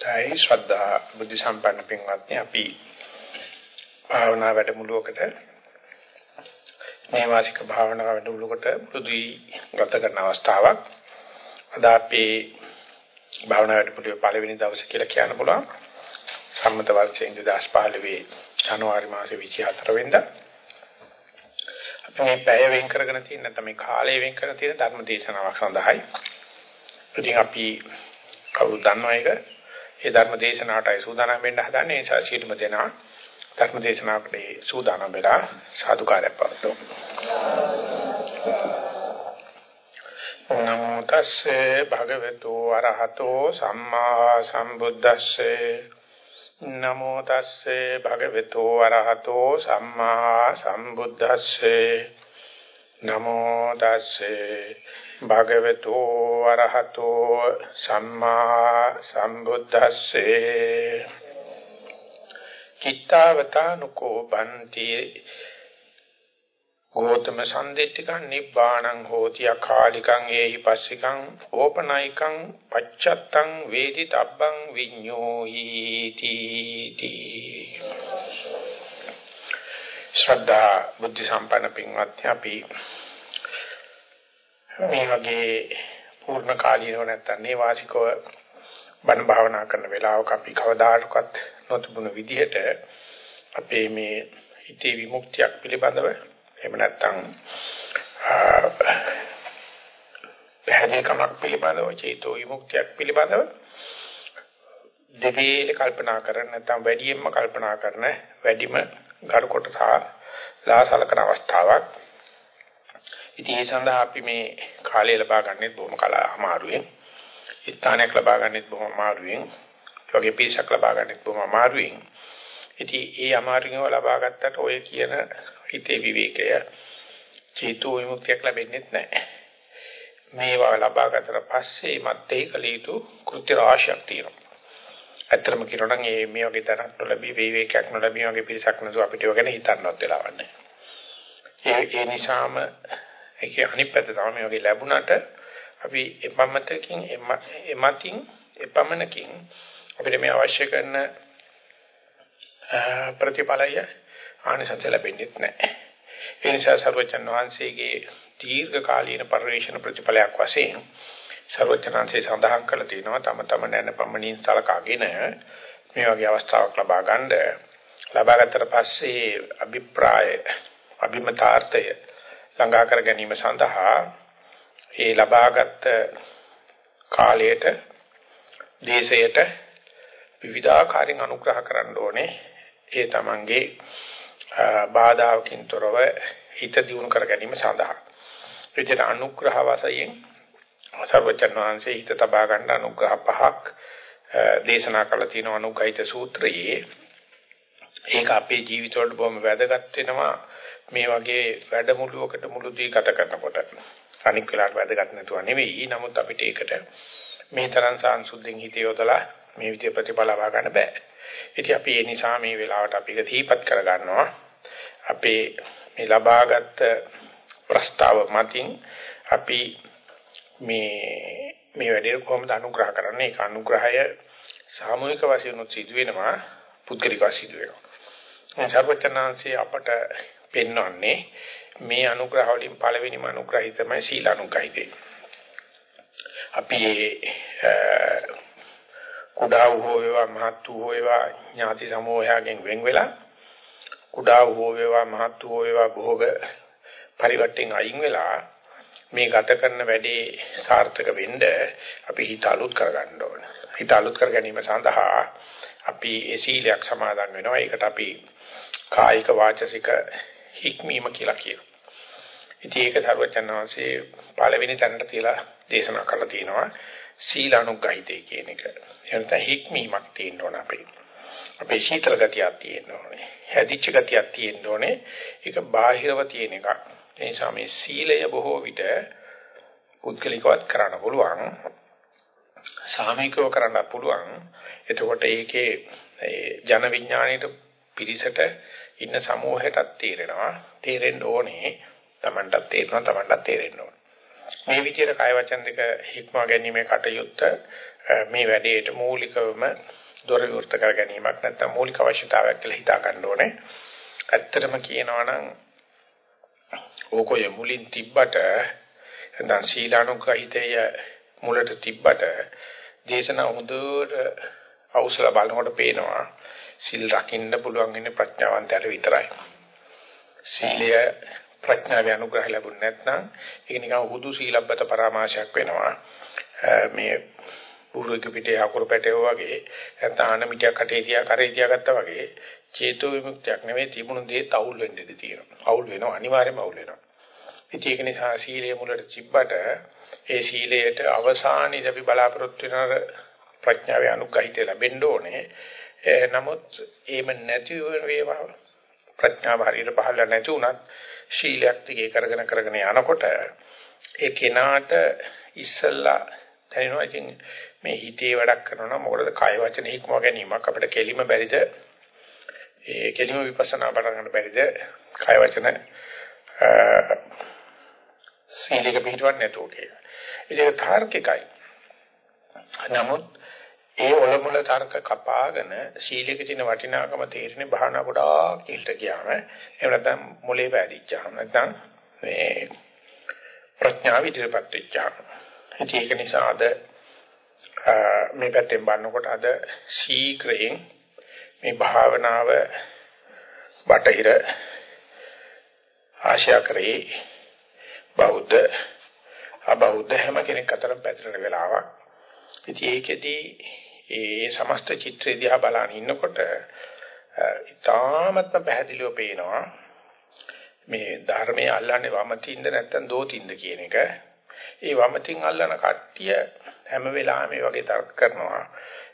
ඒ ශ්‍රද්ධා බුද්ධ සම්පන්න පින්වත්නි අපි භාවනා වැඩමුළුවකට මේ වාසික භාවනා වැඩමුළුවකට පුදුයි ගත කරන අවස්ථාවක්. අද අපේ භාවනා වැඩමුළුවේ පළවෙනි දවසේ කියලා කියන්න පුළුවන්. සම්මත වර්ෂයේ 2015 ජනවාරි මාසේ 24 වෙනිදා. අපි මේ පැය වෙන් කරගෙන තියෙන නැත්නම් මේ කාලය වෙන් කරගෙන තියෙන ධර්ම දේශනාවක් සඳහායි. ඉතින් අපි කවුරු දන්නව එක ඒ ධර්ම දේශනාවටයි සූදානම් වෙන්න හදන්නේ. ඒ නිසා සියලුම දෙනා ධර්ම දේශනාවකට සූදානම් වෙලා සාදුකාරයක් පවතුමු. නමෝ තස්සේ භගවතු අරහතෝ සම්මා සම්බුද්දස්සේ. නමෝ තස්සේ භගවතු අරහතෝ සම්මා සම්බුද්දස්සේ. නමෝ තස්සේ භගවතු අරහතෝ සම්මා සම්බුද්දස්සේ. කිත්තාවතානුකෝ බන්ති. ගෝතම සම්දෙට්ටිකං නිබ්බාණං හෝති අකාලිකං ඒහි පස්සිකං ඕපනයිකං පච්චත්තං වේදි තබ්බං විඤ්ඤෝයිති ශ්‍රද්ධා බුද්ධ සම්පන්න පින්වත්නි අපි මේ වගේ පූර්ණ කාලීනව නැත්තම් නේවාසිකව බණ භාවනා කරන වෙලාවක අපි කවදාකවත් නොතිබුණු විදිහට අපේ මේ හිතේ විමුක්තියක් පිළිබඳව එහෙම නැත්තම් පැහැදිලිකමක් පිළිබඳව චේතෝ විමුක්තියක් පිළිබඳව දෙවිලේ කල්පනා කරන නැත්නම් වැඩියෙන්ම කල්පනා කරන වැඩිම ගරු කොට ලාසලකන අවස්ථාවක් ඉතින් ඒ සඳහා අපි මේ කාලය ලබා ගන්නෙත් බොහොම කලා අමාරුවෙන්. ස්ථානයක් ලබා ගන්නෙත් බොහොම අමාරුවෙන්. ඒ වගේ පිරිසක් ලබා ගන්නෙත් බොහොම අමාරුවෙන්. ඉතින් ඒ අමාරුවෙන්ව ලබා ගත්තට ඔය කියන හිතේ විවේකය චේතෝ විමුක්තියක් ලැබෙන්නේ නැහැ. මේවා ලබා ගත්තට පස්සේ මත්තේ කලීතු කෘත්‍ය රාශියක් තියෙනවා. ඇත්තම කියනවා නම් මේ මේ වගේ තැනක් නොලැබී විවේකයක් නොලැබී වගේ පිරිසක් නැතුව අපිට ඒව ගැන හිතන්නවත් වෙලාවක් නැහැ. ඒ ඒ නිසාම ඒකේ අනිත් පැත්ත තමයි මේ වගේ ලැබුණාට අපි එපමණකින් එමතින් එපමණකින් අපිට මේ අවශ්‍ය කරන ප්‍රතිඵලය ආනිසංස ලැබෙන්නේ නැහැ. ඒ නිසා සර්වචන් වහන්සේගේ දීර්ඝ කාලීන පරිශ්‍රණ ප්‍රතිඵලයක් වශයෙන් සර්වචනංශේ සඳහන් කරලා තිනවා තම තම නැනපමණින් සලකාගෙන මේ වගේ අවස්ථාවක් ලබා ගන්න ලබා ගත්තට පස්සේ අභිප්‍රාය අභිමතාර්ථය ළඟා කර ගැනීම සඳහා ඒ ලබාගත් කාලයට දේශයට විවිධාකාරයෙන් අනුග්‍රහ කරන්න ඕනේ. ඒ තමන්ගේ බාධාකින් තොරව හිත දියුණු කර ගැනීම සඳහා. විචාර අනුග්‍රහ වශයෙන් සර්වචන් වහන්සේ හිත තබා ගන්න අනුග්‍රහ පහක් දේශනා කළ තියෙන අනුග්‍රහිත සූත්‍රයේ. ඒක අපේ ජීවිතවලට බොහොම වැදගත් වෙනවා. මේ වගේ වැඩමුළුවකට මුළුදී ගත කරනකොට අනික් වෙලාවට වැදගත් නැතුව නෙවෙයි. නමුත් අපිට ඒකට මේ තරම් සාංශුද්ධින් හිත යොදලා මේ විදිය ප්‍රතිඵල ලබා ගන්න බෑ. ඉතින් අපි ඒ නිසා මේ වෙලාවට අපි ඒක තීපත් කර ගන්නවා. අපේ මේ ලබාගත් ප්‍රස්තාව මතින් අපි මේ මේ වැඩේ කොහොමද අනුග්‍රහ කරන්නේ? ඒක අනුග්‍රහය සාමූහික වශයෙන් උත් සිදු වෙනවා, පුද්ගලික වශයෙන් සිදු වෙනවා. සර්වචනාංශي අපට පෙන්වන්නේ මේ අනුග්‍රහ වලින් පළවෙනිම අනුග්‍රහය තමයි සීල අනුග්‍රහිතේ. අපි කුඩා වූ වේවා මහත් වූ වේවා ඥාති සමූහයෙන් වෙන් වෙලා කුඩා වූ වේවා මහත් වූ වේවා භෝග පරිවර්තෙන් අයින් වෙලා මේ ගත කරන වැඩේ සාර්ථක වෙන්න අපි හිත අලුත් කරගන්න ඕන. හිත අලුත් කර ගැනීම සඳහා අපි ඒ සීලයක් සමාදන් වෙනවා. ඒකට අපි කායික වාචසික හික්මීම කියලා කියනවා. ඉතින් ඒක සර්වචනවාංශයේ පළවෙනි තැනට තියලා දේශනා කරලා තිනවා සීලානුගහිතේ කියන එක. එනත හික්මීමක් තියෙන්න ඕන අපේ. අපේ සීතල ගතියක් තියෙන්න ඕනේ. හැදිච්ච ගතියක් තියෙන්න ඕනේ. ඒක බාහිරව තියෙන එකක්. ඒ නිසා මේ සීලය බොහෝ විට පුද්ගලිකවත් කරන්න පුළුවන්. සාමිකව කරන්න පුළුවන්. එතකොට ඒකේ ජන විඥාණයට පිරිසට ඉන්න සමූහයටත් තේරෙනවා. තේරෙන්න ඕනේ. Tamanටත් තේරෙනවා Tamanටත් තේරෙන්න ඕනේ. මේ විදිහට කාය වචන දෙක හික්මවා ගැනීමේ කටයුත්ත මේ වැඩේට මූලිකවම දොර විවෘත කර ගැනීමක් නැත්නම් මූලික අවශ්‍යතාවයක් කියලා හිතා ගන්න ඕනේ. ඇත්තටම කියනවා නම් ඕකෝය මුලින් තිබ්බට නැත්නම් සීලානුගහිතය මුලට තිබ්බට දේශනා හොඳට අවසල බලනකොට පේනවා සිල් රකින්න පුළුවන් ඉන්නේ ප්‍රඥාවන්තයට විතරයි. සීලය ප්‍රඥාවේ අනුග්‍රහ ලැබුණ නැත්නම් ඒක නිකන් හුදු සීලබ්බත පරාමාශයක් වෙනවා. මේ පුරුක පිටේ අකුරු පැටව වගේ නැත්නම් ආන මිටියක් කටේ තියා කරේ තියාගත්තා වගේ චේතෝ විමුක්තියක් නෙවෙයි තිබුණු දේ තවුල් වෙන්න ඉඩ තියෙනවා. අවුල් වෙනවා අනිවාර්යයෙන්ම අවුල් වෙනවා. ඉතින් ඒක නිසා සීලය මුලට තිබ්බට ඒ සීලයට අවසානයේදී අපි බලාපොරොත්තු වෙන ප්‍රඥාවේ අනුග්‍රහිතය ලැබෙන්න ඕනේ. නමුත් එහෙම නැති වේවා ප්‍රඥාව හරියට පහළ නැති වුණත් ශීලයක් දිගේ කරගෙන කරගෙන යනකොට ඒ කෙනාට ඉස්සල්ලා දැනෙනවා ඉතින් මේ හිතේ වැඩක් කරනවා නම් මොකටද කය වචන හික්මව ගැනීමක් අපිට කෙලිම බැරිද ඒ කෙලිම විපස්සනා පටන් ගන්න බැරිද කය වචන සීලයක පිටවන්නේ නැතුව කියලා. ඒක තාර්කිකයි. නමුත් ඒ ඔලමුල තර්ක කපාගෙන සීලයක තියෙන වටිනාකම තේරෙන භාවනා ගොඩාක් ඉල්ට ගියාම. එහෙම නැත්නම් මොලේ වැදිච්චාම නැත්නම් මේ ප්‍රඥාව ඉදිරියපත් වෙච්චාම. ඒක නිසා අද මේ පැත්තෙන් බලනකොට අද ශීඝ්‍රයෙන් මේ භාවනාව බටහිර ආශා කරේ බෞද්ධ අබෞද්ධ හැම කෙනෙක් අතර පැතිරෙන වෙලාවක්. ඉතින් ඒකෙදී ඒ සමස්ත චිත්‍රය දිහා බලන ඉන්නකොට ඉතාමත්ම පැහැදිලිව පේනවා මේ ධර්මයේ අල්ලන්නේ වමතින්ද නැත්නම් දෝතින්ද කියන එක. ඒ වමතින් අල්ලන කට්ටිය හැම වෙලාවෙම මේ වගේ තර්ක කරනවා.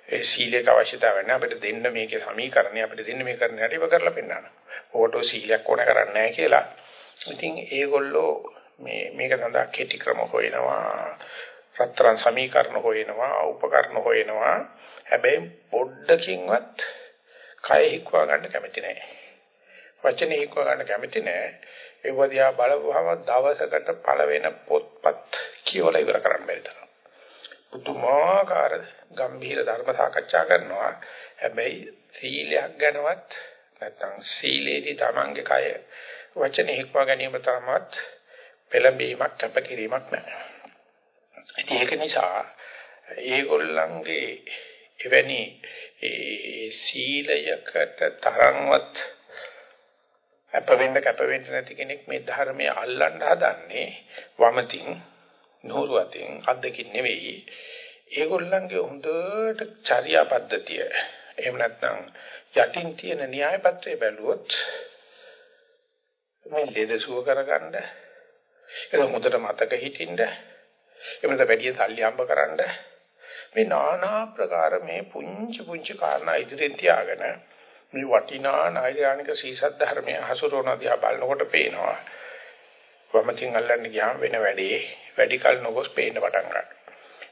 ඒ සීලයක අවශ්‍යතාවය නැහැ අපිට දෙන්න මේකේ සමීකරණය අපිට දෙන්න මේ කරන්න හැටි ඉව කරලා පෙන්නන්න. ඕටෝ සීලයක් ඕන කරන්නේ නැහැ කියලා. ඉතින් ඒගොල්ලෝ මේ මේක සඳහා කෙටි ක්‍රම හොයනවා. රත්තරන් සමීකරණ හොයනවා, උපකරණ හොයනවා. හැබැයි පොඩ්ඩකින්වත් කය හික්වා ගන්න කැමති නැහැ. වචනේ හික්වා ගන්න කැමති නැහැ. ඒ වදියා බලපුවම දවසකට පළ වෙන පොත්පත් කියවලා ඉවර කරන්න බැරි තරම්. පුදුමාකාර ගම්භීර ධර්ම සාකච්ඡා කරනවා. හැබැයි සීලයක් ගැනවත් නැත්නම් සීලේදී Tamange කය වචනේ හික්වා ගැනීම තරමත් පෙළඹීමක් කැපකිරීමක් නැහැ. ඉතින් ඒක නිසා ඒගොල්ලන්ගේ එවැනි ඒ සීලයකට තරම්වත් අපවෙන්න කැපවෙන්න නැති කෙනෙක් මේ ධර්මයේ අල්ලන්න හදන්නේ වමතින් නෝරුවතින් අද්දකින් නෙවෙයි. ඒගොල්ලන්ගේ හොඳට චර්යා පද්ධතිය එහෙම නැත්නම් යටින් තියෙන න්‍යාය පත්‍රය බැලුවොත් මේ ලෙඩ සුව කරගන්න ඒක හොඳට මතක හිටින්න එහෙම නැත්නම් වැඩි සල්ලි හම්බ කරන්න. මේ নানা ප්‍රකාර මේ පුංචි පුංචි කාරණා ඉදිරියෙන් තියාගෙන මේ වටිනා නෛර්යානික සීසත් ධර්මයේ හසුරවන දිහා බලනකොට පේනවා. වමතින් අල්ලන්න ගියාම වෙන වැඩේ වැඩි කල නොගොස් පේන්න පටන් ගන්නවා.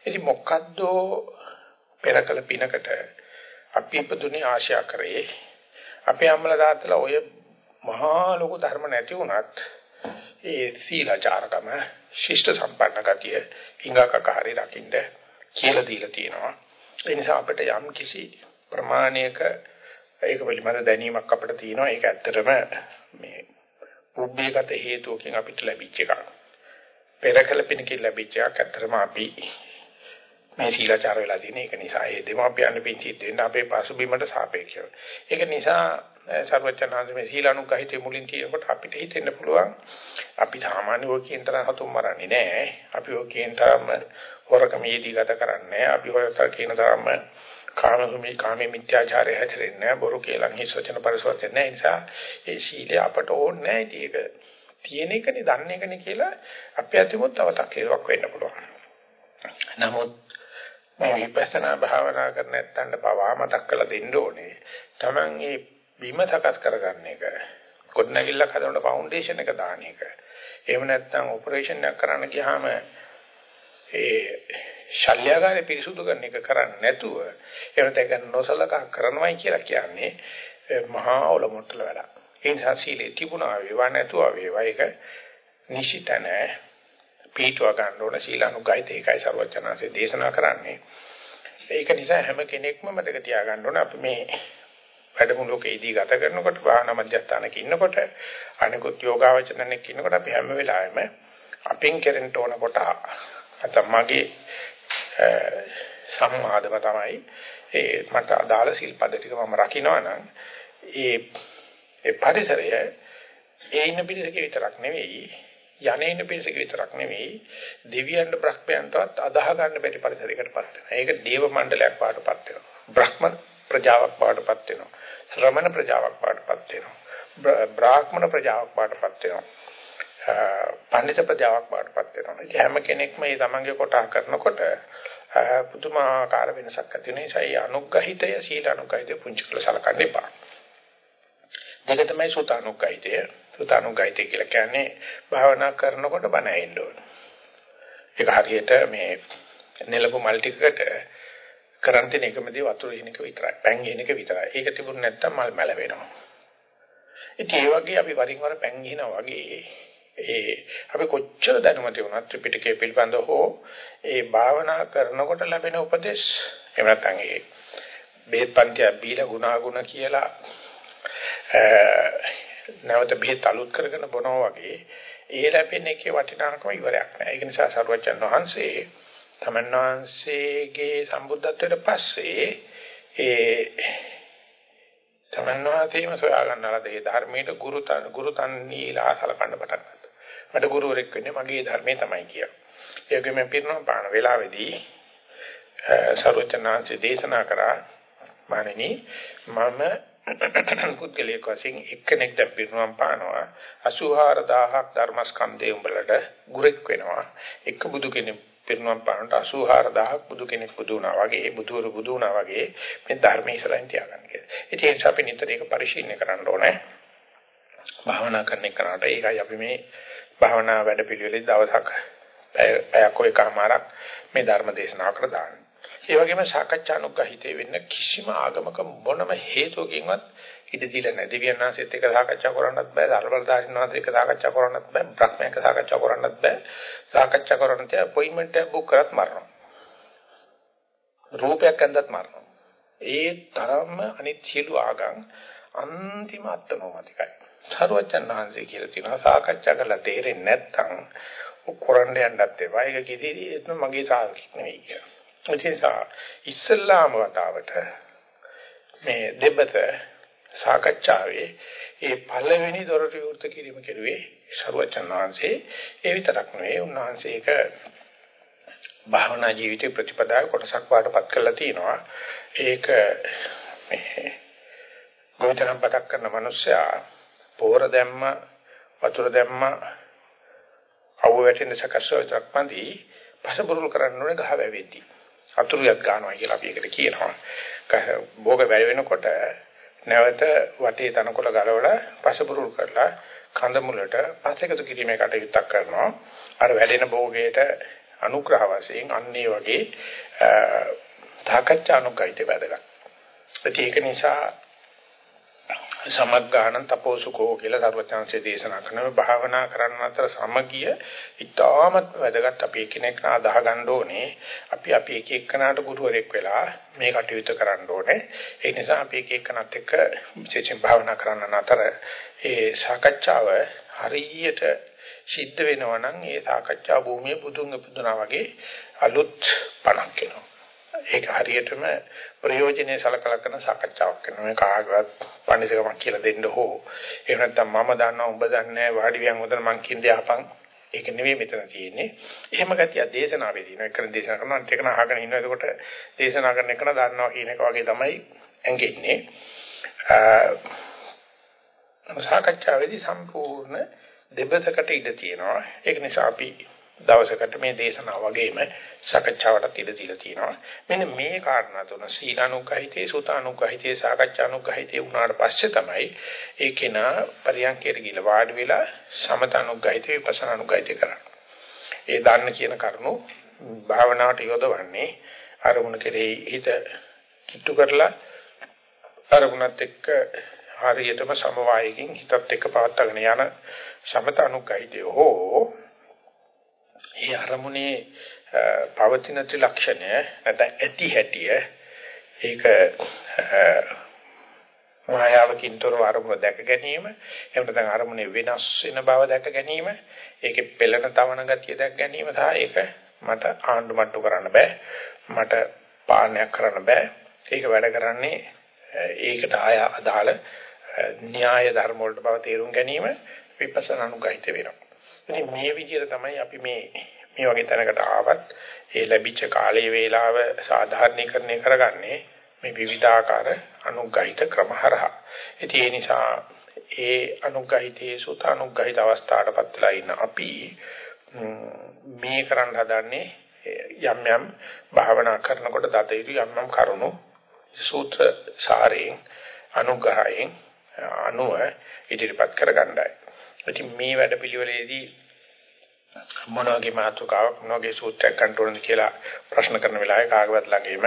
ඉතින් මොකද්ද පෙරකල පිනකට අපි ඉපදුනේ ආශා කරේ. අපේ අම්මලා තාත්තලා ඔය මහා ලොකු ධර්ම නැති වුණත් ඒ සීලාචාරකම ශිෂ්ට සම්පන්න ගතිය හිඟකකාරී රකින්න කියලා දීලා තියෙනවා. ඒ නිසා අපිට යම් කිසි ප්‍රමාණයක ඒක පිළිබඳ දැනීමක් අපිට තියෙනවා. ඒක ඇත්තටම මේ උබ්බේගත හේතුවකින් අපිට ලැබිච්ච එකක්. පෙරකල පිනකින් ලැබිච්ච එකක් ඇත්තටම අපි මේ සීලාචාර වෙලා තියෙන එක නිසා ඒ දෙමාපියන් පිංචිත් දෙන්න අපේ පසුබිමට සාපේක්ෂව. ඒක නිසා සර්වචනාංශ මේ සීලානුගහිතේ මුලින් කියනකොට අපිට හිතෙන්න පුළුවන් අපි සාමාන්‍ය ඔය කියන තරම් හතුම් මරන්නේ නැහැ. අපි ඔය කියන තරම් හොරකමේදී ගත කරන්නේ අපි ඔය කියන තරම් කාමසුමි කාමී මිත්‍යාචාරය හැසිරෙන්නේ නැහැ. බොරු කියලා හිස් වචන පරිසවචන නැහැ. නිසා ඒ සීලය අපට ඕනේ නැහැ. ඒක තියෙන එකනේ දන්න එකනේ කියලා අපි අතිමුත් තව තක්කේවක් වෙන්න පුළුවන්. නමුත් මේ විපස්සනා භාවනා කරන නැත්තඳ පවා මතක් කරලා දෙන්න ඕනේ. Taman මේ බිම සකස් කරගන්න එක. ගොඩනැගිල්ලක් හදනකොට ෆවුන්ඩේෂන් එක දාන එක. එහෙම නැත්නම් ඔපරේෂන් එකක් කරන්න ගියාම ඒ ශල්‍යගාරය පිරිසුදු කරන එක කරන්නේ නැතුව එහෙම නැත්නම් නොසලකා කරනවයි කියලා කියන්නේ මහා ඔලොමොට්ටල වැඩක්. ඒ නිසා සීලේ තිබුණා වේවා නැතුව වේවා ඒක නිශ්චිත නැහැ. පීඨව ගන්න ඕන. සීලානුගායිත ඒකයි ਸਰවචනාසේ දේශනා කරන්නේ. ඒක නිසා හැම කෙනෙක්ම මතක තියාගන්න ඕන අපි මේ වැඩමුළුකේදී ගත කරනකොට භාවනා මධ්‍යස්ථානක ඉන්නකොට අනිකුත් යෝගාවචරණෙක් ඉන්නකොට අපි හැම වෙලාවෙම අපින් කෙරෙන්න ඕන කොට අතම් මගේ සම්මාදම තමයි. ඒ මට අදාළ සිල්පද ටික මම රකින්නවා නම් ඒ ඒ පරිසරය ඒ ඉන්න පිළිසක විතරක් නෙවෙයි. යන්නේ ඉන්න පිළිසක විතරක් නෙවෙයි දෙවියන් බ්‍රහ්මයන්ටවත් අදාහ ගන්න බැරි පරිසරයකටපත් වෙනවා. ඒක දේව මණ්ඩලයක් පාටපත් වෙනවා. බ්‍රහ්ම ප්‍රජාවක් පාටපත් වෙනවා. ශ්‍රමණ ප්‍රජාවක් පාටපත් වෙනවා. බ්‍රාහ්මණ ප්‍රජාවක් පාටපත් වෙනවා. පඬිත ප්‍රජාවක් පාටපත් වෙනවා. ඉතින් හැම කෙනෙක්ම මේ තමන්ගේ කොටහ කරනකොට පුදුමාකාර වෙනසක් ඇති වෙන නිසා ඒ අනුග්‍රහිතය සීල අනුග්‍රහිතය පුංචි කළ සලකන්න එපා. දෙක තමයි සුතානුග්‍රහිතය. සුතානුග්‍රහිතය කියලා කියන්නේ භාවනා කරනකොට බණ ඇහෙන්න ඕන. ඒක හරියට මේ නෙලපු මල් ටිකකට කරන් තියෙන එකම දේ වතුර එන එක විතරයි. පැන් එන එක විතරයි. ඒක තිබුණ නැත්තම් මල් මැල වෙනවා. ඉතින් ඒ වගේ අපි වරින් වර පැන් ගිනවා වගේ ඒ අපි කොච්චර දැනුම තිබුණත් ත්‍රිපිටකය පිළිබඳව හෝ ඒ භාවනා කරනකොට ලැබෙන උපදේශ එහෙම නැත්නම් ඒ බෙහෙත් පන්තිය බීලා ගුණාගුණ කියලා නැවත බෙහෙත් අලුත් කරගෙන බොනවා වගේ ඒ ලැබෙන එකේ වටිනාකම ඉවරයක් නෑ ඒක නිසා සරුවචන් වහන්සේ තමන් වහන්සේගේ සම්බුද්ධත්වයට පස්සේ ඒ තමන් වහන්සේම සොයා ගන්නාලා දේ ධර්මයට ගුරු ගුරු තන්නීලා සලකන්න පටන් ගත්තා මට ගුරුවරෙක් වෙන්නේ මගේ ධර්මයේ තමයි කියලා. ඒ වගේම පිරිනොම් පාන වෙලාවේදී සර්වචනාංශ දේශනා කරා මානෙනි මම පුද්ගලයෙක් වශයෙන් එක්කෙනෙක් දැන් පිරිනොම් පානවා 84000ක් ධර්මස්කන්ධය උඹලට ගුරෙක් වෙනවා. එක බුදු කෙනෙක් පිරිනොම් පානට 84000ක් බුදු කෙනෙක් බුදු වුණා වගේ බුදුවරු බුදු වුණා වගේ මේ ධර්මයේ ඉස්සරහින් තියාගන්න කියලා. ඉතින් ඒ නිසා අපි නිතර ඒක පරිශීලනය කරන්න ඕනේ. භාවනා කරන එකට ඒකයි අපි මේ භාවනා වැඩපිළිවෙලේ දවසක් පැයක් එකමාරක් මේ ධර්ම දේශනාවකට දාන්න. ඒ වගේම සාකච්ඡානුග්‍රහිතේ වෙන්න කිසිම ආගමක මොනම හේතුවකින්වත් ඉඩ දීලා නැහැ. දිව්‍යඥාන්සෙත් එක්ක සාකච්ඡා කරන්නත් බෑ, ධර්මවලදාරින්වත් එක්ක සාකච්ඡා කරන්නත් බෑ, බ්‍රහ්මයන්ක සාකච්ඡා කරන්නත් බෑ. සාකච්ඡා කරන්න තියා අපොයින්ට්මන්ට් එක බුක් කරත් මරනවා. රූපයක් ඇඳත් මරනවා. ඒ තරම්ම අනිත් සියලු ආගම් අන්තිම අත්නෝමතිකයි. සරුවචන් වහන්සේ කියලා තියෙනවා සාකච්ඡා කරලා තේරෙන්නේ නැත්නම් කොරන්න යන්නත් එපා. ඒක කිසි මගේ සාකච්ඡා නෙවෙයි කියලා. ඒ නිසා ඉස්සල්ලාම වතාවට මේ දෙබත සාකච්ඡාවේ ඒ පළවෙනි දොරටු විවෘත කිරීම කෙරුවේ සරුවචන් වහන්සේ. ඒ විතරක් නෙවෙයි උන්වහන්සේ ඒක භාවනා ජීවිතේ ප්‍රතිපදාවේ කොටසක් වාටපත් කරලා තියෙනවා. ඒක මේ ගෝචරම් පතක් කරන මිනිස්සයා පෝර දැම්ම වතුර දැම්ම අවු වැටෙන සකස්සෝචක් පන්දි පසබුරුල් කරන්න ඕනේ ගහ වැවෙද්දි අතුරුයක් ගන්නවා කියලා අපි ඒකට කියනවා. භෝග වැය වෙනකොට නැවත වටේ තනකොළ ගලවලා පසබුරුල් කරලා කඳ මුලට පසෙකතු කිරීමේ කටයුත්තක් කරනවා. අර වැඩෙන භෝගයට අනුග්‍රහ වශයෙන් අන්නේ වගේ තාකච්ඡා අනුගයිත වැදගත් ඒක නිසා සමග්ගාණං තපෝසුකෝ කියලා සර්වඥාන්සේ දේශනා කරනවා භාවනා කරන්න අතර සමගිය ඉතාමත් වැදගත් අපි එකිනෙක අදාහ ගන්න ඕනේ. අපි අපි එක එක්කනට ගුරුවරෙක් වෙලා මේ කටයුතු කරන්න ඕනේ. ඒ නිසා අපි එක එක්කනත් එක්ක විශේෂයෙන් භාවනා කරන්න අතර ඒ සාකච්ඡාව හරියට සිද්ධ වෙනවා නම් ඒ සාකච්ඡා භූමිය බුදුන් පුදුනා වගේ අලුත් පණක් වෙනවා ඒක හරියටම ප්‍රයෝජනේ සලකලා කරන සාකච්ඡාවක් කරනවා. මේ කාගවත් පඬිසකමක් කියලා දෙන්න හෝ එහෙම නැත්නම් මම දන්නවා උඹ දන්නේ වාඩි වියන් උදන මං කින්ද යහපන් ඒක නෙවෙයි මෙතන තියෙන්නේ. එහෙම ගතිය දේශනාවේ තියෙනවා. එකන දේශනා කරනවා අනිත් එකන අහගෙන ඉන්නවා. එතකොට දේශනා කරන එකන දන්නවා කියන එක වගේ තමයි ඇඟෙන්නේ. සාකච්ඡාවේදී සම්පූර්ණ දෙබතකට ඉඩ තියෙනවා. ඒක නිසා අපි දවසකට මේ දේශනාව වගේම සාකච්ඡාවටත් ඉඩ දීලා තියෙනවා. මෙන්න මේ කාරණා තුන සීලානුගහිතේ සුතානුගහිතේ සාකච්ඡානුගහිතේ වුණාට පස්සේ තමයි ඒකේන පරියන්කයට ගිල වාඩි වෙලා සමතනුගහිතේ විපස්සනානුගහිතේ කරන්නේ. ඒ දාන්න කියන කරුණු භාවනාවට යොදවන්නේ අරමුණ කෙරෙහි හිත කිට්ටු කරලා අරමුණත් එක්ක හරියටම සමவாயකින් හිතත් එක්ක පවත්වාගෙන යන සමතනුගහිතේ හෝ ඒ අරමුණේ පවතින ත්‍රිලක්ෂණය නැත්නම් ඇති හැටිය ඒක මායාවකින්තර අරමුණ දැක ගැනීම එහෙම නැත්නම් අරමුණේ වෙනස් වෙන බව දැක ගැනීම ඒකේ පෙළෙන තවන ගතිය දැක ගැනීම සහ ඒක මට ආණ්ඩු මට්ටු කරන්න බෑ මට පාලනයක් කරන්න බෑ. ඒක වැඩ කරන්නේ ඒකට ආය අදාළ න්‍යාය ධර්ම වලට බව තේරුම් ගැනීම විපස්සනා අනුගහිත වෙනවා. ඉතින් මේ විදිහට තමයි අපි මේ මේ වගේ තැනකට ආවත් ඒ ලැබිච්ච කාලයේ වේලාව සාධාරණීකරණය කරගන්නේ මේ විවිධාකාර අනුග්‍රහිත ක්‍රම හරහා. ඉතින් ඒ නිසා ඒ අනුග්‍රහිතේ සුත අනුග්‍රහිත අවස්ථාවටපත් වෙලා ඉන්න අපි මේ කරන්න හදන්නේ යම් යම් භාවනා කරනකොට දත යුතු යම් යම් කරුණු සූත්‍ර සාරයෙන් අනුග්‍රහයෙන් අනුව ඉදිරිපත් කරගන්නයි. ඉතින් මේ වැඩපිළිවෙලේදී මොන වගේ මාතෘකාවක් මොන වගේ සූත්‍රයක් ගන්න ඕනද කියලා ප්‍රශ්න කරන වෙලාවේ කාගවත් ළඟෙම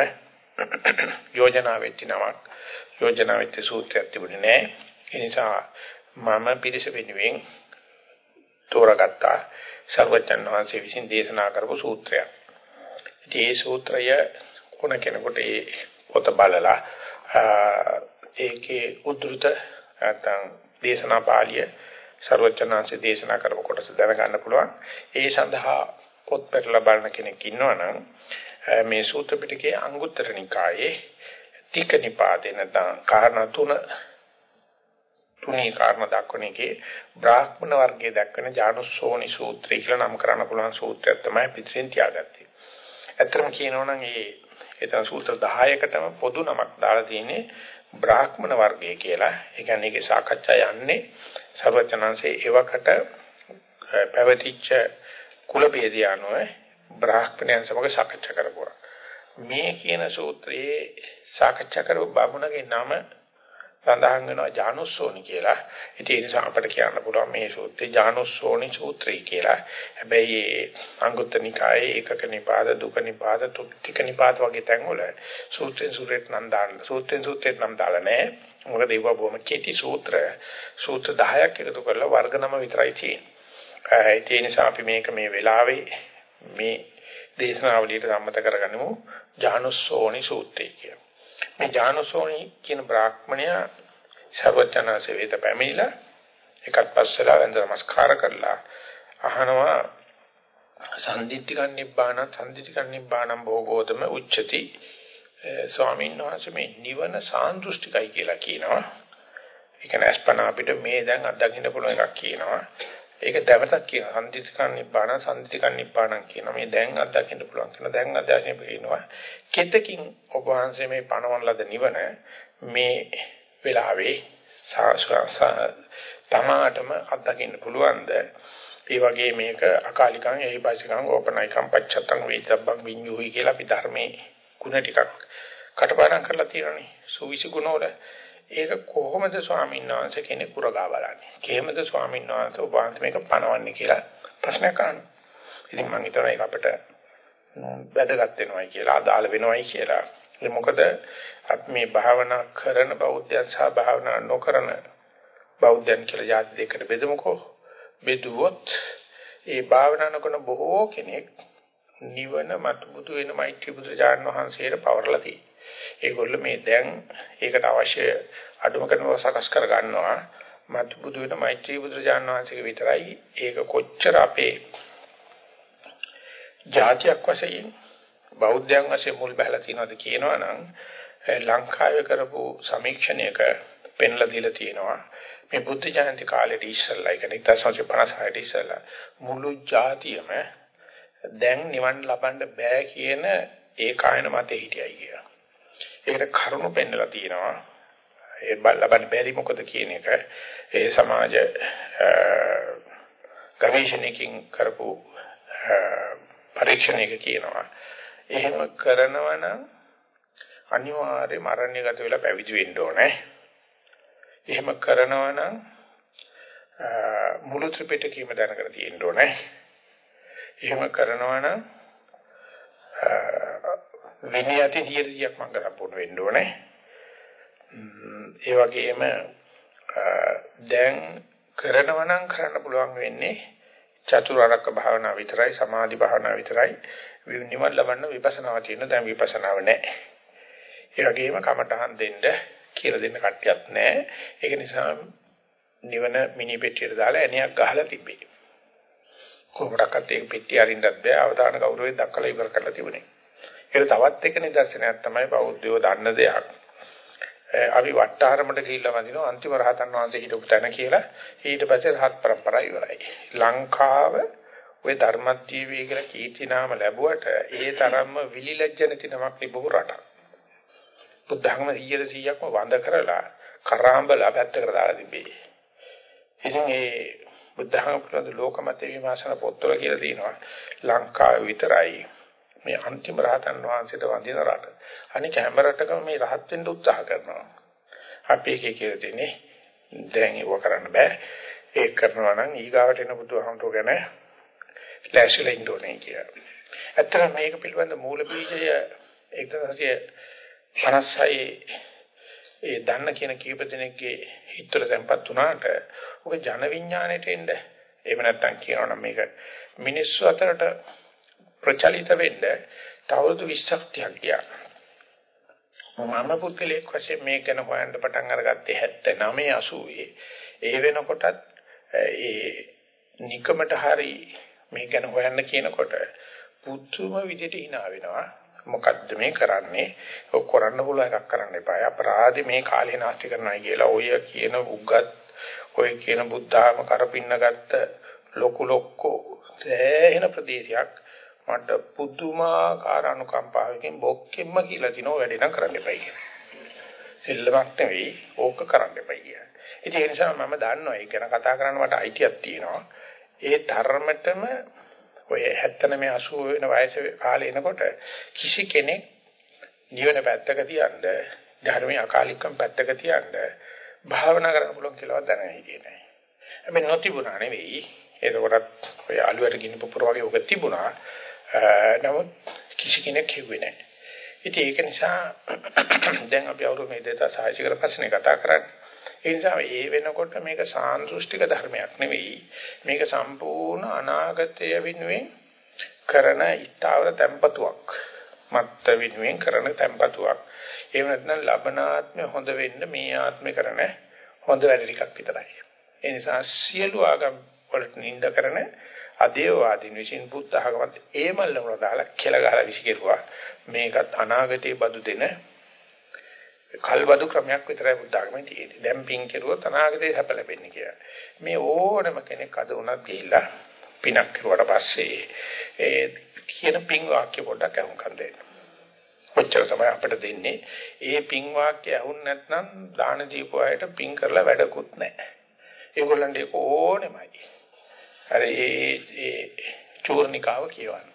යෝජනා වෙච්ච නමක් යෝජනා වෙච්ච සූත්‍රයක් තිබුණේ නැහැ. ඒ නිසා මම පිරිස වෙනුවෙන් තෝරාගත්තා සර්වජන් වහන්සේ විසින් දේශනා කරපු සූත්‍රයක්. ඉතින් මේ සූත්‍රය කොන කෙනෙකුට ඒ පොත බලලා ඒකේ උද්දෘත නැත්නම් දේශනා පාළිය ਸਰවචනාංශ දේශනා කරපු කොටස දැනගන්න පුළුවන්. ඒ සඳහා පොත් පෙරලා බලන කෙනෙක් ඉන්නවනම් මේ සූත්‍ර පිටකයේ අංගුත්තර නිකායේ තික නිපාතේ නැත්නම් කාරණා තුන තුනේ කාරණා දක්වන එකේ බ්‍රාහ්මණ වර්ගයේ දක්වන ජානුස්සෝනි සූත්‍රය කියලා නම් කරන්න පුළුවන් සූත්‍රයක් තමයි පිටින් තියාගත්තේ. ඇත්තම කියනවනම් මේ එතන සූත්‍ර 10කටම පොදු නමක් දාලා තියෙන්නේ බ්‍රාහ්මණ වර්ගය කියලා. ඒ කියන්නේ ඒකේ සාකච්ඡා යන්නේ සර්වචනංශේ එවකට පැවතිච්ච කුල ભેදය අනුව බ්‍රාහ්මණයන් සමග සාකච්ඡා කරපුවා. මේ කියන සූත්‍රයේ සාකච්ඡා කරපු බමුණගේ නම සඳහන් වෙනවා ජානුස්සෝනි කියලා. ඉතින් ඒ නිසා අපිට කියන්න පුළුවන් මේ සූත්‍රය ජානුස්සෝනි සූත්‍රය කියලා. හැබැයි අංගුත්තර නිකායේ ඒකක නිපාත, දුක නිපාත, තුක්තික නිපාත වගේ තැන්වල සූත්‍රෙන් සූත්‍රෙත් නම් දාන්න. සූත්‍රෙන් සූත්‍රෙත් නම් දාලා නැහැ. මොකද ඒවා බොහොම කෙටි සූත්‍ර. සූත්‍ර 10ක් එකතු කරලා වර්ග නම විතරයි තියෙන්නේ. ඒ නිසා අපි මේක මේ වෙලාවේ මේ දේශනාවලියට සම්මත කරගනිමු ජානුස්සෝනි සූත්‍රය කියලා. මේ ජානුසෝනි කියන බ්‍රාහ්මණයා ਸਰවඥාසේ වේත පැමිණිලා එකත් පස්සලා වැඳ නමස්කාර කරලා අහනවා සම්දිත්තිකන් නිබ්බාන සම්දිත්තිකන් නිබ්බානම් භෝගෝතම උච්චති ස්වාමීන් වහන්සේ මේ නිවන සාන්දෘෂ්ටිකයි කියලා කියනවා. ඒක නැස්පනා අපිට මේ දැන් අත්දකින්න පුළුවන් එකක් කියනවා. ඒක දැවටක් කියන සම්දිතිකන් නිබ්බාන සම්දිතිකන් නිබ්බාන කියන මේ දැන් අත්දකින්න පුළුවන් කියන දැන් අත්දකින්න පේනවා කෙතකින් ඔබ වහන්සේ මේ පණවන ලද නිවන මේ වෙලාවේ තමාටම අත්දකින්න පුළුවන්ද? ඒ වගේ මේක අකාලිකං එහිපස්සිකං ඕපනයිකං පච්චත්තං වේතබ්බං විඤ්ඤුහි කියලා අපි ධර්මයේ ಗುಣ ටිකක් කටපාඩම් කරලා තියෙනනේ සුවිසි ගුණ වල ඒක කොහොමද ස්වාමීන් වහන්සේ කෙනෙක් පුරගා බලන්නේ? කෙහෙමද ස්වාමීන් වහන්සේ ඔබ වහන්සේ මේක පනවන්නේ කියලා ප්‍රශ්නයක් අහනවා. ඉතින් මම හිතනවා ඒක අපිට වැදගත් වෙනවයි කියලා, අදාළ වෙනවයි කියලා. ඒ මොකද අපි මේ භාවනා කරන බෞද්ධයන් සහ භාවනා නොකරන බෞද්ධයන් කියලා જાති දෙකකට බෙදමුකෝ. බෙදුවොත් ඒ භාවනා නොකරන බොහෝ කෙනෙක් නිවන මත බුදු වෙන මෛත්‍රී බුදුජානක වහන්සේට පවරලා තියෙනවා. ඒගොල්ලෝ මේ දැන් ඒකට අවශ්‍ය අඩුම කරනව සකස් කර ගන්නවා. මත් බුදු වෙන මෛත්‍රී බුදුරජාණන් වහන්සේගේ විතරයි ඒක කොච්චර අපේ જાතියක් වශයෙන් බෞද්ධයන් වශයෙන් මුල් බැලලා තියෙනවද කියනවනම් ලංකාවේ කරපු සමීක්ෂණයක පෙන්ලා දීලා තියෙනවා මේ බුද්ධ ජයන්ති කාලේට ඉස්සෙල්ලා ඒක 1956 ඉස්සෙල්ලා මුළු જાතියම දැන් නිවන් ලබන්න බෑ කියන ඒකායන මතේ හිටියයි කියලා. ඒකට කරුණු පෙන්නලා තියෙනවා. ඒ ලබන්න බැරි මොකද කියන එක ඒ සමාජ ගවේෂණයකින් කරපු පරීක්ෂණයක කියනවා. එහෙම කරනවා නම් අනිවාර්යයෙන්ම අරණ්‍යගත වෙලා පැවිදි වෙන්න ඕනේ. එහෙම කරනවා නම් මුළු ත්‍රිපිටකයම දැනගෙන තියෙන්න ඕනේ. එහෙම කරනවා නම් විනය ඇති 100ක් මම කරපොන වෙන්න ඕනේ. ඒ වගේම දැන් කරනවා නම් කරන්න පුළුවන් වෙන්නේ චතුරාර්යක භාවනා විතරයි සමාධි භාවනා විතරයි නිවන් ලබන්න විපස්සනාව තියෙන දැන් විපස්සනාව නැහැ. ඒ වගේම කමටහන් දෙන්න කියලා දෙන්න කට්ටියක් නැහැ. ඒක නිසා නිවන මිනි පෙට්ටියට දාලා එනියක් ගහලා තිබේ. කොහොමඩක්වත් ඒක පෙට්ටිය අරින්නත් බෑ. අවදාන ගෞරවයෙන් දක්වලා ඉවර කරලා තිබුණේ. ඒක තවත් එක නිදර්ශනයක් තමයි බෞද්ධයෝ දන්න දෙයක්. අපි වට්ටාරමට ගිහිල්ලා වඳිනවා අන්තිම රහතන් වහන්සේ හිටපු තැන කියලා ඊට පස්සේ රහත් પરම්පරාව ඉවරයි. ලංකාව ඔය ධර්මද්වීපය කියලා කීර්ති නාම ලැබුවට ඒ තරම්ම විලිලැජ්ජ නැති නමක් තිබුණු රටක්. බුද්ධඝම 100%ක්ම වඳ කරලා කරාඹලා පැත්තකට දාලා තිබේ. ඉතින් ඒ බුද්ධඝම පිළිබඳ ලෝකමත විමර්ශන පොත්වල කියලා තියෙනවා ලංකාව විතරයි මේ අන්තිම රහතන් වහන්සේට වඳින රට. අනික හැම රටකම මේ රහත් වෙන්න උත්සාහ කරනවා. අපි එකේ කියලා තියෙන්නේ දැන් ඒව කරන්න බෑ. ඒක කරනවා නම් ඊගාවට එන බුදුහමතෝ ගැන ලෑස්තිලා ඉන්න ඕනේ කියලා. ඇත්තටම මේක පිළිබඳ මූල බීජය 1956 ඒ දන්න කියන කීප දෙනෙක්ගේ හිතවල තැම්පත් වුණාට ඔක ජන විඥාණයට එන්න එහෙම නැත්නම් කියනවනම් මේක මිනිස්සු අතරට ප්‍රචලිත වෙන්න තවරුදු 20ක් 30ක් ගියා. මම පුද්ගලයෙක් වශයෙන් මේක ගැන හොයන්න පටන් අරගත්තේ 79 80 ඒ වෙනකොටත් ඒ නිකමට හරි මේ ගැන හොයන්න කියනකොට පුදුම විදිහට hina වෙනවා. මොකද්ද මේ කරන්නේ? ඔක් කරන්න පුළුවන් එකක් කරන්න එපා. අපරාධි මේ කාලේ නාස්ති කරනවා කියලා ඔය කියන උගත් ඔය කියන බුද්ධාම කරපින්න ගත්ත ලොකු ලොක්කෝ සෑහෙන ප්‍රදේශයක් මට පුදුමාකාර අනුකම්පාවකින් බොක්කෙම්ම කියලා තිනෝ වැඩේ නම් කරන්න එපයි කියලා. සෙල්ලමක් නෙවෙයි ඕක කරන්න එපයි කියලා. ඉතින් ඒ නිසා මම දන්නවා ඒක ගැන කතා කරන්න මට අයිතියක් තියෙනවා. ඒ ධර්මතම ඔය 79 80 වෙන වයසේ කාලේ එනකොට කිසි කෙනෙක් නිවන පැත්තක තියන්න ධර්මයේ අකාලිකම් පැත්තක තියන්න භාවනා කරන්න පුළුවන් කියලා දැනගෙන හිටියේ නැහැ. හැබැයි නොතිබුණා නෙවෙයි. ඒකකොටත් ඔය අලුවට ගිනි පුපුර වගේ ඔක තිබුණා. නමුත් කිසි කෙනෙක් කිව්වේ නැහැ. ඉතින් ඒක නිසා දැන් අපි අවුරුදු මේ 2600 කර පස්සේ කතා කරන්නේ. ඒ නිසා ඒ වෙනකොට මේක සාන්දෘෂ්ටික ධර්මයක් නෙවෙයි. මේක සම්පූර්ණ අනාගතය වෙනුවෙන් කරන ඊතාවර tempatuක්. මත්ත වෙනුවෙන් කරන tempatuක්. එහෙම නැත්නම් ලබනාත්මය හොඳ වෙන්න මේ ආත්මේ කරන හොඳ වැඩ ටිකක් විතරයි. ඒ නිසා සියලු ආගම් වලට නිඳ කරන අදේවාදීන් විසින් බුද්ධ ආගමත් ඒ මල්ලම දාලා කෙල ගහලා විසිකරුවා. මේකත් අනාගතයේ බදු දෙන කල්බදු ක්‍රමයක් විතරයි බුද්ධ ආගමේ තියෙන්නේ. දැන් පින් කෙරුවොත් අනාගතේ සැප ලැබෙන්නේ කියලා. මේ ඕනම කෙනෙක් අද උනත් ගිහිල්ලා පිනක් කරුවාට පස්සේ ඒ කියන පින් වාක්‍ය පොඩ්ඩක් අහුම්කම් දෙන්න. ඔච්චර තමයි අපිට දෙන්නේ. ඒ පින් වාක්‍ය අහුන් නැත්නම් දාන දීපුවායට පින් කරලා වැඩකුත් නැහැ. ඒගොල්ලන්ට ඒක ඕනෙමයි. අර ඒ ඒ චූර්ණිකාව කියවන්න.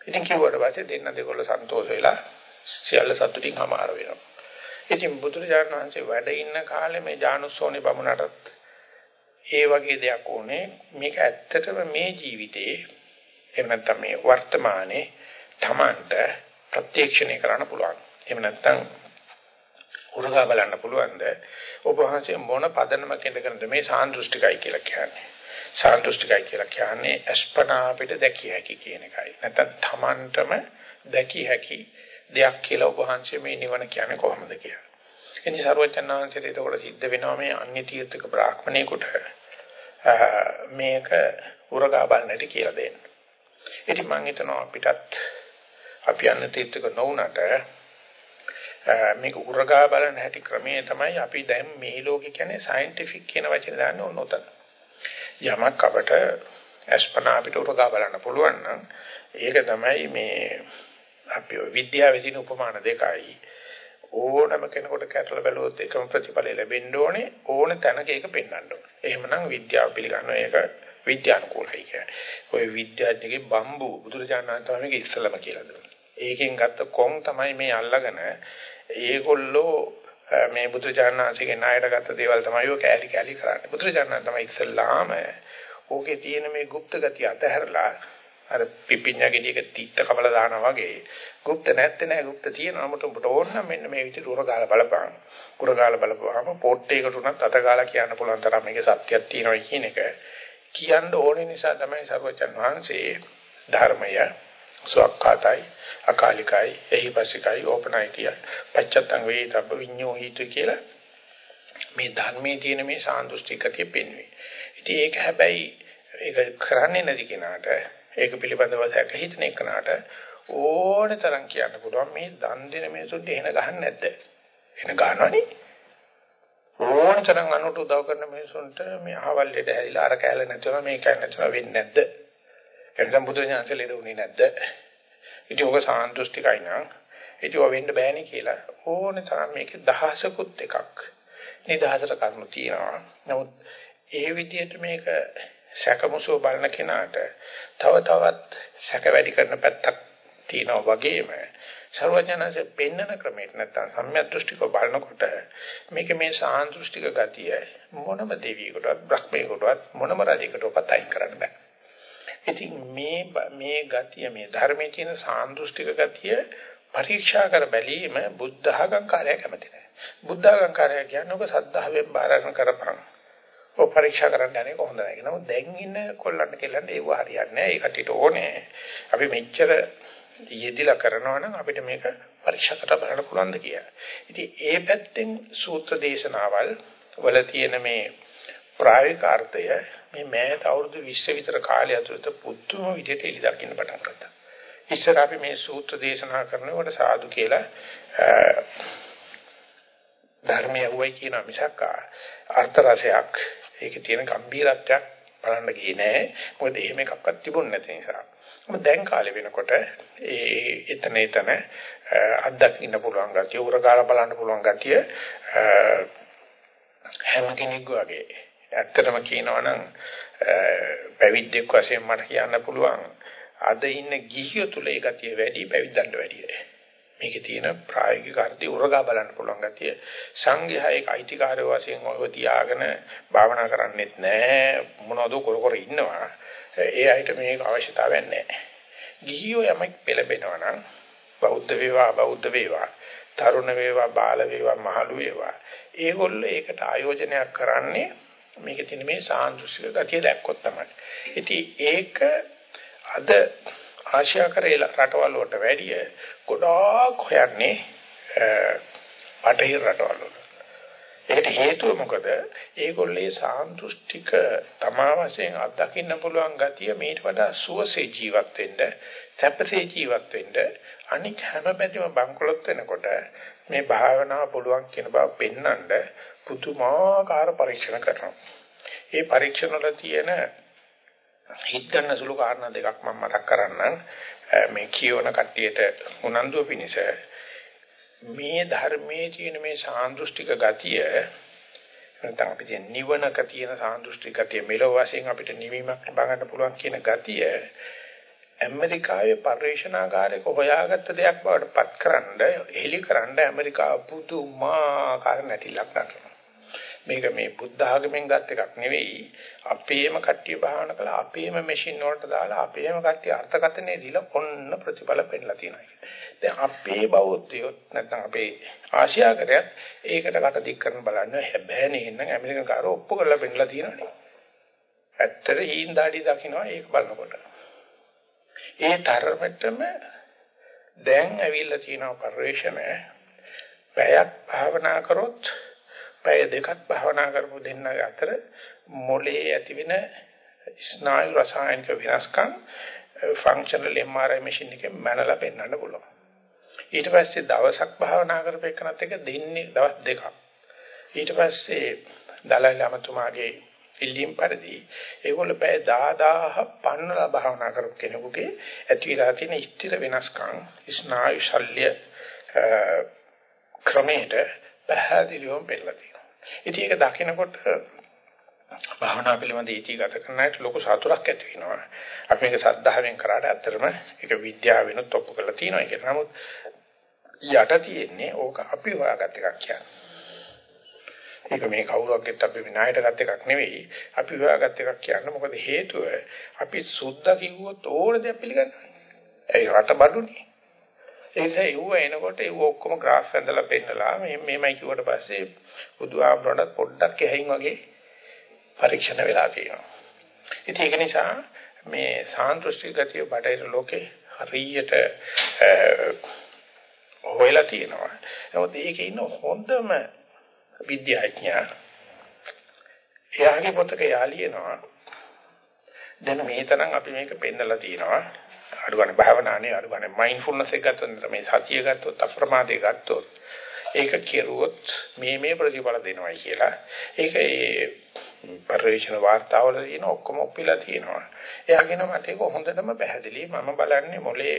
ඉතින් කිව්වට පස්සේ දෙන්න දෙකොල්ල සන්තෝෂ වෙලා සියල්ල සතුටින් හමාර වෙනවා. ඉතින් බුදුරජාණන් වහන්සේ වැඩ ඉන්න කාලේ මේ ජානුස්සෝනේ බමුණටත් ඒ වගේ දෙයක් ඕනේ. මේක ඇත්තටම මේ ජීවිතේ එහෙම නැත්නම් මේ වර්තමානයේ Tamanට ප්‍රත්‍යක්ෂණය කරන්න පුළුවන්. එහෙම නැත්නම් උරගා බලන්න පුළුවන්ද? ඔබ වහන්සේ මොන පදනමක ඉඳගෙනද මේ සාන්දෘෂ්ටිකයි කියලා කියන්නේ? සාන්දෘෂ්ටිකයි කියලා කියන්නේ අස්පනා අපිට දැකිය හැකි කියන එකයි. නැත්නම් Tamanටම දැකිය හැකි දෙයක් කියලා ඔබ වහන්සේ මේ නිවන කියන්නේ කොහොමද කියලා. එනි සර්වචන්නාංශයට ඒකට සිද්ධ වෙනවා මේ අන්‍ය තීර්ථක බ්‍රාහ්මණයෙකුට මේක උරගා බලන්නට කියලා දෙන්න. ඉතින් මම හිතනවා අපිටත් අපි අන්‍ය තීර්ථක නොවුනට මේක උරගා බලන හැටි ක්‍රමයේ තමයි අපි දැන් මේ ලෝකේ කියන්නේ සයන්ටිෆික් කියන වචනේ දාන්න ඕන උතන. යමක් අපට අස්පනා අපිට උරගා බලන්න පුළුවන් නම් ඒක තමයි මේ අපි විද්‍යාවේ තියෙන උපමාන දෙකයි. ඕනම කෙනෙකුට කැටල බැලුවොත් එකම ප්‍රතිඵලය ලැබෙන්න ඕනේ ඕන තැනක ඒක පෙන්වන්න ඕනේ. එහෙමනම් විද්‍යාව පිළිගන්නවා ඒක විද්‍යානුකූලයි කියන්නේ. ওই විද්‍යාඥගේ බම්බු බුදුරජාණන් තමයි මේක ඉස්සලම කියලා දුන්නේ. ඒකෙන් ගත්ත කොන් තමයි මේ අල්ලගෙන ඒගොල්ලෝ මේ බුදුරජාණන්සේගේ ණයට ගත්ත දේවල් තමයි ඔය කැලි කැලි කරන්නේ. බුදුරජාණන් තමයි ඉස්සල්ලාම ඕකේ තියෙන මේ গুপ্ত ගතිය අතහැරලා අර පිපිඤ්ඤා ගෙඩියක තීත්ත කවල දානවා වගේ গুপ্ত නැත්තේ නෑ গুপ্ত තියෙනවා නමුත් උඹට ඕන නම් මෙන්න මේ විදිහට උරගාලා බලපං උරගාලා බලපුවාම පොට්ටේකට උනත් අත ගාලා කියන්න පුළුවන් තරම් මේකේ සත්‍යයක් තියෙනවා කියන එක කියන්න ඕනේ නිසා තමයි සර්වචන් වහන්සේ ධර්මය සුවක්කාතයි අකාලිකයි එහිපසිකයි ඕපනයිකයි පච්චත්තං වේතබ්බ විඤ්ඤෝ හීතු කියලා මේ ධර්මයේ තියෙන මේ සාන්දෘෂ්ටිකතිය පෙන්වන්නේ. ඉතින් ඒක හැබැයි ඒක කරන්නේ නැති කෙනාට ඒක පිළිබඳව සැක හිතන එකනට ඕන තරම් කියන්න පුළුවන් මේ දන් දෙන මිනිසුන්ට එහෙන ගහන්නේ නැද්ද? එහෙන ගන්නවනේ. ඕන තරම් අනුට උදව් කරන මිනිසුන්ට මේ අහවල් දෙට හැරිලා අර කැල නැතුව මේ කැල නැතුව වෙන්නේ නැද්ද? එතන බුදු ඥානසේ ලෙඩ උනේ නැද්ද? ඉතින් ඔබ සාන්දෘෂ්ටිකයි නං ඉතින් ඔය වෙන්න බෑනේ කියලා ඕනේ තරම් මේකේ දහසකුත් එකක් නිදහසට කරුණු තියෙනවා. නමුත් ඒ විදිහට මේක සැකමසුව බලන කෙනාට තව තවත් සැක වැඩි කරන පැත්තක් තියෙනවා වගේම සර්වඥාන්සේ පෙන්නන ක්‍රමයට නැත්තම් සම්‍යක් දෘෂ්ටික බලනකොට මේක මේ සාන්දෘෂ්ටික ගතිය මොනම දෙවියෙකුටවත් බ්‍රහ්මයෙකුටවත් මොනම රජෙකුටවත් අයින් කරන්න බෑ. ඉතින් මේ මේ ගතිය මේ ධර්මයේ තියෙන සාන්දෘෂ්ටික ගතිය පරීක්ෂා කර බැලීම බුද්ධ ආගම් කාර්යය කැමති නැහැ. බුද්ධ ආගම් කාර්යය කියන්නේ ඔබ සද්ධාවෙන් බාරගෙන කරපන්. ඔය පරීක්ෂා කරන්න යන්නේ කොහොමද නැහැ. නමුත් දැන් ඉන්න කොල්ලන්ට කෙල්ලන්ට ඒව හරියන්නේ නැහැ. ඒ කටිට ඕනේ. අපි මෙච්චර යෙදිලා කරනවා නම් අපිට මේක පරීක්ෂා කරලා බලන්න පුළුවන්ද කියලා. ඉතින් ඒ පැත්තෙන් සූත්‍ර දේශනාවල් වල තියෙන මේ ප්‍රායෝගික අර්ථය මේ මෑත අවුරුදු 20 විතර කාලය ඇතුළත පුදුම විදිහට එලි දකින්න පටන් ගත්තා. ඉස්සර අපි මේ සූත්‍ර දේශනා කරනකොට සාදු කියලා ධර්මයේ වුයි කියන මිසක් අර්ථ රසයක් ඒකේ තියෙන ගැඹීරත්වයක් බලන්න ගියේ නෑ. මොකද එහෙම එකක්වත් තිබුණ නැති නිසා. මොකද දැන් කාලේ වෙනකොට ඒ එතන එතන අත්දකින්න පුළුවන් ගතිය, උරගාලා බලන්න පුළුවන් ගතිය හැම කෙනෙක් වගේ. ඇත්තටම කියනවා නම් පැවිද්දෙක් වශයෙන් මට කියන්න පුළුවන් අද ඉන්න ගිහියෝ තුල ඒ ගතිය වැඩි පැවිද්දන්ට වැඩියි. මේකේ තියෙන ප්‍රායෝගික අර්ථය උරගා බලන්න පුළුවන් ගැතිය. සංඝයා ඒක අයිතිකාරය වශයෙන් ඔයව තියාගෙන භාවනා කරන්නෙත් නැහැ මොනවද කර කර ඉන්නවා. ඒ අයිට මේක අවශ්‍යතාවයක් නැහැ ගිහියෝ යමක් පෙළඹෙනවා නම් බෞද්ධ වේවා බෞද්ධ වේවා තරුණ වේවා බාල වේවා මහලු වේවා ඒගොල්ලෝ ඒකට ආයෝජනයක් කරන්නේ මේකේ තියෙන මේ සාන්දෘශික ගතිය දැක්කොත් තමයි ඉතින් ඒක අද ආශ්‍යාකරේ රටවල් වලට වැඩිය ගොඩාක් හොයන්නේ පටහිර රටවල් වල. ඒකට හේතුව මොකද? ඒගොල්ලේ සාන්දෘෂ්ටික තමා වශයෙන් අත්දකින්න පුළුවන් ගතිය මේට වඩා සුවසේ ජීවත් වෙන්න, සැපසේ ජීවත් වෙන්න අනික් හැම පැතිම බංකොලොත් වෙනකොට මේ භාවනාව පුළුවන් කියන බව පෙන්වන්න පුදුමාකාර පරීක්ෂණ කරනවා. ඒ පරීක්ෂණ වල තියෙන හිත ගන්න සුළු කාරණා දෙකක් මම මතක් කරන්නම් මේ කියවන කට්ටියට උනන්දුව පිණිස මේ ධර්මයේ තියෙන මේ සාන්දෘෂ්ටික ගතිය නැත්නම් අපිට නිවනක තියෙන සාන්දෘෂ්ටික ගතිය මෙලොව වශයෙන් අපිට නිවීමක් ලබා ගන්න පුළුවන් කියන ගතිය ඇමරිකාවේ පරිශනාකාරයක හොයාගත්ත දෙයක් බවට පත්කරනද එලිකරනද ඇමරිකාව පුදුමාකාර නැතිලක් ගන්නවා මේක මේ බුද්ධ ආගමෙන් ගත් එකක් නෙවෙයි අපේම කට්ටිය භාවනා කළා අපේම මැෂින් වලට දාලා අපේම කට්ටිය අර්ථකථනය දීලා ඔන්න ප්‍රතිඵල පෙන්නලා තියෙනවා. දැන් අපේ බෞද්ධයොත් නැත්නම් අපේ ආසියාකරයත් ඒකට කට දික් කරන බලන්න හැබැයි නේනම් ඇමරිකන් කාරෝ ඔප්පු කරලා පෙන්නලා තියෙනවානේ. ඇත්තට ඊන් දාඩි දකින්නවා ඒක බලනකොට. ඒ තරමටම දැන් ඇවිල්ලා තියෙන පරිශ්‍රම පැයක් භාවනා කරොත් පැය දෙකක් භාවනා කරපු දෙන්න අතර මොලේ ඇතිවෙන ස්නායු රසායනික වෙනස්කම් ෆන්ක්ෂනල් MRI මැෂින් එකෙන් මැනලා පෙන්වන්න පුළුවන්. ඊට පස්සේ දවසක් භාවනා කරපේකනත් එක දෙන්නේ දවස් දෙකක්. ඊට පස්සේ දලයි ලාමතුමාගේ ඉල්ලීම් පරිදි ඒගොල්ල පැය 10000 පන්නලා භාවනා කරපු කෙනෙකුගේ ඇති වෙලා තියෙන ස්ථිර වෙනස්කම් ස්නායු ශල්‍ය ක්‍රමයට පැහැදිලිවම පෙන්නලා ඉතින් ඒක දකිනකොට භාවනා පිළිබඳ ඊටි ගත කරන අයට ලොකු සතුටක් ඇති වෙනවා. අපි මේක සද්ධාවෙන් කරාට ඇත්තටම ඒක විද්‍යාවෙනුත් ඔප්පු කරලා තියෙනවා ඒක. නමුත් යට තියෙන්නේ ඕක අපි හොයාගත් එකක් කියන්නේ. ඒක මේ කවුරුවක්වත් අපි විනායට ගත් එකක් නෙවෙයි. අපි හොයාගත් එකක් කියන්නේ මොකද හේතුව අපි සුද්ධ කිව්වොත් ඕන දෙයක් පිළිගන්නවා. ඒ රට බඩුනේ. ඒ නිසා ඒව එනකොට ඒව ඔක්කොම graph ඇඳලා පෙන්නලා මේ මේමයි කිව්වට පස්සේ බුදුආමරණ පොඩ්ඩක් එහින් වගේ පරීක්ෂණ වෙලා තියෙනවා. ඉතින් ඒක නිසා මේ සාන්දෘෂ්ටික ගතිය බටහිර ලෝකේ හරියට හොයලා තියෙනවා. නමුත් ඒකේ ඉන්න හොඳම විද්‍යාඥයා එයාගේ පොතක යාලියනවා දැන් මේ තරම් අපි මේක පෙන්නලා තියෙනවා අඩුගානේ භාවනානේ අඩුගානේ මයින්ඩ්ෆුල්නස් එක ගත්තොත් මේ සතිය ගත්තොත් අප්‍රමාදේ ගත්තොත් ඒක කෙරුවොත් මේ මේ ප්‍රතිඵල දෙනවයි කියලා. ඒක ඒ පරිශන වාර්තාවල තියෙන ඔක්කොම ඔප්පිලා තියෙනවා. එයාගෙන මට ඒක හොඳටම පැහැදිලි. මම බලන්නේ මොලේ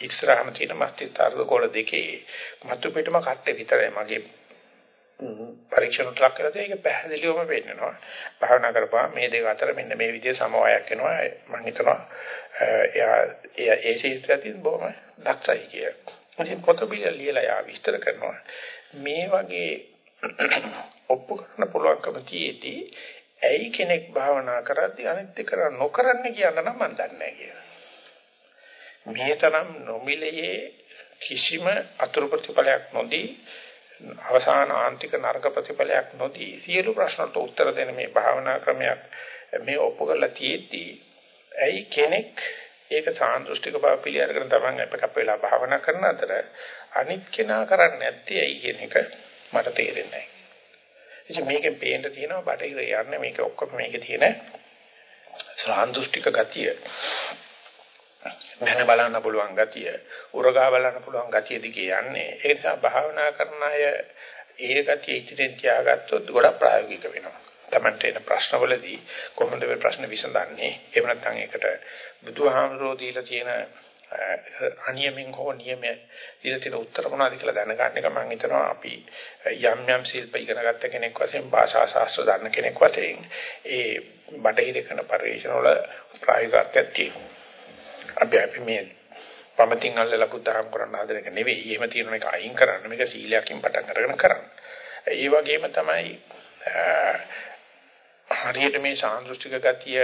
ඉස්සරහම තියෙන මස්තිෂ්ක ගෝල දෙකේ මතු පිටම කට්ටේ විතරයි මගේ පරීක්ෂණ ට්‍රක් කරලා ඒක පැහැදිලිවම පෙන්නනවා. භාවනා කරපුවා මේ දෙක අතර මෙන්න මේ විදිහේ සමவாயයක් වෙනවා. මම හිතනවා එයා එයා ඒ ශීත්‍රයෙන් බොහොම දක්ෂයි කියලා. ඉතින් පොත පිළ ලියලා යා විස්තර කරනවා. මේ වගේ ඔප්පු කරන්න පුළුවන්කම තියේදී ඇයි කෙනෙක් භාවනා කරද්දී අනිත් එක නොකරන්නේ කියන නම් මම දන්නේ නැහැ කියලා. මේ තරම් නොමිලයේ කිසිම අතුරු ප්‍රතිඵලයක් නොදී අවසාන ආන්තික නරක ප්‍රතිඵලයක් නොදී සියලු ප්‍රශ්නට උත්තර දෙන මේ භාවනා ක්‍රමයක් මේ ඔප්පු කරලා තියෙද්දී ඇයි කෙනෙක් ඒක සාන්දෘෂ්ටික බව පිළිඅරගෙන තමන් අපකප් වෙලා භාවනා කරන අතර අනිත් කෙනා කරන්නේ නැත්තේ ඇයි කියන එක මට තේරෙන්නේ නැහැ. ඉතින් මේකෙන් පේන්න තියෙනවා බටහිර යන්නේ මේක ඔක්කොම මේකේ තියෙන සාන්දෘෂ්ටික ගතිය. මන බලන්න පුළුවන් ගතිය, උරගා බලන්න පුළුවන් ගතිය දිගේ යන්නේ. ඒ නිසා භාවනා කරන අය ඒ ගතිය ඉදිරියෙන් තියාගත්තොත් ගොඩක් ප්‍රායෝගික වෙනවා. Tamante එන ප්‍රශ්නවලදී කොහොමද මේ ප්‍රශ්න විසඳන්නේ? එහෙම නැත්නම් ඒකට බුදුහාමුදුරෝ දීලා තියෙන අනියමින් හෝ නියමයෙන් දීලා තියෙන උත්තර මොනවද කියලා දැනගන්න එක මම හිතනවා අපි යම් යම් ශිල්ප ඉගෙන ගත්ත කෙනෙක් වශයෙන් භාෂා ශාස්ත්‍ර දන්න කෙනෙක් වශයෙන් ඒ බටහිර කරන පරිශන වල ප්‍රායෝගිකත්වයක් තියෙනවා. අපි අපි මේ පමතින් අල්ලලා බුද්ධහම් කරන්න හදන එක නෙවෙයි. එහෙම තියෙන එක අයින් කරන්න මේක සීලයකින් පටන් අරගෙන කරන්න. ඒ වගේම තමයි හරියට මේ සාන්දෘෂ්ටික ගතිය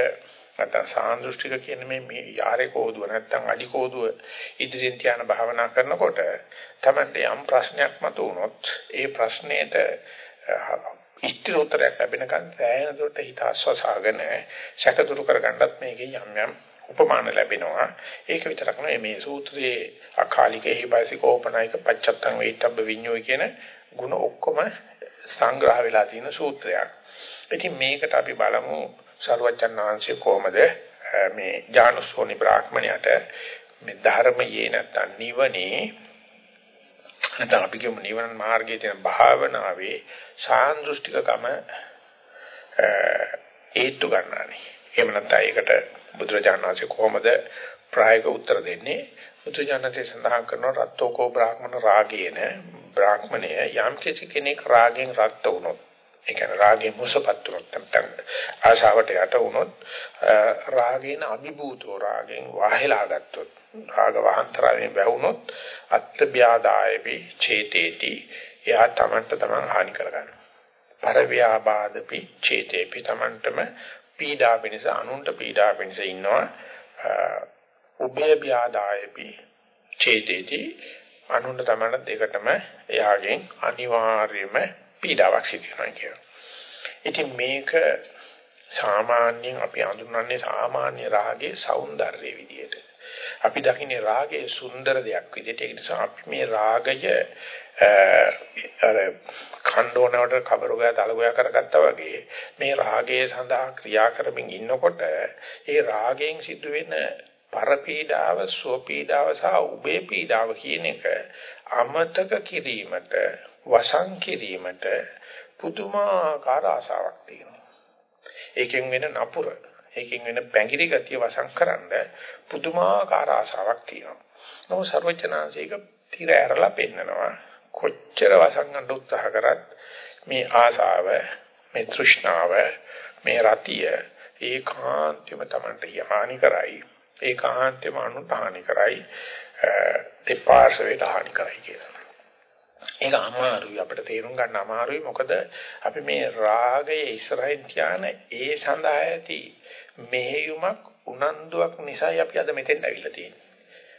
නැත්නම් සාන්දෘෂ්ටික කියන මේ මේ යාරේ කෝදුව නැත්නම් අඩි කෝදුව ඉදිරියෙන් තියාන භාවනා කරනකොට තමයි යම් ප්‍රශ්නයක් මතුවුනොත් ඒ ප්‍රශ්නෙට ඉෂ්ටි උත්තරයක් ලැබෙනකන් සෑහෙන දුරට හිත ආස්වාසාගෙන සැකදුරු කරගන්නත් මේකේ යම් යම් උපමාන ලැබෙනවා ඒක විතරක් නෙවෙයි මේ සූත්‍රයේ අකාලික හේබාසික ඕපනායක පච්චත්තං වේිතබ්බ විඤ්ඤෝය කියන ಗುಣ ඔක්කොම සංග්‍රහ වෙලා තියෙන සූත්‍රයක්. ඉතින් මේකට අපි බලමු සරුවචන් වහන්සේ කොහොමද මේ ඥානසෝනි බ්‍රාහ්මණයට මේ ධර්මයේ නැත්තම් නිවනේ නැත්නම් අපි කියමු නිවන මාර්ගයේ තියෙන භාවනාවේ සාන්දෘෂ්ටිකකම ඒත්තු ගන්නානේ. එහෙම නැත්නම් ඒකට බුදුරජාණන් වහන්සේ කොහොමද ප්‍රායෝගික උත්තර දෙන්නේ? බුදුජානකේ සඳහන් කරන රත්තෝකෝ බ්‍රාහ්මණ රාගයේන බ්‍රාහ්මණය යම් කිසි කෙනෙක් රාගෙන් රත් වුණොත් ඒ කියන්නේ රාගෙන් මුසපත් වුණොත් නැත්නම් ආශාවට යට වුණොත් රාගේන අභිභූතෝ රාගෙන් වහලා ගත්තොත් රාග වහන්තරයෙන් වැහුනොත් අත්ත්‍ය ව්‍යාදායපි චේතේති එයා තමන්ට තමන් හානි කරගන්නවා පරව්‍යාබාධපි චේතේපි තමන්ටම පීඩා වෙනස අනුන්ට පීඩා වෙනස ඉන්නවා උභය ව්‍යාදායපි චේතේති අනුන්ට තමන්ට දෙකටම එයාගෙන් අනිවාර්යයෙන්ම පීඩාවක් සිදු වෙනවා කියනවා. ඉතින් මේක සාමාන්‍යයෙන් අපි හඳුන්වන්නේ සාමාන්‍ය රාගයේ సౌందර්යය විදියට. අපි දකින්නේ රාගයේ සුන්දර දෙයක් විදියට. ඒ නිසා අපි මේ රාගය අර ඛණ්ඩෝනවට කබරෝගය තලගෝය කරගත්තා වගේ මේ රාගයේ සඳහා ක්‍රියා කරමින් ඉන්නකොට ඒ රාගයෙන් සිදුවෙන පරපීඩාව, සෝපීඩාව සහ උබේ පීඩාව කියන එක අමතක කිරීමට, වසං කිරීමට පුදුමාකාර ආසාවක් තියෙනවා. ඒකෙන් වෙන නපුර, ඒකෙන් වෙන පැංගිරි ගතිය වසංකරන්න පුදුමාකාර ආසාවක් තියෙනවා. නමුත් ਸਰවඥාන්සේක tira ඇරලා පෙන්නනවා. කොච්චර වසංගන්න උත්සාහ කරත් මේ ආසාව, මේ තෘෂ්ණාව, මේ රතිය ඒකාන්තෙම Tamanට යහානි කරයි. ඒකාන්තෙම අනුතානි කරයි. දෙපාර්ශවයට හානි කරයි කියලා. ඒක අමාරුයි අපිට තේරුම් ගන්න අමාරුයි මොකද අපි මේ රාගයේ ඉස්සරහින් තියාන ඒ සඳහා ඇති මෙහෙයුමක් උනන්දුවක් නිසායි අපි අද මෙතෙන් ඇවිල්ලා තියෙන්නේ.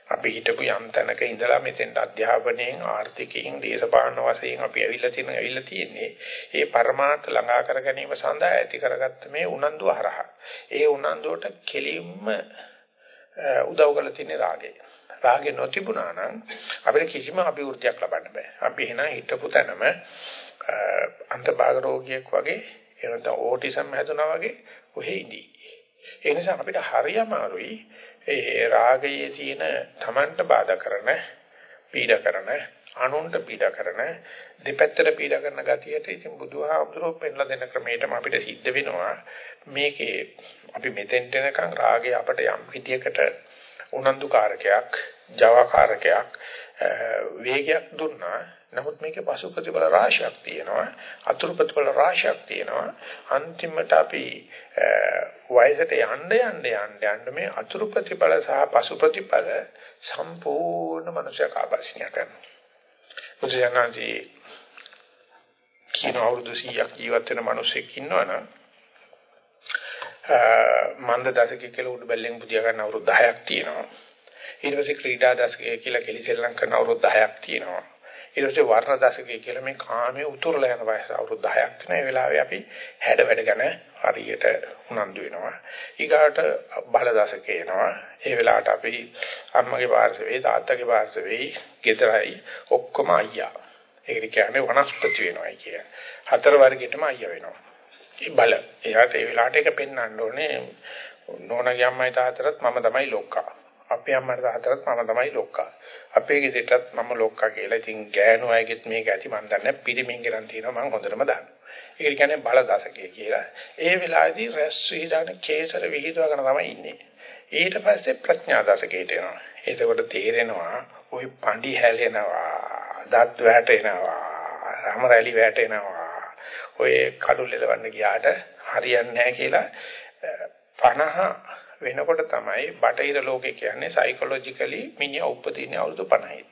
අපි හිටපු යම් තැනක ඉඳලා මෙතෙන්ට අධ්‍යාපනයෙන් ආර්ථිකයෙන් දේශපාලන වශයෙන් අපි ඇවිල්ලා තියෙන ඇවිල්ලා තියෙන්නේ ඒ પરමාර්ථ ළඟා කර ගැනීම සඳහා ඇති කරගත්ත මේ උනන්දු හරහා. ඒ උනන්දුවට කෙලින්ම උදව් කරලා තියෙන රාගය. රාගේ නොතිබුණා නම් අපිට කිසිම අභිවෘද්ධියක් ලබන්න බෑ. අපි එහෙනම් හිටපු තැනම අන්තභාග රෝගියෙක් වගේ එහෙම ඕටිසම් හැදුනා වගේ කොහේ ඉඳී. ඒ නිසා අපිට හරි අමාරුයි ඒ රාගයේ තියෙන Tamanට බාධා කරන පීඩ කරන අනුන්ට පීඩ කරන දෙපැත්තට පීඩ කරන ගතියට ඉතින් බුදුහාමුදුරුවෝ පෙන්ලා දෙන ක්‍රමයටම අපිට සිද්ධ වෙනවා. මේකේ අපි මෙතෙන්ට එනකන් රාගය අපට යම් පිටියකට උනන්දුකාරකයක් ජවකාරකයක් වේගයක් දුන්නා. නමුත් මේකේ පසු ප්‍රතිඵල රාශියක් තියෙනවා අතුරු ප්‍රතිඵල රාශියක් තියෙනවා. අන්තිමට අපි වයසට යන්න යන්න යන්න යන්න මේ අතුරු ප්‍රතිඵල සහ පසු ප්‍රතිඵල සම්පූර්ණ මනුෂ්‍ය කාබස්නිය කරනවා. බුදුසසුනාදී කියන අවුරුදු 100ක් ජීවත් වෙන මිනිස්සෙක් ඉන්නවනම් මන්ද දශකයේ කියලා උඩු බැල්ලෙන් පුදියා ගන්න අවුරුදු 10ක් තියෙනවා. ඊට පස්සේ ක්‍රීඩා දශකයේ කියලා කෙලිසෙල්ලම් කරන අවුරුදු 10ක් තියෙනවා. ඊට පස්සේ වර්ණ දශකයේ කියලා මේ කාමයේ උතුරලා යන වයස අවුරුදු 10ක් තියෙන ඒ වෙලාවේ අපි හැඩ වැඩ ගැන හරියට උනන්දු වෙනවා. ඊගාට බල දශකේ එනවා. ඒ වෙලාවට අපි අම්මගේ පාර්ශවයේ තාත්තගේ පාර්ශවයේ ගෙදරයි ඔක්කොම අයියා. ඒකට කියන්නේ වනස්පති වෙනවායි කිය. හතර වර්ගයටම අයියා වෙනවා. ඒ බල එයාට ඒ වෙලාවට ඒක පෙන්වන්න ඕනේ නෝනගේ අම්මයි තාත්තටත් මම තමයි ලොක්කා. අපේ අම්මට තාත්තටත් මම තමයි ලොක්කා. අපේ ගෙදරටත් මම ලොක්කා කියලා. ඉතින් ගෑනු අයගෙත් මේක ඇති මන් දන්නේ පිරිමින්ගෙන් නම් තියෙනවා මම හොඳටම දන්නවා. ඒක කියන්නේ බල දශකය කියලා. ඒ වෙලාවේදී රැස් විහිදාන කේසර විහිදුවගෙන තමයි ඉන්නේ. ඊට පස්සේ ප්‍රඥා දශකයට එනවා. එතකොට තේරෙනවා ওই පඬි හැලෙනවා, දත් වැටෙනවා, රම රැලි වැටෙනවා. ඔය කඩුල් එලවන්න ගියාට හරියන්නේ නැහැ කියලා 50 වෙනකොට තමයි බටහිර ලෝකේ කියන්නේ සයිකොලොජිකලි මිනිහා උපදින්නේ අවුරුදු 50යි.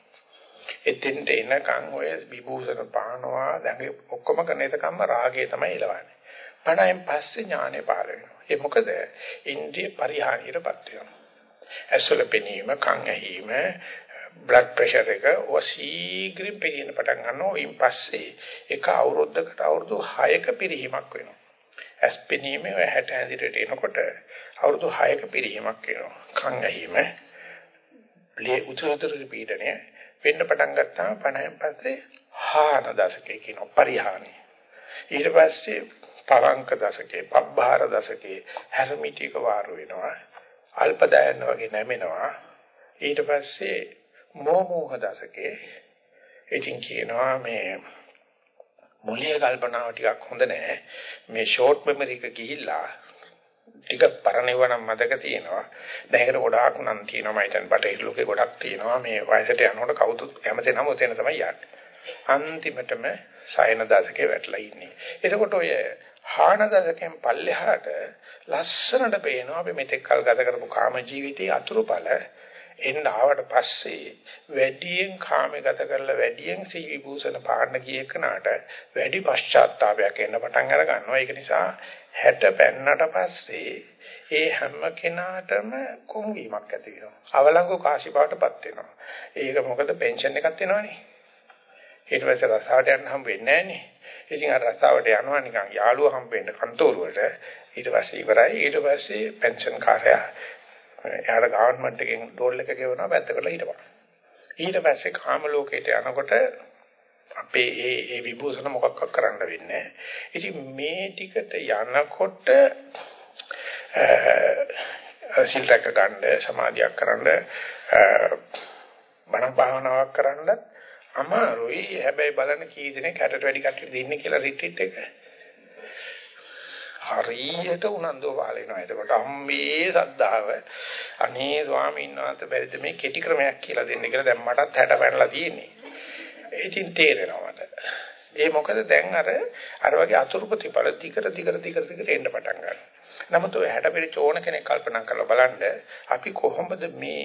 එතෙන්ට එනකන් ඔය විභූෂණ පානවා දැන් ඔක්කොම කරන එකම රාගය තමයි එලවන්නේ. 50න් පස්සේ ඥානෙ පාර වෙනවා. ඒ මොකද ඉන්ද්‍රිය පරිහානියටපත් වෙනවා. ඇසල පෙනීම, කන් ඇහිම, බ්ලඩ් ප්‍රෙෂර් එක ඔසීග්‍රින් පෙනෙන්න පටන් ගන්නවා. ඊයින් පස්සේ එක අවුරුද්දකට අවුරුදු 6ක පිරිහීමක් වෙනවා. ඇස්පෙනීමේ ඔය 60 ඇඳිරට එනකොට අවුරුදු 6ක පිරීමක් වෙනවා. කන් ඇහිම ලේ උතුරතර පීඩනය වෙන්න පටන් ගත්තාම 50න් පස්සේ හාන දශකේ කියන පරිහානිය. ඊට පස්සේ පරංක දශකේ, පබ්බාර දශකේ හැරමිටික වාර වෙනවා. අල්පදායන වගේ නැමෙනවා. ඊට පස්සේ මෝමෝහ දශකේ ඉතින් කියනවා මේ මොලේ කල්පනාව ටිකක් හොඳ නැහැ. මේ ෂෝට් මෙමරි එක ගිහිල්ලා ටික පරණව නම් මතක තියෙනවා. දැන් ඒකට ගොඩාක් නම් තියෙනවා මම හිතන්නේ බටහිර ලෝකේ ගොඩක් තියෙනවා. මේ වයසට යනකොට කවුද කැමති නම් ඔතන තමයි යන්නේ. අන්තිමටම සයන දශකේ වැටලා ඉන්නේ. එතකොට ඔය හාන දශකෙන් පල්ලෙහාට ලස්සනට පේනවා අපි මෙතෙක් කල් ගත කරපු කාම ජීවිතයේ අතුරුඵල එන්න ආවට පස්සේ වැඩියෙන් කාමේ ගත කරලා වැඩියෙන් සීවි භූෂණ පාන්න ගිය එකනට වැඩි පශ්චාත්තාවයක් එන්න පටන් අර ගන්නවා. ඒක නිසා 60 පෙන්නට පස්සේ ඒ හැම කෙනාටම කොහොමීමක් ඇති වෙනවා. අවලංගු කාශි බවටපත් වෙනවා. ඒක මොකද පෙන්ෂන් එකක් දෙනවනේ. ඊට පස්සේ රසාවට යන්න හම්බ වෙන්නේ නැහනේ. ඉතින් අර රසාවට යනවා නිකන් යාළුවා හම්බ වෙන්න කන්තෝරුවට. ඊට පස්සේ ඉවරයි. ඊට පස්සේ පෙන්ෂන් කාර්යය එයාට ගවර්න්මන්ට් එකෙන් ඩෝල් එක ගෙවනවා පැත්තකට හිටපන්. ඊට පස්සේ කාම ලෝකයට යනකොට අපේ ඒ ඒ විභූෂණ මොකක්වත් කරන්න වෙන්නේ නැහැ. ඉතින් මේ ටිකට යනකොට සිල් රැක ගන්න සමාධියක් කරන්න බණ භාවනාවක් කරන්න අමාරුයි. හැබැයි බලන්න කී දෙනෙක් හැටට වැඩි කට්ටිය දෙන්නේ කියලා රිට්‍රීට් එක. හරියට උනන්දෝ වාල වෙනවා. එතකොට අම්මේ සද්ධාව අනේ ස්වාමීන් වහන්සේ බැරිද මේ කෙටි ක්‍රමයක් කියලා දෙන්න කියලා දැන් මටත් 60 පැනලා තියෙන්නේ. ඉතින් තේරෙනවා මට. ඒ මොකද දැන් අර අර වගේ අතුරු ප්‍රතිඵල දිගට දිගට දිගට දිගට එන්න පටන් ගන්නවා. නමුත් ඔය 60 පිළිච ඕන කෙනෙක් කල්පනා කරලා බලන්න අපි කොහොමද මේ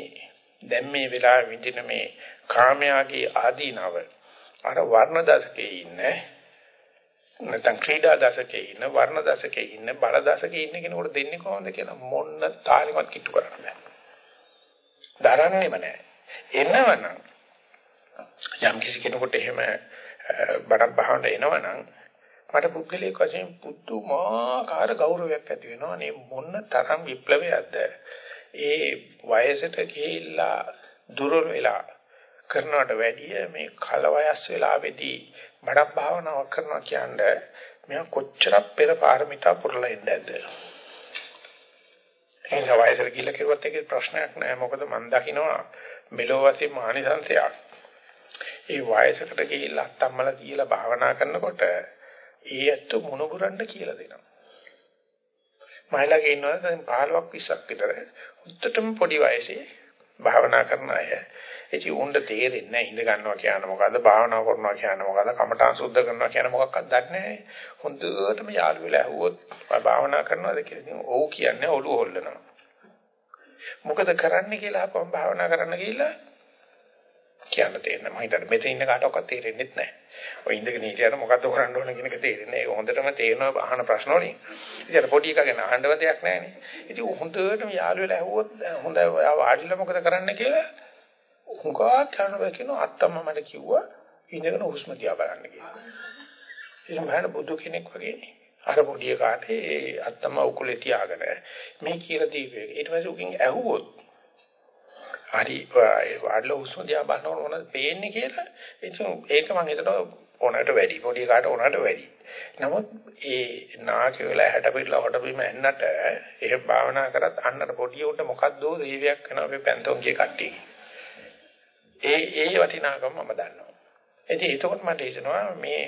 දැන් මේ වෙලාවේ විඳින මේ කාමයාගේ ආදීනව අර වර්ණ දශකයේ ඉන්නේ නැත්නම් ක්‍රීඩා දශකයේ ඉන්න වර්ණ දශකයේ ඉන්න බල දශකයේ ඉන්න කෙනෙකුට දෙන්නේ කොහොමද කියලා මොන්න තාලෙවත් කිට්ටු කරන්න බෑ. දරන්නේම නැහැ. එනවනම් යම් කිසි කෙනෙකුට එහෙම බණක් භාවනට එනවනම් මට පුද්ගලික වශයෙන් පුදුමාකාර ගෞරවයක් ඇති වෙනවා නේ මොන තරම් විප්ලවයක්ද ඒ වයසට ගිහිල්ලා දුර වෙලා කරනවට වැඩිය මේ කල වයස් වෙලාවේදී බණක් භාවනාවක් කරනවා කියන්නේ මෙයා කොච්චරක් පෙර පාරමිතා පුරලා ඉන්නද ඒක වයසට ගිහිල්ලා කෙරුවත් ඒකේ ප්‍රශ්නයක් නෑ මොකද මම දකිනවා මෙලෝ වශයෙන් මානිසංශයක් ඒ වයසකට ගිහිල්ලා අත්තම්මලා කියලා භාවනා කරනකොට ඒ ඇත්ත මොනබුරන්න කියලා දෙනවා. මයිලගේ ඉන්නවා දැන් 15ක් 20ක් විතර උත්තටම පොඩි වයසේ භාවනා කරන අය. ඒක උණ්ඩ තේරෙන්නේ නැහැ ඉඳ ගන්නවා කියන මොකද්ද භාවනා කරනවා කියන මොකද්ද කමඨාන් සුද්ධ කරනවා කියන මොකක්වත් දන්නේ නැහැ. හොඳටම යාළු වෙලා ඇහුවොත් භාවනා කරනවාද කියලා ඉතින් ඔව් කියන්නේ ඔළුව හොල්ලනවා. මොකද කරන්න කියලා අපම භාවනා කරන්න ගිහිල්ලා කියන්න තේරෙන්නේ මම හිතන්නේ මෙතන ඉන්න කාටවත් තේරෙන්නේ නැහැ. ඔය ඉඳගෙන හිටියට මොකද්ද කරන්න ඕන කියන එක තේරෙන්නේ නැහැ. ඒක හොඳටම තේරෙනවා අහන ප්‍රශ්න වලින්. ඉතින් පොඩි එකා ගැන අහන්නව දෙයක් නැහැනේ. ඉතින් හොඳටම යාළු වෙලා ඇහුවොත් හොඳයි ඔයා වාඩිලා මොකද කරන්න කියලා හුඟා කරනවා කියනවා අත්තම්ම මට කිව්වා ඉඳගෙන හුස්ම දිහා බලන්න කියලා. ඉතින් මම බුදු කෙනෙක් වගේනේ. අර පොඩි එකාට ඒ අත්තම්ම උකුලේ තියාගෙන මේ කියලා දීපේ. ඊට පස්සේ උකින් ඇහුවොත් හරි වාඩිලා හුස්ම දිහා බලනකොට මොනවද පේන්නේ කියලා ඉතින් ඒක මම හිතනවා ඕනකට වැඩි පොඩි කාට ඕනකට වැඩි නමුත් ඒ නාක වෙලා හැට පිටලා හොට බිම එන්නට එහෙම භාවනා කරත් අන්නර පොඩි උන්ට මොකද්ද දේවියක් කරනවා අපේ පැන්තෝන්ගේ කට්ටිය ඒ ඒ වටිනාකම මම දන්නවා ඉතින් ඒකකොට මට හිතෙනවා මේ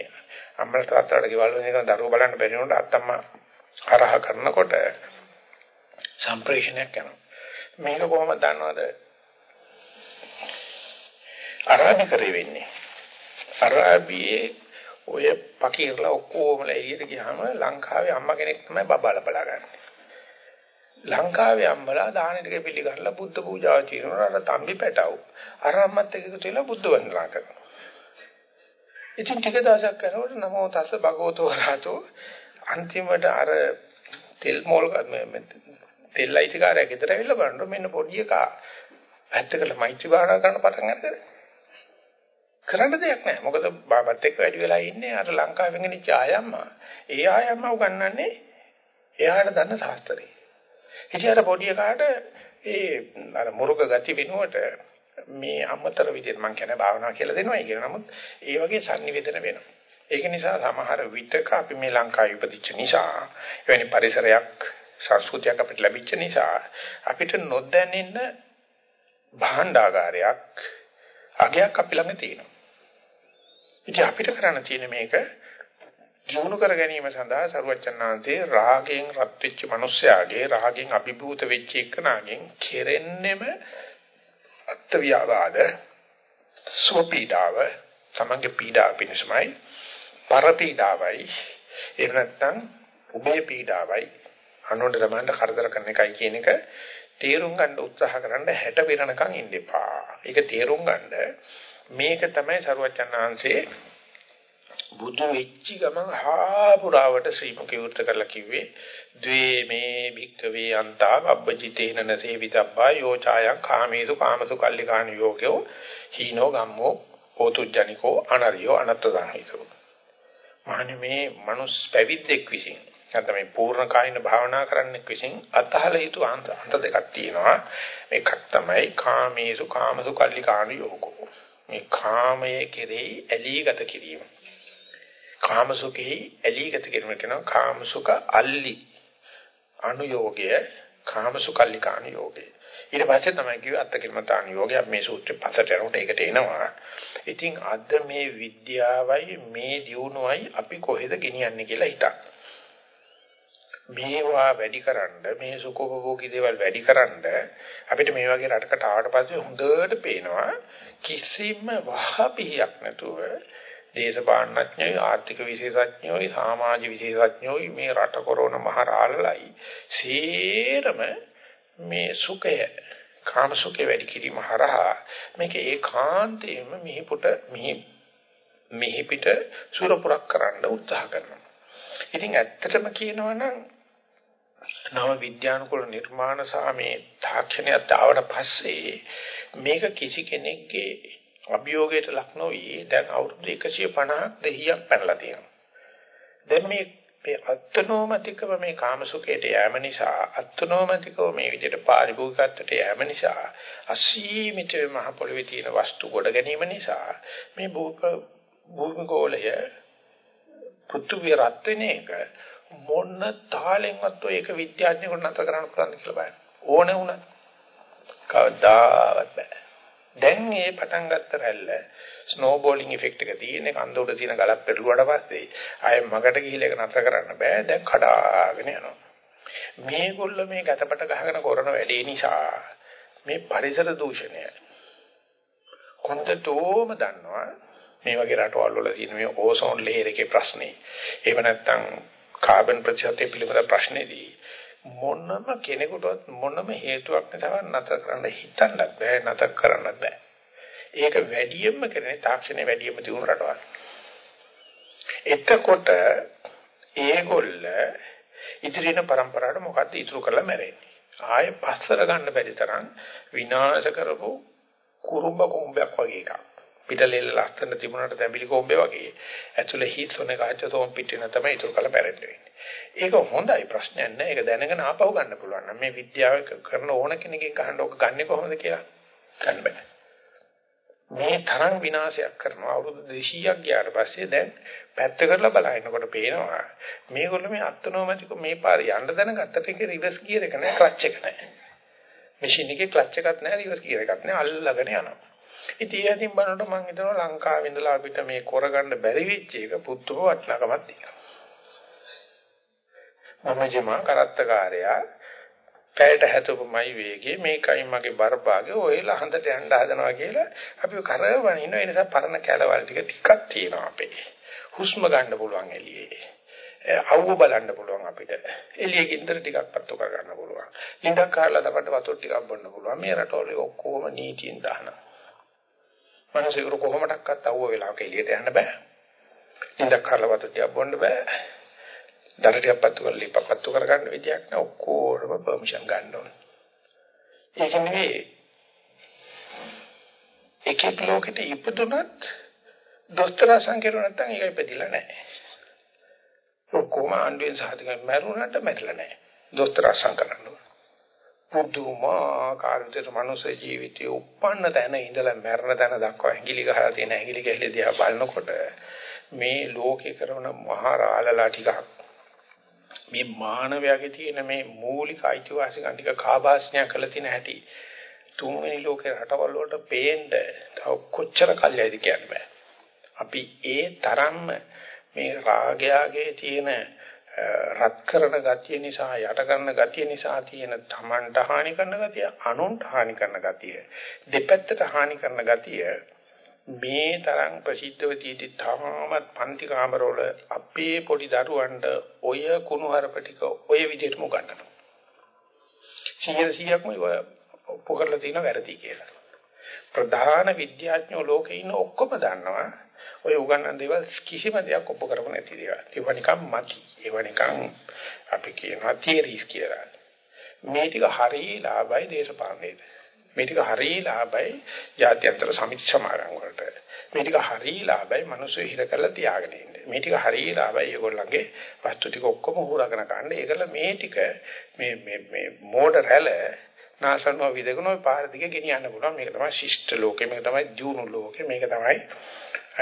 අම්මලා තාත්තලාට ගෙවල් වල ඉඳන් දරුවෝ බලන්න බැරි වුණාට අත්තම්මා හරහ කරනකොට සම්ප්‍රේෂණයක් කරනවා මේක කොහොමද දන්නවද අරාබි කරේ වෙන්නේ. අරාබියේ ඔය පකීරලා ඔක්කොම එළියට ගියාම ලංකාවේ අම්මා කෙනෙක් තමයි බබාලා බලාගන්නේ. ලංකාවේ අම්මලා දාන ටික පිළිගන්නලා බුද්ධ පූජාව චිරනවා අර තම්බි පැටව. අර අම්මත් එක්ක එකතු වෙලා බුද්ධ වන්දනා කරනවා. ඉතින් ටික දවසක් කරනකොට නමෝ තස්ස භගවතෝ රහතෝ අන්තිමට අර තෙල් මෝල් තෙල් ලයිටිකාරයා ගෙදර ඇවිල්ලා බලනකොට මෙන්න පොඩි එකා පැත්තකට මෛත්‍රී භාවනා කරන පටන් අරගෙන කරන්න දෙයක් නැහැ. මොකද බාබත් එක්ක වැඩි වෙලා ඉන්නේ අර ලංකාවෙන් ගෙනිච්ච ආයම්මා. ඒ ආයම්මා උගන්වන්නේ එයාට දන්න ශාස්ත්‍රය. ඉතින් අර පොඩි එකාට ඒ අර මුරුක ගති වෙනුවට මේ අමතර විදිහට මම කියන්නේ භාවනා කියලා දෙනවා කියන නමුත් ඒ වගේ sannivedana වෙනවා. ඒක නිසා සමහර විටක අපි මේ ලංකාවේ ඉපදිච්ච නිසා එවැනි පරිසරයක් සංස්කෘතියක් අපිට ලැබිච්ච නිසා අපිට නොදැනෙන භාණ්ඩාගාරයක් අගයක් අපි ළඟ තියෙනවා. ඉතින් අපිට කරන්න තියෙන මේක ජීවුණු කර ගැනීම සඳහා සරුවචනාංශේ රාගයෙන් රත් වෙච්ච මිනිස්යාගේ රාගයෙන් අභිභූත වෙච්ච එකනාගෙන් කෙරෙන්නෙම අත්වියාවාද සෝපීඩාව තමන්ගේ පීඩාව පිණිසමයි පරපීඩාවයි එහෙම නැත්නම් උභය පීඩාවයි අනුන්ට තමන්ට කරදර කරන එකයි කියන එක තේරුම් ගන්න උත්සාහ කරන්න 60 වෙනකන් ඉන්න එපා. ඒක තේරුම් ගන්න මේක තමයි සරුවචනාංශේ බුදු වෙච්ච ගමන් හාපුරාවට ශ්‍රී මුඛ විවෘත කරලා කිව්වේ ද්වේ මේ භික්කවේ අන්තා අබ්බජිතේන නසේවිතබ්බා යෝචායං කාමේසු කාමසු කල්ලිකාණ යෝගෝ හීනෝ ගම්මෝ පෝතුජ්ජනිකෝ අනරියෝ අනත්තදාහිතෝ මහණෙනි මේ මනුස් පැවිද්දෙක් විසින් නැත්නම් මේ පූර්ණ කායින භාවනා කරන්නෙක් විසින් අතහල යුතු අන්ත දෙකක් තියෙනවා. එකක් තමයි කාමේසු කාමසු කල්ලිකාණ යෝගෝ. මේ කාමයේ කෙරෙහි ඇලීගත කිරීම. කාමසුඛෙහි ඇලීගත කිරීම කියනවා කාමසුඛ අල්ලි අනුയോഗය කාමසුඛල්ලිකාණු යෝගය. ඊට පස්සේ තමයි කිව්වේ අත්කිලමතාණු යෝගය මේ සූත්‍රේ පසට යනකොට ඒකට එනවා. ඉතින් අද මේ විද්‍යාවයි මේ දියුණුවයි අපි කොහෙද ගෙනියන්නේ කියලා හිතන්න. මේවා වැඩිකරන්න මේ සුඛෝපභෝගී දේවල් වැඩිකරන්න අපිට මේ වගේ රටකට ආවට පස්සේ හොඳට පේනවා කිසිම වහපියක් නැතුව දේශපාලනඥයෝ ආර්ථික විශේෂඥයෝ සමාජ විශේෂඥයෝ මේ රට කරන මහරාළලයි සීරම මේ සුඛය කාම සුඛය වැඩි කිරීම හරහා මේක ඒකාන්තයෙන්ම මිහිපුට මිහි මිහි පිට සුරපුරක් කරන්න උත්සාහ කරනවා. ඉතින් ඇත්තටම කියනවනම් නව විද්‍යානුකූල නිර්මාණ සහ මේ තාක්ෂණයත් ආවට පස්සේ මේක කිසි කෙනෙක්ගේ අභියෝගයට ලක් නොවි දැන් අවුරුදු 150ක් දෙහියක් පැනලා තියෙනවා. දැන් මේ මේ අත්නෝමතිකව මේ කාමසුඛයට යෑම නිසා අත්නෝමතිකව මේ විදිහට පාරිභෝගිකත්වයට යෑම නිසා අසීමිත මහ පොළවේ තියෙන වස්තු ගොඩ ගැනීම නිසා මේ භූමිගෝලය පෘථුවිය රත් වෙන එක මොන තාලෙන්වත් ඔය එක විද්‍යාඥයෙකුට නතර කරන්න පුළුවන්ද කියලා බලන්න ඕනේ වුණා කවදාවත් බෑ දැන් මේ පටන් ගත්ත රැල්ල ස්නෝබෝලින් ඉෆෙක්ට් එක තියෙන කන්ද උඩ තියෙන ගලක් පෙරළුවාට පස්සේ. ආයෙ මගට ගිහිල්ලා ඒක නතර කරන්න බෑ දැන් කඩාගෙන යනවා. මේගොල්ල මේ ගැටපට ගහගෙන කරන වැඩේ නිසා මේ පරිසර දූෂණය කොන්දතෝම දන්නවා. මේ වගේ රටවල් වල තියෙන මේ ඕසෝන් ලේයර් එකේ ප්‍රශ්නේ. එහෙම නැත්නම් කාබන් ප්‍රතිශතය පිළිබඳ ප්‍රශ්නේදී මොනම කෙනෙකුටවත් මොනම හේතුවක් නිසා නතර කරන්න හිතන්නත් බෑ නතර කරන්නත් බෑ. ඒක වැඩියෙන්ම කරන්නේ තාක්ෂණය වැඩියෙන්ම දිනු රටවල්. එතකොට ඒගොල්ල ඉදිරියන પરම්පරාවට මොකද්ද ඉතුරු කරලා මැරෙන්නේ? ආයෙ පස්සර ගන්න බැරි තරම් විනාශ කරපු කුරුම්බ කොම්බයක් වගේ එකක්. පිටලෙල ලස්සන තිබුණාට තැඹිලි කොම්බේ වගේ ඇතුලේ හිත් සොනේ කාචතෝම් පිටින තමයි ඉතුරු කරලා මැරෙන්නේ. ඒක හොඳයි ප්‍රශ්නයක් නෑ. ඒක දැනගෙන ආපහු ගන්න පුළුවන්. නම් මේ විද්‍යාව කරන ඕන කෙනකින් අහන්න ඕක ගන්නෙ කොහොමද කියලා ගන්න බෑ. මේ තරම් විනාශයක් කරනවා අවුරුදු 200ක් ගියාට පස්සේ දැන් පැත්ත කරලා බලනකොට පේනවා මේගොල්ලෝ මේ අත්නෝමතික මේ පාරේ යන්න දැනගත්තට ඒක රිවර්ස් ගියර් එක නෑ ක්ලච් එක නෑ. මැෂින් එකේ ක්ලච් එකක් නෑ රිවර්ස් ගියර් එකක් නෑ අල්ලගෙන යනවා. ඉතින් ඒකින් බලනකොට මම හිතනවා ලංකාවේ ඉඳලා අපිට මේ කරගන්න බැරි වෙච්ච එක පුදුම වටිනාකමක් තියෙනවා. මම ජීමා කරත්තකාරයා පැයට හැතපොමයි වේගේ මේකයි මගේ බරපාගේ ඔයලා හන්දට යන්න හදනවා කියලා අපි කරවන ඉන්න ඒ නිසා පරණ කැලවල් ටික ටිකක් තියෙනවා අපේ. හුස්ම ගන්න පුළුවන් එළියේ. අවුව බලන්න පුළුවන් අපිට. එළියේ ගින්දර ටිකක් පත්තු කර ගන්න පුළුවන්. ලිඳක් කාලා දකට වතුර ටිකක් බොන්න පුළුවන්. මේ රටවල ඔක්කොම නීතියෙන් දානවා. මිනිස්සුන්ට කොහොමඩක්වත් අවුව වෙලාවක එළියට යන්න බෑ. ලිඳක් කාලා වතුර ටිකක් බොන්න බෑ. දර ටිකක් පත්තු කරලා ලිප පත්තු කර ගන්න විදියක් නෑ ඔක්කොම පර්මිෂන් ගන්න ඕනේ. ඒක නෙවෙයි එකෙක් ලෝකෙට ඉපදුනත් දොස්තර සංකේතව නැත්තම් ඒක ඉපදිලා නැහැ. ඔක්කොම ආණ්ඩුවෙන් සහතිකයි මැරුණාට මැරිලා නැහැ. දොස්තර සංකරන්න ඕන. පුදුමාකාර විදිහට මනුස්ස ජීවිතයේ උප්පන්න තැන ඉඳලා මැරෙන තැන දක්වා ඇඟිලි ගහලා තියෙන ඇඟිලි ගැහිලි දිහා බලනකොට මේ ලෝකේ කරන මහා රාලලා ටිකක් මේ මානවයාගේ තියෙන මේ මූලික අයිතිවාසිකම් ටික කාබාස්ඥය කළ තියෙන හැටි තුන්වෙනි ලෝකේ රටවල් වලට පේන්න තව කොච්චර කල්යයිද කියන්න බෑ. අපි ඒ තරම්ම මේ රාගයාගේ තියෙන රත් කරන ගතිය නිසා යට කරන ගතිය නිසා තියෙන තමන්ට හානි කරන ගතිය අනුන්ට හානි කරන ගතිය දෙපැත්තට හානි කරන ගතිය මේ තරම් ප්‍රසිද්ධව තියෙති තාමත් පන්ති කාමරවල අපේ පොඩි දරුවන්ට ඔය කුණුහරුප ටික ඔය විදිහටම උගන්වනවා. 100 100ක්ම ඔප්පු කරලා තියෙන වැරදි කියලා. ප්‍රධාන විද්‍යාඥයෝ ලෝකේ ඉන්න ඔක්කොම දන්නවා ඔය උගන්වන දේවල් කිසිම දෙයක් ඔප්පු කරපො නැති දේවල්. ඒවා නිකන් මති. ඒවා නිකන් අපි කියනවා තියරිස් කියලා. මේ ටික හරිය ලාභයි දේශපාලනයේද. මේ ටික හරිය ලාභයි ජාත්‍යන්තර සමිති සමාගම් වලට. මේ ටික හරිය ලාභයි මිනිස්සු හිර කරලා තියාගෙන ඉන්නේ. මේ ටික හරිය ලාභයි ඒගොල්ලන්ගේ වස්තු ටික ඔක්කොම හොරගෙන ගන්න. ඒකල මේ ටික මේ මේ මේ මෝඩ රැළ නාසනෝ විදගෙන ඔය පාර දිගේ ගෙනියන්න පුළුවන්. මේක තමයි ශිෂ්ට ලෝකේ. මේක තමයි ජීවුණු ලෝකේ. මේක තමයි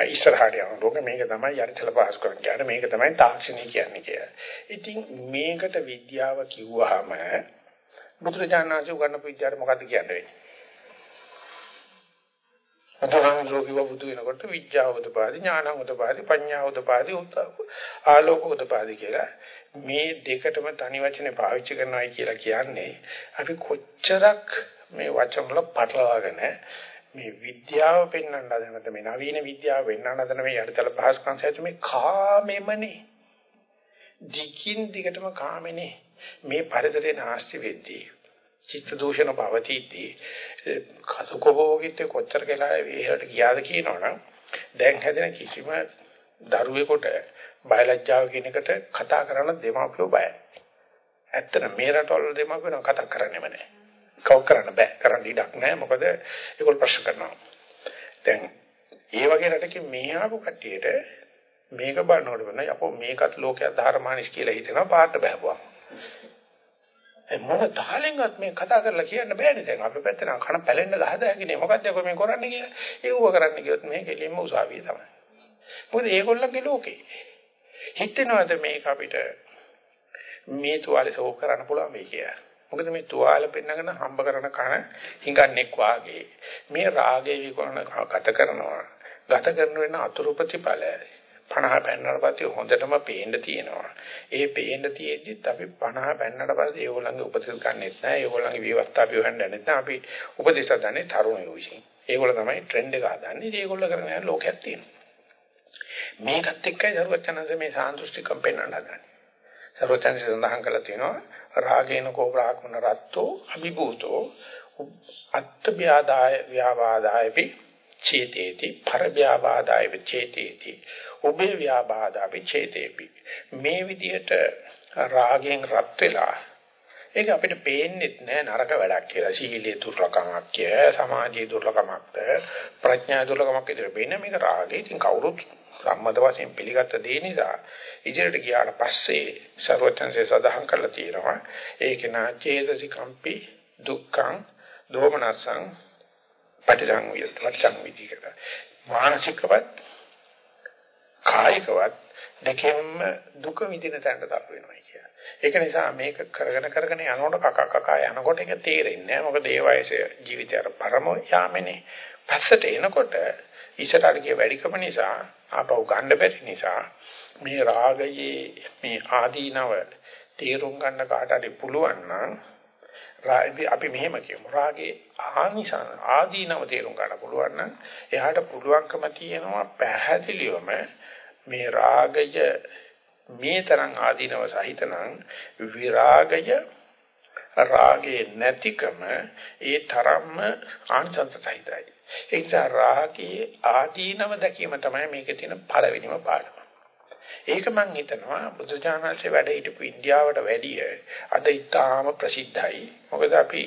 ඉස්සරහට යන ලෝකෙ මේක තමයි යටිතල පහසුකම් කියන්නේ මේක තමයි තාක්ෂණය කියන්නේ කියලා. ඉතින් මේකට විද්‍යාව කිව්වහම බුදුරජාණන් වහන්සේ උගන්වපු විද්‍යාවට මොකද්ද කියන්නේ? අදහන් ලෝකීව බුදු වෙනකොට විද්‍යාව උදපාදි ඥානං උදපාදි පඤ්ඤා උදපාදි ආලෝක උදපාදි කියලා මේ දෙකටම තනි වචනේ පාවිච්චි කරනවායි කියලා කියන්නේ අපි කොච්චරක් මේ වචන වල පටලවාගෙන මේ විද්‍යාව පෙන්වන්න හදනද මේ නවීන විද්‍යාව පෙන්වන්න හදන මේ යටිතල පහසුකම් සහිත මේ කාමෙමනේ. දිකින් දිගටම කාමෙනේ. මේ පරිසරේ නාස්ති වෙද්දී චිත්ත දූෂණ පවතිද්දී කසුකෝභෝගිතේ කොච්චර කියලා එහෙට ගියාද කියනවනම් දැන් හැදෙන කිසිම දරුවෙකුට බයලජ්ජාව කියන එකට කතා කරන දෙමාපියෝ බයයි. ඇත්තට මේ රටවල දෙමාපියෝ කතා කරන්නේම නැහැ. කව කරන්න බෑ. කරන්න ඉඩක් නැහැ. මොකද ඒගොල්ලෝ ප්‍රශ්න කරනවා. දැන් ඒ වගේ රටකින් මේ ආපු කට්ටියට මේක බලනකොට වෙන යපෝ මේකත් ලෝකයක් ධර්මානිස් කියලා හිතනවා පාට බහපුවා. ඒ මොන තාලෙන්වත් මේ කතා කරලා කියන්න බෑනේ දැන් අපි පැත්තෙන් කන පැලෙන්න ගහද හැකිනේ මොකද්ද ඔක මේ කරන්නේ කියලා. ඒව කරන්න ගියොත් මේ කෙලින්ම උසාවිය තමයි. මොකද ඒගොල්ලන්ගේ ලෝකේ. හිතෙනවද මේක අපිට මේ තුවාලේ සෝක් කරන්න පුළුවන් වෙයි කියලා. මොකද මේ තුවාල පෙන්නගෙන හම්බ කරන කන හිඟන්නෙක් වාගේ මේ රාගයේ විකරණ ගත කරනවා. ගත කරන වෙන අතුරු ප්‍රතිඵල 50 පෙන්නට පස්සේ හොඳටම පේන්න තියෙනවා. ඒ පේන්න තියෙද්දිත් අපි 50 පෙන්නට පස්සේ ඒගොල්ලන්ගේ උපදෙස් ගන්නෙත් නැහැ. ඒගොල්ලන්ගේ විවස්ථා පියවන්නේ නැහැ. අපි උපදෙස් ගන්නේ තරුණයෝ විසින්. ඒගොල්ලෝ තමයි ට්‍රෙන්ඩ් එක හදන්නේ. ඉතින් ඒගොල්ලෝ කරන යන ලෝකයක් තියෙනවා. මේකත් එක්කයි සරුවචනන්සේ මේ සාන්දෘෂ්ටිකම් පෙන්වන්න හදන්නේ. සරුවචනන්සේ සඳහන් කරලා තියෙනවා රාගේන කෝ බ්‍රාහ්මන රත්තෝ අභිභූතෝ අත්ත්‍ය ව්‍යාදාය ව්‍යාවාදායපි චේතේති පර ව්‍යාවාදායපි චේතේති උභය ව්‍යාබාධාපි චේතේපි. මේ විදිහට රාගයෙන් රත් වෙලා ඒක අපිට පේන්නේ නැහැ නරක වැඩක් කියලා. සීලයේ දුර්ලභකමක් කිය සමාජයේ දුර්ලභකමක්ද ප්‍රඥා දුර්ලභකමක් විදිහට පේන්නේ මේක රාගය. ඉතින් කවුරුත් සම්මත වශයෙන් පිළිගත්ත දේ නිසා ඉදිරියට ගියාට පස්සේ ਸਰවඥන්සේ සදාහන් කරලා තියෙනවා ඒක නා චේතසිකම්පි දුක්ඛං දෝමනසං පටිසංවිත පටිසංවිතිකත මානසිකවත් කායිකවත් දෙකෙන්ම දුක විඳින තැනට තර වෙනවා කියන. ඒක නිසා මේක කරගෙන කරගෙන යනකොට කක කක යනකොට ඒක තේරෙන්නේ නැහැ. මොකද ඒ වයසේ ජීවිතය අර පරම යාමනේ. පස්සට එනකොට ඉස්සරහට ගිය වැඩිකම නිසා ආපහු ගන්න බැරි නිසා මේ රාගයේ මේ ආදීනව තේරුම් ගන්න කාට හරි පුළුවන් නම් අපි මෙහෙම කියමු. රාගේ ආනිසං ආදීනව තේරුම් ගන්න පුළුවන් නම් එයාට පුළුවන්කම තියෙනවා පැහැදිලිවම මේ රාගය මේ තරම් ආදීනව සහිතනම් විරාගය රාගේ නැතිකම ඒ තරම්ම ආනිසංස සහිතයි. ඒ නිසා රාගයේ ආදීනව දැකීම තමයි මේකේ තියෙන පළවෙනිම පාඩම ඒක මම හිතනවා බුදුචානන්සේ වැඩ හිටපු ඉන්දියාවට වැඩිය අද ඉතාම ප්‍රසිද්ධයි. මොකද අපි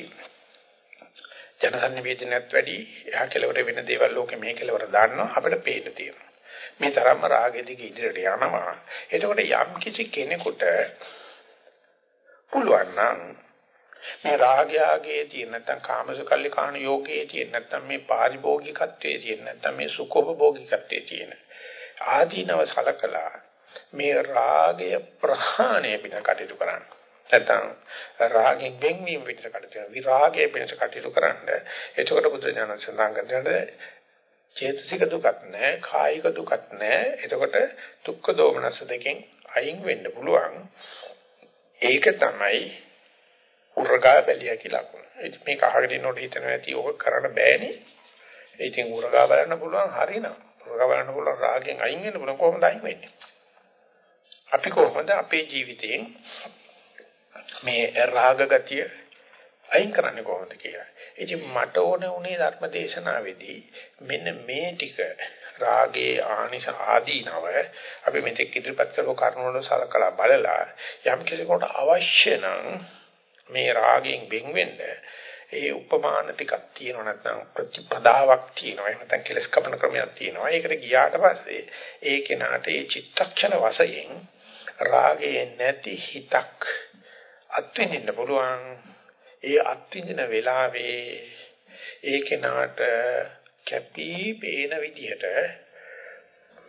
ජනසන්නිවේදනයත් වැඩි එහා කෙලවර වෙන දේවල් ලෝකෙ මේ කෙලවර දාන්නවා අපිට පේන්න තියෙනවා. මේ තරම්ම රාගෙ දිගේ ඉදිරියට යනවා. එතකොට යම් කිසි කෙනෙකුට පුළුවන් නම් මේ රාගයගේ තියෙන නැත්නම් කාමසුකල්ලි කාණ යෝගයේ තියෙන නැත්නම් මේ පාරිභෝගිකත්වයේ තියෙන නැත්නම් මේ සුඛෝපභෝගිකත්වයේ තියෙන ආදීනව සලකලා මේ රාගය ප්‍රහාණය පිට කටයුතු කරන්න. නැත්නම් රාගෙන් වෙන්වීම පිට කටයුතු කරන විරාගය පිට කටයුතු කරන්න. එතකොට බුදු දහම සඳහන් කරන්නේ චේතසික දුකක් නැහැ, කායික දුකක් නැහැ. එතකොට දුක්ඛ දෝමනස දෙකෙන් අයින් වෙන්න පුළුවන්. ඒක තමයි උරගා බැලිය කියලා ලකුණ. මේක අහගෙන ඉන්නකොට හිතනවා ඇති ඕක කරන්න බෑනේ. ඉතින් උරගා බලන්න පුළුවන් හරිනම්. උරගා බලන්න පුළුවන් රාගයෙන් අයින් වෙන්න පුළුවන් කොහොමද අයින් වෙන්නේ? අපි කොහොමද අපේ ජීවිතයෙන් මේ රාග ගතිය අයින් කරන්නේ කොහොමද කියලා. ඉතින් මට ඕන උනේ ධර්ම දේශනාවේදී මෙන්න මේ ටික රාගේ ආනිස ආදීනව අපි මෙතෙක් ඉදිරිපත් කරපු කරුණු වල සලකලා බලලා යම් කෙනෙකුට අවශ්‍ය නම් මේ රාගයෙන් වෙන් වෙන්න ඒ උපමාන ටිකක් තියෙනවා නැත්නම් ප්‍රතිපදාවක් තියෙනවා. එහෙම නැත්නම් කෙලස් කපන ක්‍රමයක් තියෙනවා. ඒකට ගියාට පස්සේ ඒ කෙනාට ඒ චිත්තක්ෂණ වශයෙන් රාගයේ නැති හිතක් අත්විඳින්න පුළුවන්. ඒ අත්විඳින වෙලාවේ ඒ කෙනාට කැපී පේන විදිහට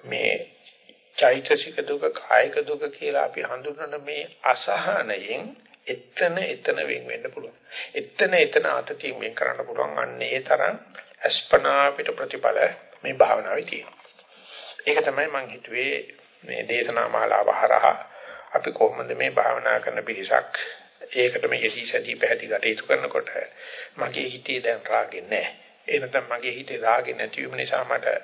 මේ චෛතසික දුක කායික දුක කියලා අපි හඳුන්වන මේ අසහනයෙන් එතන එතන වෙන් වෙන්න පුළුවන්. එතන එතන අතතියෙන් වෙන් කරන්න පුළුවන්. අන්න ඒ තරම් අස්පනා පිට ප්‍රතිඵල මේ භාවනාවේ තියෙනවා. ඒක තමයි මම හිතුවේ මේ දේශනා මාලාව හරහා අපි කොහොමද මේ භාවනා කරන පිරිසක් ඒකට මේ යෙදී සැදී පැහැදි කටයුතු කරනකොට මගේ හිතේ දැන් රාගෙ නැහැ. ඒ නැත්නම් මගේ හිතේ රාගෙ නැති වීම නිසා මට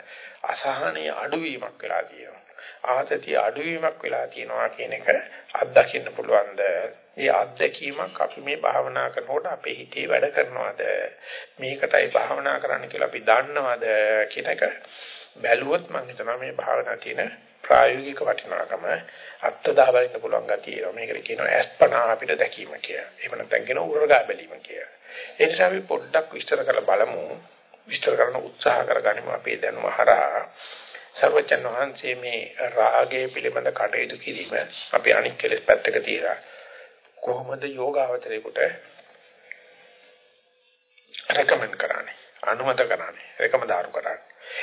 අසහනීය අඩුවීමක් වෙලා තියෙනවා. ආතතිය අඩුවීමක් වෙලා තියෙනවා කියන එක අත්දකින්න පුළුවන්ද? ඒ අත්දැකීමක් අපි මේ භාවනා කරනකොට අපේ හිතේ වැඩ කරනවද? මේකටයි භාවනා කරන්න කියලා අපි දන්නවද කියන එක බැලුවොත් මම හිතනවා මේ භාවනා තියෙන ප්‍රායෝගික වටිනාකම අත්දා බලන්න පුළුවන් ගතිය එනවා. මේකට කියනවා අස්පනා අපිට දැකීම කියලා. එහෙම නැත්නම් කියනවා උරගා බැලීම කියලා. ඒ නිසා අපි පොඩ්ඩක් විස්තර කරලා බලමු. විස්තර කරන උත්සාහ කරගනිමු අපේ දැනුම හරහා. සර්වජන් වහන්සේ මේ රාගය පිළිබඳ කටයුතු කිරීම අපි අනික් කෙලෙස් පැත්තක තියලා කොහොමද යෝගාවචරේකට රෙකමන්ඩ් කරන්නේ අනුමත කරන්නේ රෙකමදාරු කරන්නේ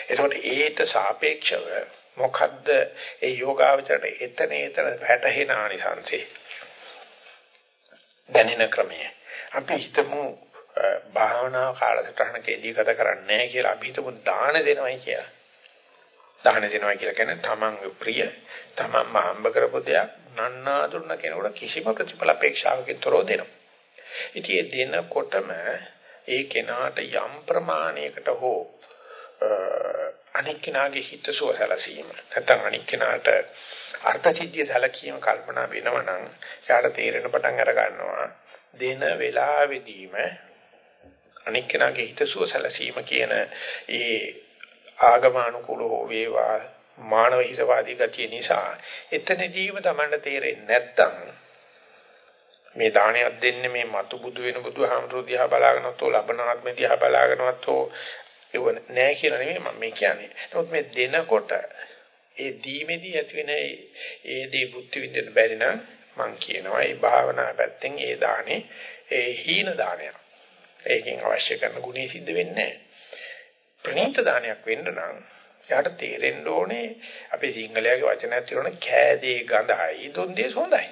එතකොට ඒට සාපේක්ෂව මොකද්ද? ඒ යෝගාවචරයට එතන එතන වැටහෙන ආනිසංසේ දැනෙන ක්‍රමය. අපි හිතමු භාවනා කාලසටහනකදී ගත කරන්නේ නැහැ කියලා අපි හිතමු දාන දෙනවයි කියලා. දාන දෙනවා කියලා කියන්නේ තමන් ප්‍රිය තමන්ම හම්බ කරපු දෙයක් නන්නාඳුන කෙනෙකුට කිසිම ප්‍රතිඵල අපේක්ෂාවකින් තොරව දෙනවා. ඉතින් ඒ දෙනකොටම ඒ කෙනාට යම් ප්‍රමාණයකට හෝ අනික් කෙනාගේ හිතසුව සැලසීම. නැත්නම් අනික් කෙනාට අර්ථ සිද්ධිය සැලකීම කල්පනා වෙනවනම් එයාට තේරෙන පටන් අර ගන්නවා දෙන වෙලාවෙදීම අනික් කෙනාගේ හිතසුව සැලසීම කියන ඒ ආගමානුකූල හෝ වේවා මානව හිතවාදී ගතිය නිසා එතනදීම Tamanට තේරෙන්නේ නැත්තම් මේ දානයක් දෙන්නේ මේ මතු බුදු වෙන බුදුහාමුදුරු දිහා බලාගෙනත් හෝ ලබනාත්ම දිහා බලාගෙනත් හෝ ඒව නෑ කියලා නෙමෙයි මම මේ කියන්නේ. නමුත් මේ දෙනකොට ඒ දීමේදී ඇති වෙන ඒ දේ බුද්ධ විදිහට බැරි නම් මම කියනවා ඒ භාවනා පැත්තෙන් ඒ දානේ ඒ හීන දානයක්. ඒකෙන් අවශ්‍ය කරන ගුණය සිද්ධ වෙන්නේ නෑ. ප්‍රණීත දානයක් වෙන්න නම් එයාට තේරෙන්න ඕනේ අපේ සිංහලයේ වචනයක් තියෙනවා කෑදේ ගඳයි දොන්දේ හොඳයි.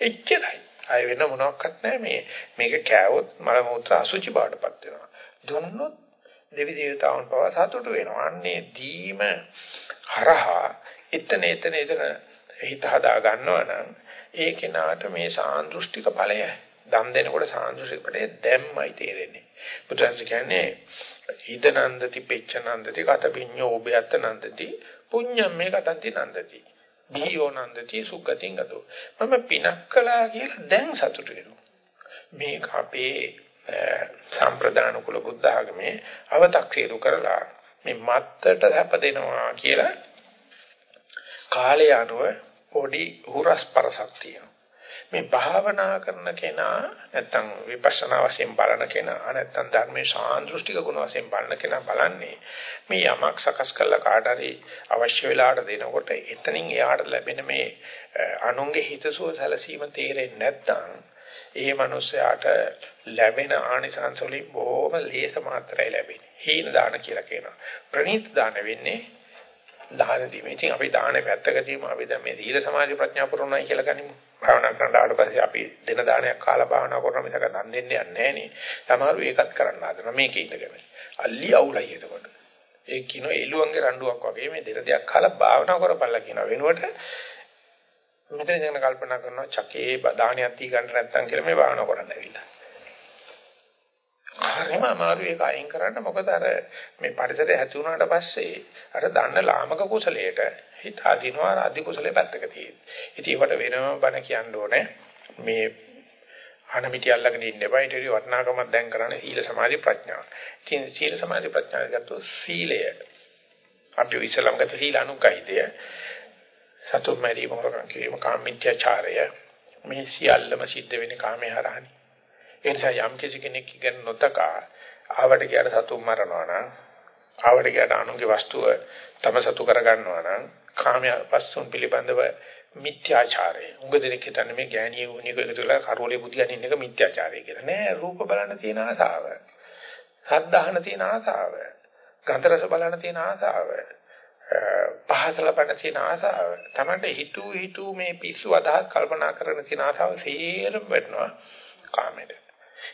එච්චරයි. ආය වෙන මොනවත් නැහැ මේ මේක කෑවොත් මල මූත්‍ර අසුචි බාටපත් වෙනවා. දුන්නොත් දෙවි දේවතාවුන් පවා සතුටු වෙනවා. අන්නේ දීම හරහා එතන එතන එතන හිත හදා ගන්නවා නම් ඒ කෙනාට මේ සාන්දෘෂ්ටික ඵලය දම් දෙනකොට සාන්දෘෂ්ටික ඵලය දැම්මයි තේරෙන්නේ. බුදුන්ස කියන්නේ ඉද නන්දති පෙච්ච නන්දති කතපිඤ්ඤෝ ඔබයත් නන්දති පුඤ්ඤම් මේ කතන්ති නන්දති දීයෝ නන්දති සුගතින් ගතෝ මම පිනක් කළා කියලා දැන් සතුටු වෙනවා මේක අපේ සම්ප්‍රදාන කුල බුද්ධ ආගමේ අව탁සීරු කරලා මේ මත්තට හැප දෙනවා කියලා කාලය අනුව පොඩි හුරස්පරසක් තියෙනවා. මේ භාවනා කරන කෙනා නැත්තම් විපස්සනා වශයෙන් බලන කෙනා නැත්තම් ධර්මයේ සාන්දෘෂ්ටික ගුණ වශයෙන් බලන කෙනා බලන්නේ මේ යමක් සකස් කළා කාට හරි අවශ්‍ය වෙලාවට දෙනකොට එතනින් එයාට ලැබෙන මේ අනුන්ගේ හිතසුව සැලසීම තේරෙන්නේ නැත්තම් ඒ මනුස්සයාට ලැබෙන ආනිසංස වලින් බොහොම ලේස මාත්‍රයි ලැබෙන්නේ. හීන දාන කියලා කියනවා. ප්‍රණීත දාන වෙන්නේ දාන දීමේ. ඉතින් අපි දානේ පැත්තක තියමු. අපි දැන් මේ සීල සමාධි ප්‍රඥා පුරුණයි කියලා ගනිමු. භාවනා කරන ආවට පස්සේ අපි දෙන දානයක් කාලා භාවනා කරන මිසක දන් දෙන්නේ නැහැ නේ. සමහරව ඒකත් කරන්න හදනවා මේකේ ඉඳගෙන. අල්ලි අවුලයි එතකොට. ඒ කියන එළුවන්ගේ රණ්ඩුවක් වගේ මේ දෙන දෙයක් කාලා භාවනා කරපළා කියන වෙනුවට මෙතන ඉඳගෙන කල්පනා කරනවා චකේ දානයක් දී ගන්න නැත්තම් කියලා මේ භාවනා කරන්න ඇවිල්ලා. හරිම අමාරු ඒක අයින් කරන්න මොකද අර මේ පරිසරය ඇති වුණාට පස්සේ අර දන්න ලාමක කුසලයට හිත අදිනවා අධි කුසලයේ පැත්තක තියෙන. ඉතින් ඒකට වෙනම බණ කියන්න ඕනේ. මේ අනමිටි අල්ලගෙන ඉන්න එපා. ඊට වඩා වටිනාකමක් දැන් කරන්නේ සීල සමාධි ප්‍රඥා. ඉතින් සීල සමාධි ප්‍රඥා ගත්තොත් සීලය අපි ඉස්ලාම් ගත සීල අනුගහිතය සතුම් මරීම හොරකම් කිරීම කාමීත්‍යචාරය මේ සියල්ලම සිද්ධ වෙන්නේ කාමයේ හරහානේ. ඒ නිසා යම් කිසි කෙනෙක් ඉගෙන නොතකා ආවට ගියට සතුම් මරනවා නම් ආවට ගියට අනුන්ගේ වස්තුව තම සතු කර ගන්නවා නම් කාමයේ වස්තුන් පිළිබඳව මිත්‍යාචාරය. උඟ දෙනෙක් හිතන්නේ මේ ගෑණිය වුණේ එකතුලා කරෝලේ බුදියන් ඉන්න එක මිත්‍යාචාරය කියලා. නෑ රූප බලන්න තියෙන ආසාව. සද්ධාහන තියෙන ආසාව. ගන්ධ රස බලන්න තියෙන ආසාව. පහස ලබන්න තියෙන ආසාව. Tamante හිතු හිතු මේ පිස්සු අදහස් කල්පනා කරන තියෙන ආසාව සේරම වෙනවා කාමෙට.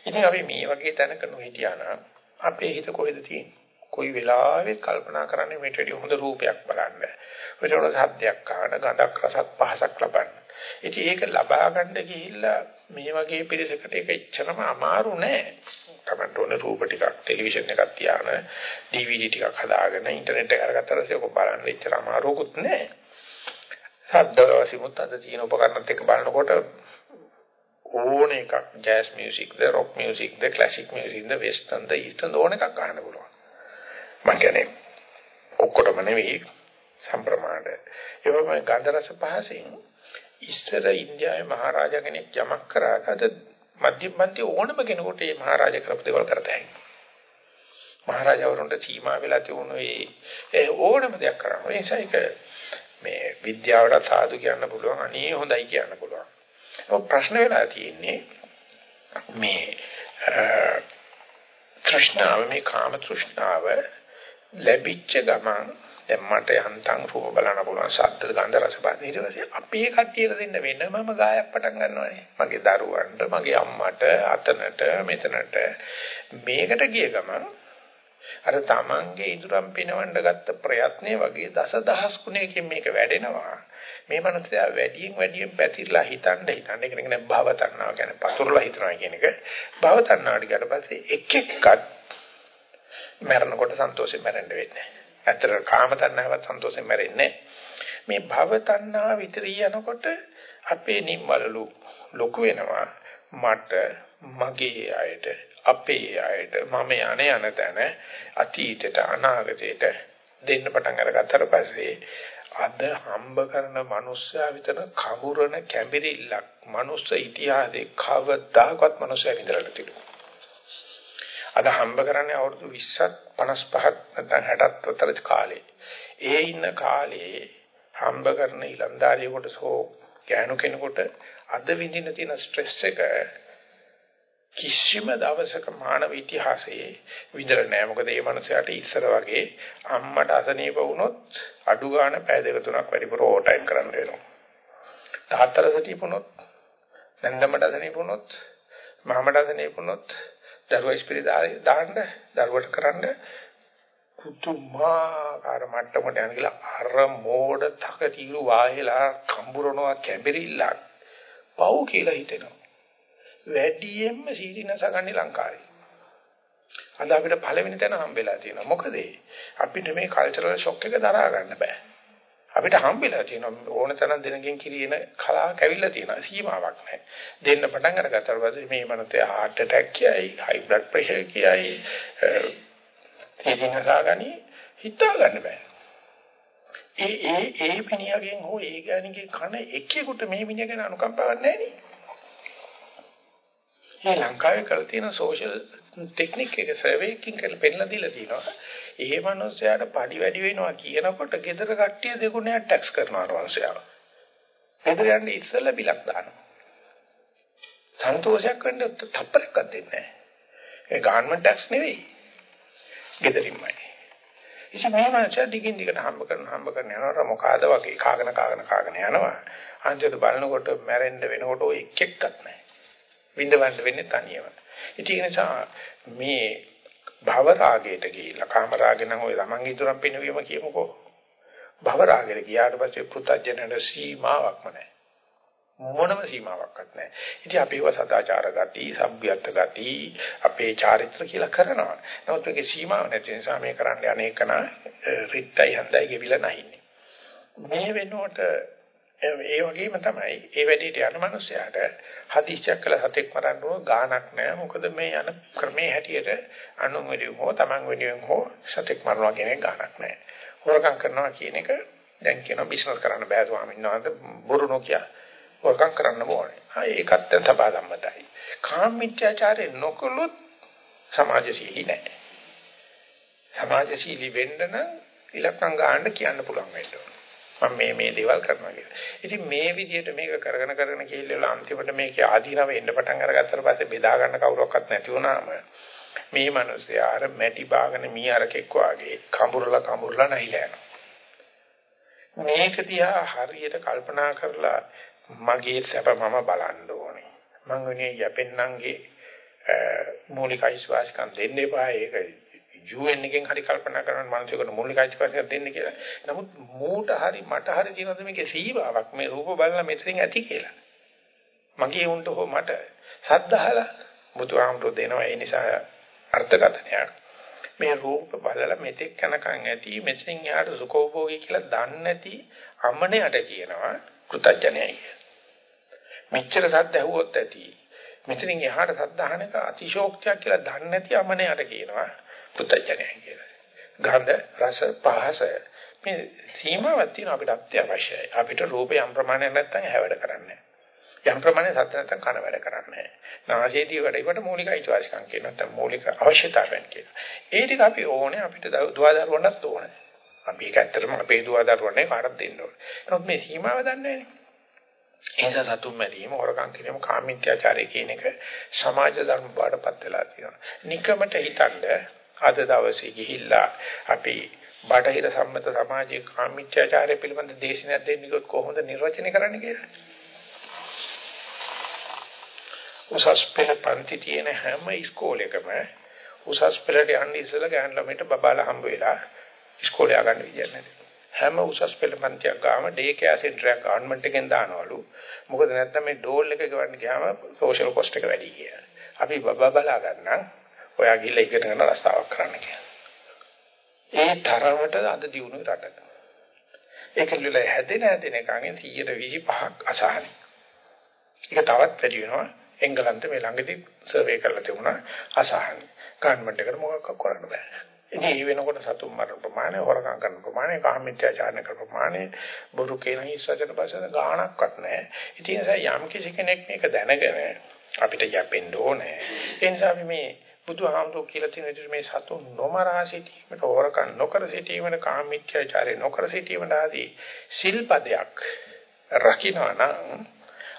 ඉතින් අපි මේ වගේ තැනක නොහිටියා නම් අපේ හිත කොහෙද තියෙන්නේ? කොයි වෙලාවෙත් කල්පනා කරන්නේ මේට වඩා හොඳ රූපයක් බලන්න. මේට වඩා සද්දයක් අහන, ගඳක් රසක් පහසක් ලබන්න. ඉතින් ඒක ලබා ගන්න ගිහිල්ලා මේ වගේ පිරිසකට ඒක එච්චරම අමාරු නෑ. තමන්ට ඕන රූප ටිකක්, ටෙලිවිෂන් එකක් තියාන, DVD ටිකක් හදාගෙන ඉන්ටර්නෙට් එක අරගත්තා පස්සේ ඔක බලන්න එච්චර අමාරුකුත් නෑ. සද්ද වශයෙන් අද තියෙන උපකරණත් එක්ක බලනකොට ඕන එකක් ජෑස් මියුසික් ද රොක් මියුසික් ද ක්ලාසික් මියුසික් ද වෙස්ටර්න් ද ඊස්ටර්න් ඕන එකක් අහන්න පුළුවන්. මම කියන්නේ ඔක්කොටම නෙවෙයි සම්ප්‍රමාණ. ඒ වගේම ගන්ධ රස පහසෙන් ඉස්සර ඉන්දියාවේ මහරජා කෙනෙක් යමක් කරාට අද මධ්‍යම පන්ති ඕනම කෙනෙකුට මේ මහරජා කරපු දේවල් කරතයි. මහරජාවරුන්ට සීමා වෙලා තියුණු ඒ ඕනම දෙයක් කරන්න. ඒ නිසා ඒක මේ විද්‍යාවට සාදු කියන්න පුළුවන් අනේ හොඳයි කියන්න පුළුවන්. ඔය ප්‍රශ්න වෙලා තියෙන්නේ මේ තෘෂ්ණාව මේ කාම තෘෂ්ණාව ලැබිච්ච ගමන් දැන් මට යන්තම් රූප බලන්න පුළුවන් ශබ්ද ගන්ධ රස පහස ඊට පස්සේ අපේ කට්ටියට දෙන්න වෙනමම ගායක් පටන් ගන්නවානේ. මගේ දරුවන්ට මගේ අම්මට අතනට මෙතනට. මේකට ගිය ගමන් අර තමන්ගේ ඉදurang පිනවන්න ගත්ත ප්‍රයත්නය වගේ දසදහස් ගුණයකින් මේක වැඩෙනවා. මේ මනසයා වැඩියෙන් වැඩියෙන් පැතිරලා හිතන්න හිතන්න ඒක නේ භව තණ්හාව කියන්නේ පතුරලා හිතනවා කියන එක. භව තණ්හාවට ගියට පස්සේ එක් එක්කත් මරණකොට සන්තෝෂයෙන් මැරෙන්න වෙන්නේ ඇත්තට කාම තණ්හාවත් සන්තෝෂයෙන් මැරෙන්නේ මේ භව තණ්හා විතරී යනකොට අපේ නිම්වලලු ලොකු වෙනවා. මට මගේ අයට අපේ අයට මම යන යන තැන අතීතයට අනාගතයට දෙන්න පටන් අරගත්තට පස්සේ අද හම්බ කරන මිනිස්සයා විතර කවුරන කැඹිරිල්ලක් මිනිස්ස ඉතිහාසයේ කවදාකවත් මිනිස්සයා විඳලා තිබුණා. අද හම්බ කරන්නේ අවුරුදු 20ක් 55ක් නැත්නම් 60ක් අතර කාලේ. ඒ ඉන්න කාලේ හම්බ කරන ඊලන්දාරියෙකුට සෝ ගෑනු කෙනෙකුට අද විඳින තියෙන ස්ට්‍රෙස් එක කිසිම දවසක මානව ඉතිහාසයේ විඳලා නැහැ. මොකද මේ මනුස්සයාට ඉස්සර වගේ අම්මට අසනීප වුණොත් අඩු ගන්න පැය දෙක තුනක් වැඩිපුර ඕවර් ටයිම් කරන්න වෙනවා. තාත්තට සනීප වුණොත් නැන්දමට අසනීප වුණොත් මහමට අසනීප වුණොත් දරුවා ඉස්පිරිතාලේ දාන්න දරුවට කරන්න. කුතුමාකාර මට්ටමට යන කියලා අර මෝඩ තක తీරු වාහෙලා කම්බුරනවා කැඹිරිල්ලක්. පව් කියලා හිතෙනවා. වැඩියෙන්ම සීලිනසගන්නේ ලංකාවේ. අද අපිට පළවෙනි තැන හම්බෙලා තියෙනවා. මොකද අපිට මේ කල්චරල් ෂොක් එක දරා ගන්න බෑ. අපිට හම්බෙලා තියෙනවා ඕන තරම් දෙනකින් කිරින කලාවක් ඇවිල්ලා තියෙනවා සීමාවක් නැහැ. දෙන්න පටන් අරගත්තාට පස්සේ මේ මනසේ heart attack කියයි, high blood pressure කියයි, තේදිනසාගනි හිතා ගන්න බෑ. ඒ ඒ ඒ මිනිහගෙන් හෝ ඒ ගෑණිගේ කන එකෙකුට මේ මිනිහ ගැන අනුකම්පාවක් නැහැ නේ. මේ ලංකාවේ කරලා තියෙන සෝෂල් ටෙක්නික් එක සර්වේ එකකින් කරලා පෙන්නලා දීලා තියෙනවා. ඒ මනුස්සයාට පඩි වැඩි වෙනවා කියනකොට ගෙදර කට්ටිය දෙගුණයක් ටැක්ස් කරනවා මනුස්සයාව. ගෙදර යන්නේ ඉස්සෙල්ලා බිලක් දානවා. සන්තෝෂයක් වෙන්න තප්පරයක්වත් දෙන්නේ නැහැ. ඒ ගාන්මන්ට් ටැක්ස් නෙවෙයි. ගෙදරින්මයි. ඉතින් මේ මනුස්සයා දිගින් දිගට හම්බ කරන හම්බ කරන යනවා මොකාද වගේ කාගෙන කාගෙන කාගෙන යනවා. අන්තිමට බලනකොට මැරෙන්න වෙනකොට ඔය එක් එක්කත් නැහැ. විඳවන්න වෙන්නේ තනියම. ඉතින් ඒ නිසා මේ භව රාගයට ගිහිල්ලා කාම රාගේ නම් ඔය ළමංගේ ඉදරම් පිනවීම කියමුකෝ. භව රාගයට ගියාට පස්සේ පුතඥයට සීමාවක්ම නැහැ. මොනම සීමාවක්වත් නැහැ. ඉතින් අපි ඒවා සදාචාර ගති, සભ્યත්ව ගති, අපේ චාරිත්‍ර කියලා කරනවා. නමුත් මේකේ සීමාව නැති නිසා මේ කරන්නේ අනේකන රිට්ටයි හන්දයි ගෙවිලා නැහින්නේ. මේ වෙනකොට ඒ වගේම තමයි ඒ වැඩේට යන මනුස්සයාට හදිස්සියක් කළ සතෙක් මරන්න ඕන ගාණක් නැහැ. මොකද මේ යන ක්‍රමේ හැටියට අනුන් වෙනුවෙන් හෝ තමන් වෙනුවෙන් හෝ සතෙක් මරනවා කියන එක ගාණක් නැහැ. හොරකම් කරනවා කියන එක දැන් කියනවා බිස්නස් කරන්න බෑ ස්වාමීන් වහන්සේ බොරු නොකිය. හොරකම් කරන්න ඕනේ. ආ ඒකත් දැන් සබා ධම්මතයි. කාමීත්‍යාචාරය නොකළොත් සමාජශීලී නැහැ. සමාජශීලී වෙන්න නම් ඉලක්කම් ගන්න කියන්න පුළුවන් වෙන්න ඕනේ. මම මේ මේ දේවල් කරනවා කියලා. ඉතින් මේ විදිහට මේක කරගෙන කරගෙන කියලා අන්තිමට මේකේ ආධිනව එන්න පටන් අරගත්තට පස්සේ බෙදා ගන්න කවුරක්වත් නැති වුණාම මේ මිනිස්සයා අර මැටි බාගෙන මී අරකෙක් වාගේ කඹුරලා කඹුරලා නැහිලා යනවා. මේක දිහා හරියට කල්පනා කරලා මගේ සැප මම බලන්න ඕනේ. මං වෙනේ යපෙන්නන්ගේ මූලික අයිස්වාසිකම් දෙන්න එපා ඒක UN එකෙන් හරි කල්පනා කරන මනුස්සයෙකුට මූලික අයිතිවාසිකම් දෙන්න කියලා. නමුත් මූට හරි මට හරි තියෙනවද මේකේ සීමාවක් මේ රූප බලලා මෙතනින් ඇති කියලා. මගේ උන්ට හෝ මට සද්දහලා බුදුහාමුදුරු දෙනවා ඒ නිසා අර්ථකථනයක්. මේ රූප බලලා මෙතෙක් කනකන් ඇති මෙතනින් යාට සුඛෝභෝගී කියලා දන්නේ නැති අමනයට කියනවා කෘතඥයයි. මෙච්චර සද්ද ඇහුවොත් ඇති මෙතනින් එහාට සද්ද අහනක අතිශෝක්තියක් කියලා දන්නේ නැති අමනයට කියනවා පුතඥයයි කියලා. ගන්ධ රස පහස මේ සීමාවක් තියෙන අපිට අත්‍යවශ්‍යයි. අපිට රූපේ යම් ප්‍රමාණයක් නැත්නම් හැවඩ කරන්නේ යම් ප්‍රමාණයක් සත්‍ය නැත්නම් කන වැඩ කරන්නේ නාසයේදී වැඩ ඒකට මූලික අයිතිවාසිකම් කියන නැත්නම් මූලික අවශ්‍යතාවයන් කියන. ඒ ටික අපි ඕනේ අපිට දුවදරුවන්ටත් ඕනේ. අපි ඒක ඇත්තටම අපේ දුවදරුවනේ කාටද දෙන්න ඕනේ. නමුත් මේ සීමාව දන්නේ නැහැ. එනිසා සතුම් මැරීම, හොරකම් කිරීම, කාමීත්‍යාචාරය කියන එක සමාජ ධර්ම බාටපත් වෙලා තියෙනවා. නිකමට හිතන්න අද දවසේ ගිහිල්ලා අපි බටහිර සම්මත සමාජයේ කාමීත්‍යාචාරය පිළිබඳ දේශනයක් දෙන්නකොත් කොහොමද නිර්වචනය කරන්න කියලා. උසස් පෙළ පන්ති තියෙන හැම ඉස්කෝලේකම උසස් පෙළට යන්නේ ඉස්සෙල්ලා ගෑන් ළමයට බබාලා හම්බ වෙලා ඉස්කෝලේ ය아가න්න විදියක් නැති. හැම උසස් පෙළ පන්තියක් ගාම ඩේ කෑ සෙන්ටර් එක ගවර්න්මන්ට් එකෙන් දානවලු. මොකද නැත්නම් මේ ඩෝල් එක ගවන්න ගියාම සෝෂල් කොස්ට් එක වැඩි කියලා. අපි බබා බලා ගන්න ඔයා ගිහලා ඉගෙන ගන්න රස්සාවක් කරන්න කියලා. ඒ තරමට අද දිනුන රටක. ඒක ලියලා හැදෙන හැදෙන එකෙන් 125ක් අසහනයි. ඒක තවත් වැඩි වෙනවා. එංගලන්තේ මේ ළඟදී සර්වේ කරලා තිබුණා අසහන. ගවර්න්මන්ට් එකට මොකක් කරන්න බෑ. ඉතින් ඒ වෙනකොට සතුන් මරන ප්‍රමාණය, හොරකම් කරන ප්‍රමාණය, කාමීත්‍යාචාරණ කරන ප්‍රමාණය, බොරු කියන හිස්සජන බසන ගාණක්වත් නැහැ. ඉතින් ඒ යම් කිසි කෙනෙක් මේක දැනගෙන අපිට යැපෙන්න ඕනේ. ඒ නිසා අපි මේ බුදුහාමුදුරුවෝ කියලා තියෙන විදිහට මේ සතුන් නොමරා සිටීමට, හොරකම් නොකර සිටීමට, කාමීත්‍යාචාරය නොකර සිටීමට ආදී සිල්පදයක් රකින්නවා නම්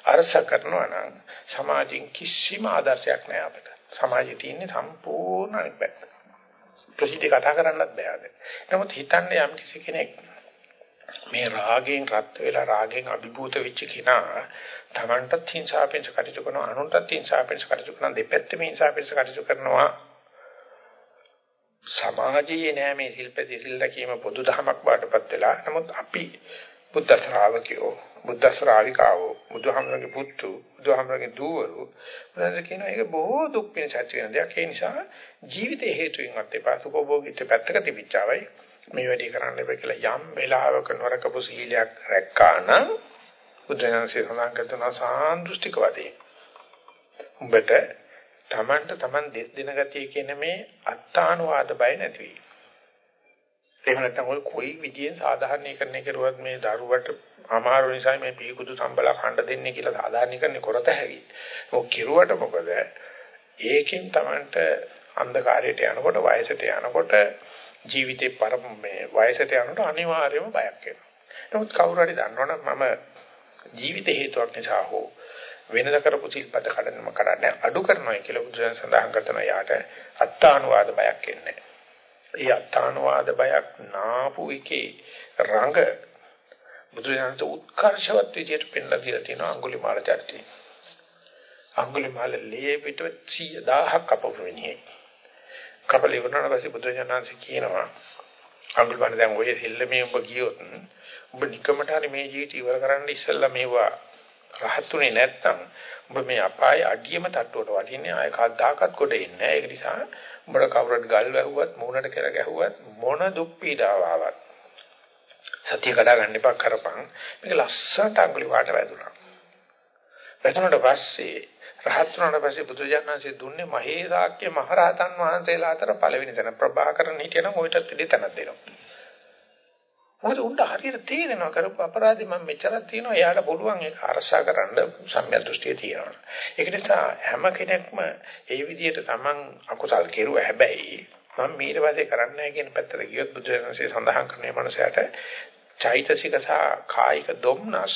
අරස කරනවා නම් සමාජින් කිසිම ආදර්ශයක් නැහැ අපිට. සමාජයේ තියෙන සම්පූර්ණ අනිත් පැත්ත. ප්‍රසිද්ධ කතා කරන්නත් බෑ. නමුත් හිතන්න යම් කිසි කෙනෙක් මේ රාගයෙන් රත් වෙලා රාගයෙන් අභිභූත වෙච්ච කෙනා තමන්ටත් හිංසාවෙන්ස කටයුතු කරනවා අනුන්ටත් හිංසාවෙන්ස කටයුතු කරනවා දෙපැත්තම හිංසාවෙන්ස කටයුතු කරනවා. සමාජයේ නෑ මේ ශිල්පදී සිල් දැකීම පොදු දහමක් බාටපත් වෙලා. නමුත් අපි බුද්ධ ශ්‍රාවකයෝ බුද්ධ ශ්‍රාවිකාවෝ බුදුහාමරගේ පුතු බුදුහාමරගේ දූවරු මොනවාද කියන එක බොහෝ දුක් වෙන සත්‍ය වෙන දෙයක්. ඒ නිසා ජීවිතේ හේතුවෙන්වත් එපා. සුඛභෝගීත්ව පැත්තක තිබිච්චවයි මේ වැඩේ කරන්න එපා කියලා යම් වෙලාවක නරකපු සීලයක් රැක්කා නම් බුදුරජාණන්සේ සඳහන් කරන සාන්දෘෂ්ටික වදේ උඹට තමන්ට තමන් දෙස් දෙන ගතිය කියන මේ අත්තානුවාද බය නැති වෙයි එහෙම නැත්නම් ඔය කොයි විදියෙන් සාධාරණීකරණය කරුවත් මේ දරුවට අමාරු නිසා මේ පීකුදු සම්බලා ඛණ්ඩ දෙන්නේ කියලා සාධාරණීකරණය කරත හැකි. ඔක් කිරුවට මොකද? ඒකෙන් Tamanට අන්ධකාරයට යනකොට වයසට යනකොට ජීවිතේ පරම මේ වයසට යනකොට අනිවාර්යයෙන්ම බයක් එනවා. නමුත් කවුරු හරි දන්නවනම් මම ජීවිත හේතුවක් නිසා හෝ වෙනද කරපු සිල්පද කඩනම කඩන්නේ අඩු කරනවා කියලා බුදුසසුන සඳහන් කරන යාට අත්තානුවාද බයක් එන්නේ. ඒ අත්තානුවාද බයක් නාපු එකේ රඟ බුදුරජාණන් උත්කර්ෂවත් විදියට පෙන්ලා දීලා තියෙනවා අඟුලිමාල චරිතය. අඟුලිමාල ලේ පිට 10000ක් කපපුවෙන්නේ. කපල ඉවරනට පස්සේ බුදුරජාණන් කියනවා අඟුලිමාල දැන් ඔය දෙල්ලමේ ඔබ ගියොත් ඔබ නිකමට හරි මේ ජීවිතය ඉවර කරන්න ඉස්සෙල්ලා මේවා රහත්ුනේ නැත්තම් ඔබ මේ අපායේ අඩියම තට්ටුවට වටින්නේ ආය කද්දාකත් කොට එන්නේ නැහැ. ඒක නිසා උඹට කවුරුත් ගල් වැහුවත් මූණට කෙල ගැහුවත් මොන දුක් පීඩාව ආවත් සතිය කඩා ගන්න එපා කරපන් මේක ලස්සනට අඟුලි වාට වැදුනා වැදුනට පස්සේ රහත් වුණාට පස්සේ බුදුජානනාංශය දුන්නේ මහේසාක්‍ය මහරහතන් වහන්සේලා අතර පළවෙනි තැන. ප්‍රභාකරන් හිටියනම් ඔයිටත් ඉඩ තැනක් දෙනවා. මොකද උන්ට හරියට තේරෙනවා කරපු අපරාධي මම මෙච්චරක් තියෙනවා. එයාට පුළුවන් ඒක අරසා කරන්න සම්‍යක් දෘෂ්ටිය තියෙනවා. ඒක නිසා හැම කෙනෙක්ම ඒ විදිහට Taman අකුසල් කෙරුවා හැබැයි මම ඊට පස්සේ කරන්නේ නැහැ කියන පැත්තට ගියොත් බුදුරජාණන්සේ සඳහන් කරන මේ මනුස්සයාට චෛතසික සහ කායික දුම්නස්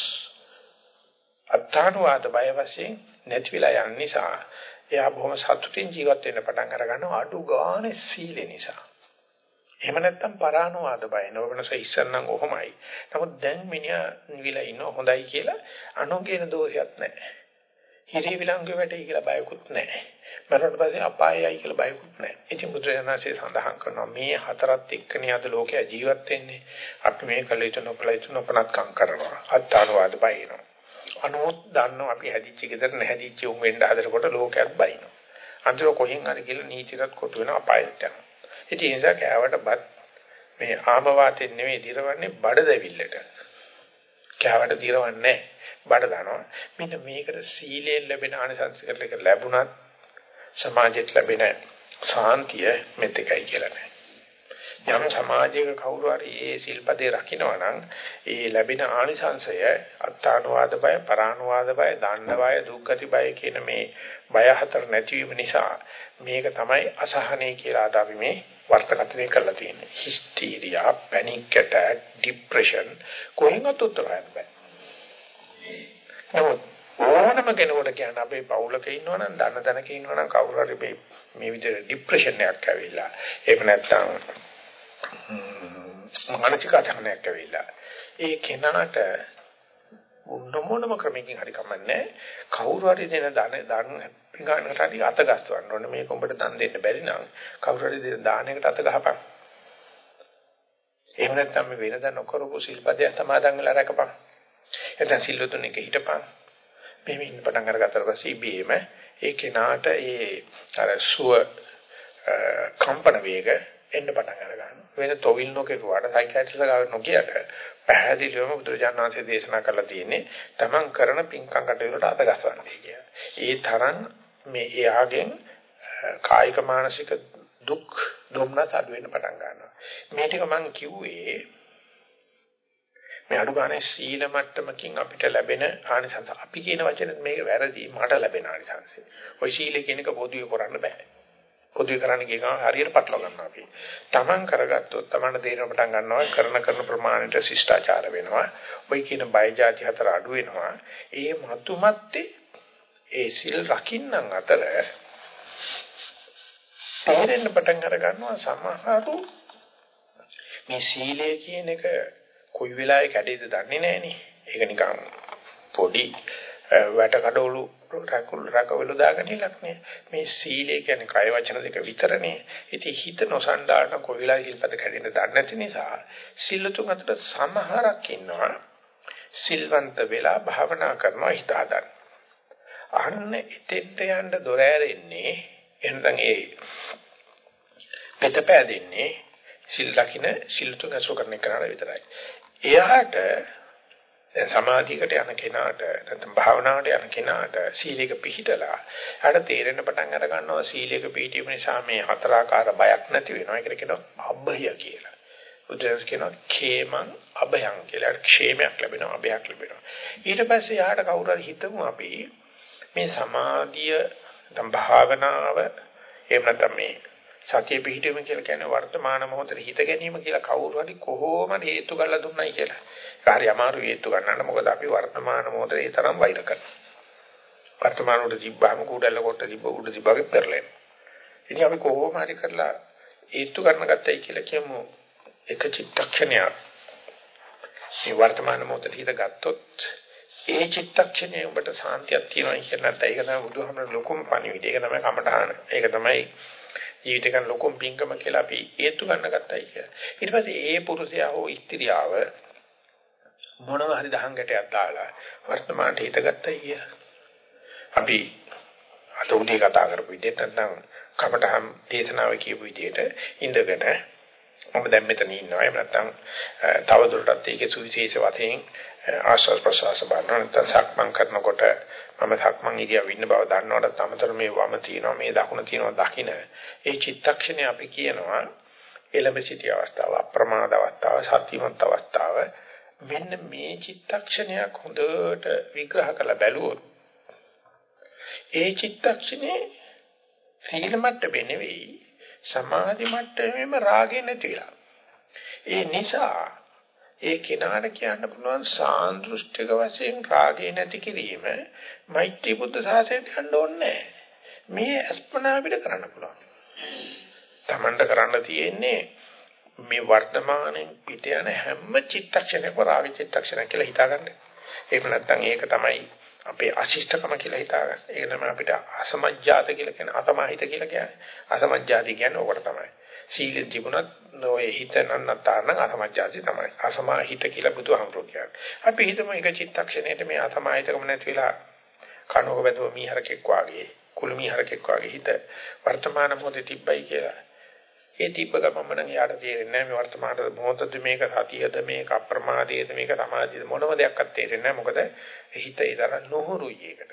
අත්තානුවාද බය වශයෙන් නැති වෙලා යන නිසා එයා බොහොම සතුටින් ජීවත් වෙන්න පටන් අර ගන්නවා අඩු ගානේ සීලේ නිසා. එහෙම නැත්නම් පරානුවාද බය නෝවනස ඉස්සන්නම් ඔහොමයි. නමුත් දැන් මිනිහා නිවිලා ඉන්න හොඳයි කියලා අනුගේන දෝෂයක් නැහැ. හිරි විලංගු වැටේ කියලා බයකුත් නැහැ. මරණට පස්සේ අපායයි කියලා බයකුත් නැහැ. ඉතින් බුදුරජාණන්සේ සඳහන් කරනවා මේ හතරත් එක්කනේ අද ලෝකයා ජීවත් වෙන්නේ. අපි මේ කළ යුතු නොකළ යුතු නොපනත්කම් කරනවා. අත්තානුවාද බයිනවා. අනෝත් දන්නවා අපි හැදිච්ච ගෙදර නැහැදිච්ච උන් වෙන්න හදනකොට ලෝකයක් බයිනවා. අන්තිම කොහෙන් හරි කියලා නීතිරත් කොටු වෙන අපායට යනවා. ඉතින් ඒ නිසා කෑවට බත් මේ ආම වාතෙන් නෙමෙයි දිරවන්නේ බඩ දැවිල්ලට. කෑවට දිරවන්නේ බඩ දානවා. මෙන්න මේකට සීලයෙන් ලැබෙන ආනිසංසකලක ලැබුණත් සමාජයට ලැබෙන සාන්තිය මෙතකයි කියලා නෑ. යම් සමාජයක කවුරු හරි ඒ සිල්පදේ රකින්නවා නම් ඒ ලැබෙන ආනිසංශය අත්තානුවාද බය, පරානුවාද බය, දණ්ඩ බය, දුක්ඛති බය කියන මේ බය හතර නැතිවීම නිසා මේක තමයි අසහනය කියලා අද අපි මේ වර්තකතනේ කරලා තියෙන්නේ. හිස්ටීරියා, පැනික් ඇටැක්, ડિප්‍රෙෂන් කොහෙන්වත් උත්තර හොයන්න බෑ. නමුත් ඕනම කෙනෙකුට කියන්න අපේ පවුලක ඉන්නවනම් දන්න දනක ඉන්නවනම් කවුරු හරි මේ මේ විදිහට ડિප්‍රෙෂන් එකක් ඇවිල්ලා එහෙම නැත්නම් මානසික අසහනයක් ඇවිල්ලා. ඒ කෙනාට මොනම ක්‍රමයකින් හරි කමන්නේ කවුරු හරි දෙන දන දන් පිඟානකට හරි අත ගස්සවන්න ඕනේ. මේක උඹට දන් දෙන්න බැරි නම් කවුරු හරි දෙන දානයකට අත ගහපන්. එහෙම නැත්නම් මේ වෙනදා නොකරපු සිල්පදයක් සමාදන් වෙලා රැකපන්. එතන සිල්වතුන් එක හිටපන්. මෙහෙම ඉන්න පටන් අරගත්තට පස්සේ ඉබේම ඒ කෙනාට ඒ අර සුව කම්පන වේග එන්න පටන් අර ගන්නවා. වෙන තොවිල් නොකේකුවාට සයිකියාට්‍රිස්ලා ගාව නොකියට පැහැදිලිවම බුදුරජාණන් වහන්සේ දේශනා කරලා තියෙන්නේ තමන් කරන පින්කම් කටයුතුට අත ගස්සන්නේ කියලා. ඒ තරම් මේ එයාගෙන් කායික මානසික දුක් දුම්නස් අඩු වෙන්න පටන් ගන්නවා. මේ ටික මම කිව්වේ මේ අඩු ගානේ සීල මට්ටමකින් අපිට ලැබෙන ආනිසංස. අපි කියන වචනේ මේක වැරදි මට ලැබෙන ආනිසංසය. ওই සීල කියන එක පොදුවේ කරන්න බෑ. පොදු කරන්න ගිය ගමන් හරියට පටලවා ගන්නවා අපි. Taman කරගත්තොත් Taman දේන පටන් ගන්නවා කරන කරන ප්‍රමාණයට ශිෂ්ටාචාර වෙනවා. ওই කියන බය જાති හතර අඩු වෙනවා. ඒ මතුමැත්තේ ඒ සිල් රකින්නන් අතර තේරෙන්න පටන් අර ගන්නවා සමහරු මේ සීලය කියන එක කොයි වෙලාවෙ කැඩෙයිද දන්නේ නැහෙනේ. ඒක නිකන් පොඩි වැට කඩවලු රකුල් රකවලු දාගෙන ඉලක්නේ. මේ සීලය කියන්නේ කය වචන දෙක විතරනේ. ඉතින් හිත නොසන්ඩාන කොයි වෙලාවෙ සිල්පද කැඩෙන්න දන්නේ නැති නිසා සිල්ලුතුන් අතර සමහරක් ඉන්නවා. සිල්වන්ත වෙලා භාවනා කරනවා හිත හදන්න. අන්න එතෙන්ට යන්න දොර ඇරෙන්නේ එනනම් ඒ පිටපැදෙන්නේ සිල් ලකින සිල්තුන් අසු කරන කෙනාට විතරයි. එයාට දැන් සමාධියකට යන කෙනාට නැත්නම් භාවනාවට යන කෙනාට සීලයක පිහිටලා අර තේරෙන පටන් අර ගන්නවා සීලයක පිහිටීම නිසා මේ හතරාකාර බයක් නැති වෙනවා. ඒකට කියනවා අභය කියලා. බුදුරජාණන් කියනවා ඛේමං අභයං කියලා. ക്ഷേමයක් ලැබෙනවා අභයක් ලැබෙනවා. ඊට පස්සේ යාට කවුරු හරි හිතමු අපි මේ සමාධිය නැත්නම් භාවනාව එහෙම නැත්නම් මේ සතිය පිහිටීම කියලා කියන්නේ වර්තමාන මොහොතේ හිත ගැනීම කියලා කවුරු හරි කොහොම හේතු කරලා දුන්නයි කියලා. ඒක හරි අමාරු හේතු ගන්නන්න මොකද අපි වර්තමාන මොහොතේ ඒ තරම් වෛර කරනවා. වර්තමාන උඩ තිබ්බාම කුඩල්ල කොට තිබ්බ උඩ තිබ්බගේ පෙරලෙන. ඉතින් අපි කොහොම හරි කරලා හේතු කරන ගත්තයි කියලා කියමු එක චිත්තක්ෂණයක්. මේ වර්තමාන මොහොතේ හිත ගත්තොත් ඒ චිත්තක්ෂණයේ ඔබට සාන්තියක් තියෙනවා කියන නැත්නම් ඒක තමයි බුදුහාමර ලොකුම පණිවිඩය. ඒක තමයි කමඨාන. ඒක තමයි ජීවිත ගන්න ලොකුම පිංකම කියලා අපි හේතු ගන්න ගත්තයි කියලා. ඊට පස්සේ ඒ පුරුෂයා හෝ ස්ත්‍රියව මොනවා හරි දහංගටයක් දාලා වර්තමානට හිත ගත්තයි කියලා. අපි අත උදේ කතා කරපු විදිහට නැත්නම් කමඨහම් දේශනාව කියපු විදිහට ඉඳගෙන මම දැන් මෙතන ඉන්නවා. එහෙම නැත්නම් තව දුරටත් ඒකේ සුවිශේෂ වශයෙන් ආශ්වාස ප්‍රශ්වාස බලන නැත්නම් සක්මන් කරනකොට මම සක්මන් ඉරියව් ඉන්න බව දන්නවට අමතර මේ වම තියෙනවා මේ දකුණ තියෙනවා දකින්න ඒ චිත්තක්ෂණය අපි කියනවා එළඹ සිටි අවස්ථාව අප්‍රමාද අවස්ථාව සතිමත් අවස්ථාව. මෙන්න මේ චිත්තක්ෂණයක් හොඳට විග්‍රහ කරලා බැලුවොත් ඒ චිත්තක්ෂණේ සීල මට්ටමේ නෙවෙයි සමාධි මට්ටමේම රාගේ නැති වෙලා ඒ නිසා ඒ කෙනාට කියන්න පුළුවන් සාන්දෘෂ්ටික වශයෙන් රාගේ නැති කිරීම මෛත්‍රී බුද්ධ සාසනයට යන්න ඕනේ මේ අස්පනා අපිට කරන්න පුළුවන්. Tamanට කරන්න තියෙන්නේ මේ වර්තමානයේ පිට යන හැම චිත්තක්ෂණයකම රාග චිත්තක්ෂණයක් කියලා හිතාගන්න. එහෙම නැත්නම් ඒක තමයි අපේ අශිෂ්ටකම කියලා හිතාගන්න. ඒක තමයි අපිට අසමජ්ජාත කියලා කියන අතමහිත කියලා කියන්නේ. අසමජ්ජාති කියන්නේ ඕකට තමයි. සීලෙ තිබුණත් ඔය හිත නන්නතරන අසමජ්ජාති තමයි. අසමාහිත කියලා බුදුහාමුදුරුවෝ කියන්නේ. අපි හිතමු එක චිත්තක්ෂණයට මේ අසමාහිතකම නැති වෙලා කනෝක බැදුව මීහරකෙක් වාගේ කුළු මීහරකෙක් වාගේ හිත වර්තමාන මොහොතේ තිබ්බයි කියලා. ඒ තිබ්බ ගමම නම් යාට තේරෙන්නේ නැහැ මේ වර්තමාන මොහොතද මේක සතියද මේක අප්‍රමාදයේද මේක සමාධියද මොනම දෙයක්වත් තේරෙන්නේ නැහැ මොකද හිත ඒ තරම් නොහුරුයි ඒකට.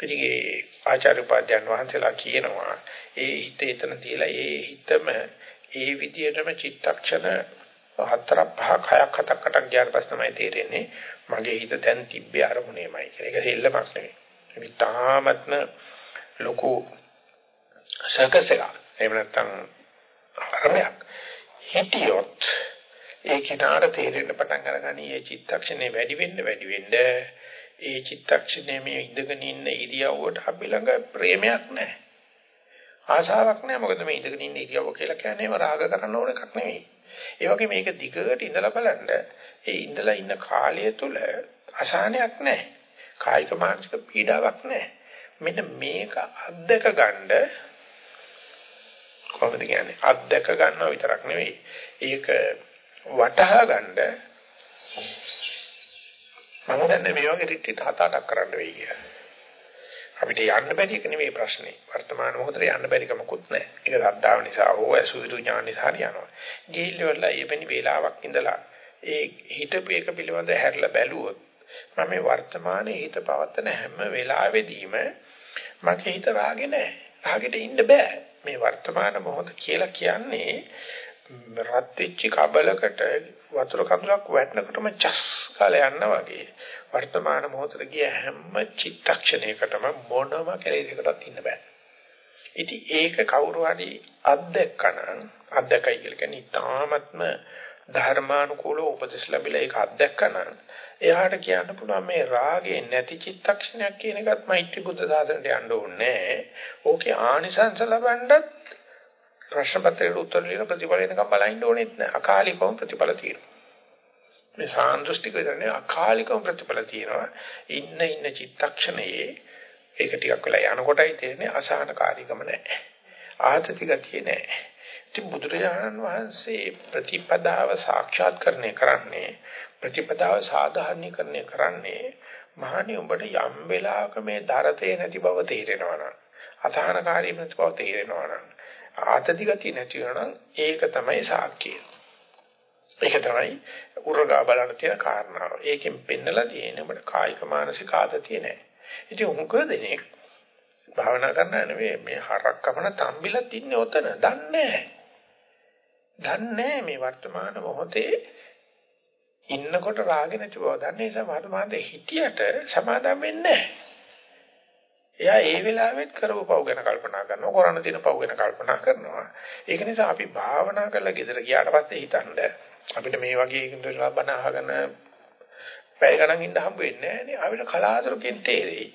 ඉතින් ඒ ආචාර්ය උපාධ්‍යයන් වහන්සේලා කියනවා ඒ හිත එතන තියලා ඒ හිතම ඒ විදිහටම චිත්තක්ෂණ හතර පහක් හයක් හතක් අටක් ගියාට පස්සේ තමයි තේරෙන්නේ මගේ හිත දැන් තිබ්බේ අරමුණේමයි කියලා. ඒක සෙල්ලමක් නෙවෙයි. ඒක තාමත්ම ලොකු සර්කස් එකක්. එහෙම නැත්නම් අරමයක්. හිටියොත් ඒ කිනාර තේරෙන්න පටන් අරගනි මේ චිත්තක්ෂණේ වැඩි වෙන්න වැඩි වෙන්න ඒ චිත්තක්ෂණයේ මේ ඉඳගෙන ඉන්න ඉරියව්වට අපි ළඟ ප්‍රේමයක් නැහැ. ආශාවක් නැහැ. මොකද මේ ඉඳගෙන ඉන්න ඉරියව්ව කියලා කියන්නේ රාග කරන්න ඕන එකක් නෙවෙයි. ඒ වගේ මේක දිගට ඉඳලා බලන්න ඒ ඉඳලා ඉන්න කාලය තුල අසහනයක් නැහැ. කායික මානසික පීඩාවක් නැහැ. මෙන්න මේක අත්දක ගන්න කොහොමද කියන්නේ? අත්දක ගන්නවා විතරක් නෙවෙයි. ඒක වටහා ගන්න මම දන්නේ මේ වගේ රිට්‍රීට් හත අටක් කරන්න වෙයි කියලා. අපිට යන්න බැරි එක නෙවෙයි ප්‍රශ්නේ. වර්තමාන මොහොතේ යන්න බැරි කමකුත් නැහැ. ඒක ශ්‍රද්ධාව නිසා හෝ අසුවිරු ඥාන නිසා යනවා. ගිහිල්ල එවැනි වේලාවක් ඉඳලා ඒ හිතපු එක පිළිබඳ හැරලා බැලුවොත් මම මේ වර්තමානයේ හිත පවත්තන හැම වෙලාවෙදීම මගේ හිත රාගේ නැහැ. රාගෙට ඉන්න බෑ. මේ වර්තමාන මොහොත කියලා කියන්නේ රත් වෙච්ච කබලකට වතුර කඳුලක් වැටෙනකොටම චස් කාලේ යනවා වගේ වර්තමාන මොහොතේ ගිය හැම චිත්තක්ෂණයකටම මොනම කෙලෙසකටත් ඉන්න බෑ. ඉතින් ඒක කවුරු හරි අත්දැකනනම් අත්දැකයි කියලා කියන්නේ තාමත්ම ධර්මානුකූලව උපදෙස් ලැබිලා ඒක අත්දැකනනම් එයාට කියන්න පුළුවන් මේ රාගේ නැති චිත්තක්ෂණයක් කියන එකත් මෛත්‍රී බුද්ධ දාසනට යන්න ඕනේ. ඕකේ ආනිසංස ලබන්නත් ප්‍රශ්න පත්‍රයට උත්තර දෙන ප්‍රතිඵල එනකම් බලන්න ඕනෙත් නෑ. අකාලිකවම ප්‍රතිඵල තියෙනවා. මේ සාන්දෘෂ්ටික විතරනේ අකාලිකවම ප්‍රතිඵල තියෙනවා. ඉන්න ඉන්න චිත්තක්ෂණයේ ඒක ටිකක් වෙලා යනකොටයි තේරෙන්නේ අසහනකාරීකම නෑ. ආතති ගතිය නෑ. ඉතින් බුදුරජාණන් වහන්සේ ප්‍රතිපදාව සාක්ෂාත්කරණය කරන්නේ ප්‍රතිපදාව සාධාරණීකරණය කරන්නේ මහණි උඹට යම් වෙලාවක මේ දරතේ නැති බව තේරෙනවා නම් අසහනකාරී නැති බව තේරෙනවා නම් ආතති ගතිය නැති වෙනවා ඒක තමයි සාක්කිය. ඒක තමයි උරගා බලන්න තියෙන කාරණාව. ඒකෙන් පෙන්නලා තියෙන්නේ අපේ කායික මානසික ආතතිය නෑ. ඉතින් උන්ක දෙනෙක් භාවනා කරන්න නෙවෙයි මේ හරක් කපන තම්බිලත් ඉන්නේ ඔතන. දන්නේ දන්නේ මේ වර්තමාන මොහොතේ ඉන්නකොට රාගෙ නැති බව දන්නේ නිසා වර්තමානයේ හිටියට සමාදම් වෙන්නේ නැහැ. එයා ඒ වෙලාවෙත් කරපු පව් ගැන කල්පනා කරනවා, කරන්න තියෙන පව් ගැන කල්පනා කරනවා. ඒක නිසා අපි භාවනා කරලා ගෙදර ගියාට පස්සේ හිතන්න අපිට මේ වගේ ඉඳලා බණ අහගෙන පැය ගණන් ඉන්න හම්බ වෙන්නේ නැහැ නේ. අපිට කලාතුරකින් තේරෙයි.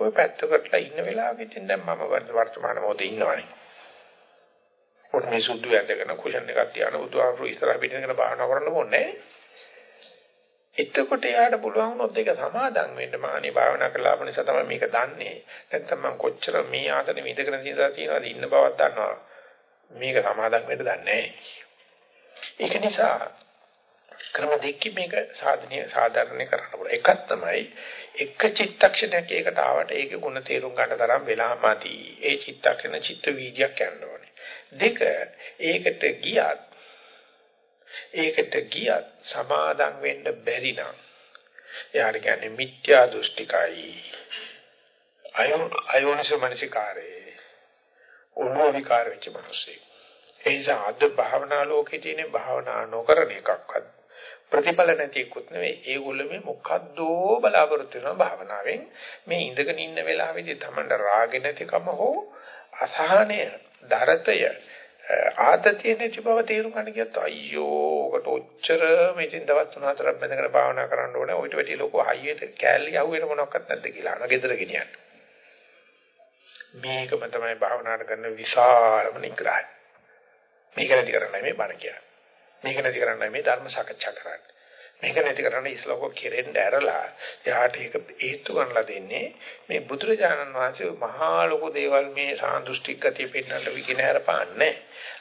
ওই පැත්තකටලා ඉන්න වෙලාවෙකින් දැන් මම වර්තමාන මොහොතේ ඉන්නවනේ. ඔන්න මේ සුදු ඇඳගෙන කුෂන් එකක් තියාන බුදුහාමුදුරු ඉස්සරහ පිටිනගෙන භාවනා කරන්න ඕනේ නැහැ. එතකොට එයාට පුළුවන් වුණොත් ඒක සමාදම් වෙන්න මානේ භාවනා කරලා ආපු නිසා තමයි මේක දන්නේ. නැත්නම් මම කොච්චර මේ ආතනෙ ඉඳගෙන ඉඳලා තියෙනවද ඉන්න බවක් දන්නවා. මේක සමාදම් වෙන්න දන්නේ ඒක නිසා ක්‍රම දෙකකින් මේක සාධනීය සාධාරණේ කරන්න පුළුවන්. එකක් තමයි එක චිත්තක්ෂණයක ඒකට ආවට ඒකේ ಗುಣ තේරුම් ගන්න තරම් වෙලාමදි. ඒ චිත්තක්ෂණ චිත්ත වීජයක් යන්න ඕනේ. දෙක. ඒකට ගියත් ඒකට ගියත් සමාදම් වෙන්න බැරි නම් එයාට කියන්නේ මිත්‍යා දෘෂ්ටිකයි. අයෝනිසෝ මනසිකාරේ උනෝවිකාර වෙච්ච මිනිස්සේ ඒ නිසා අද භාවනා ලෝකේ තියෙන භාවනා නොකරන එකක්වත් ප්‍රතිඵල නැතිකුත් නෙවෙයි. ඒගොල්ලෝ මේ මොකද්දෝ බලාපොරොත්තු වෙන භාවනාවෙන්. මේ ඉඳගෙන ඉන්න වෙලාවේදී තමන්ට රාගෙ නැතිකම හෝ අසහනය දරතය ආතතිය නැති බව තේරුම් ගන්න කියත් අයියෝ ඔකට ඔච්චර මෙතින් දවස් තුන හතරක් බඳගෙන භාවනා කරන්න ඕනේ. ඔයිට වැඩි ලොකු හයියට කෑල්ලි යහුවෙන මොනක්වත් නැද්ද කියලා අන ගෙදර ගෙනියන්න. මේකම තමයි භාවනාට කරන විශාලම නිග්‍රහය. මේක නැති කරන්නයි මේ බණ කියන්නේ. මේක නැති කරන්නයි මේ ධර්ම සාකච්ඡා කරන්නේ. මේක නැති කරන්න ඉස්ලෝක කෙරෙන්න ඇරලා එයාට ඒක හේතු ගන්නලා දෙන්නේ මේ බුදුරජාණන් වහන්සේ මහා ලොකු දේවල් මේ සාන්දෘෂ්ටික ගතිය පෙන්වන්න විකිනහැර පාන්නේ.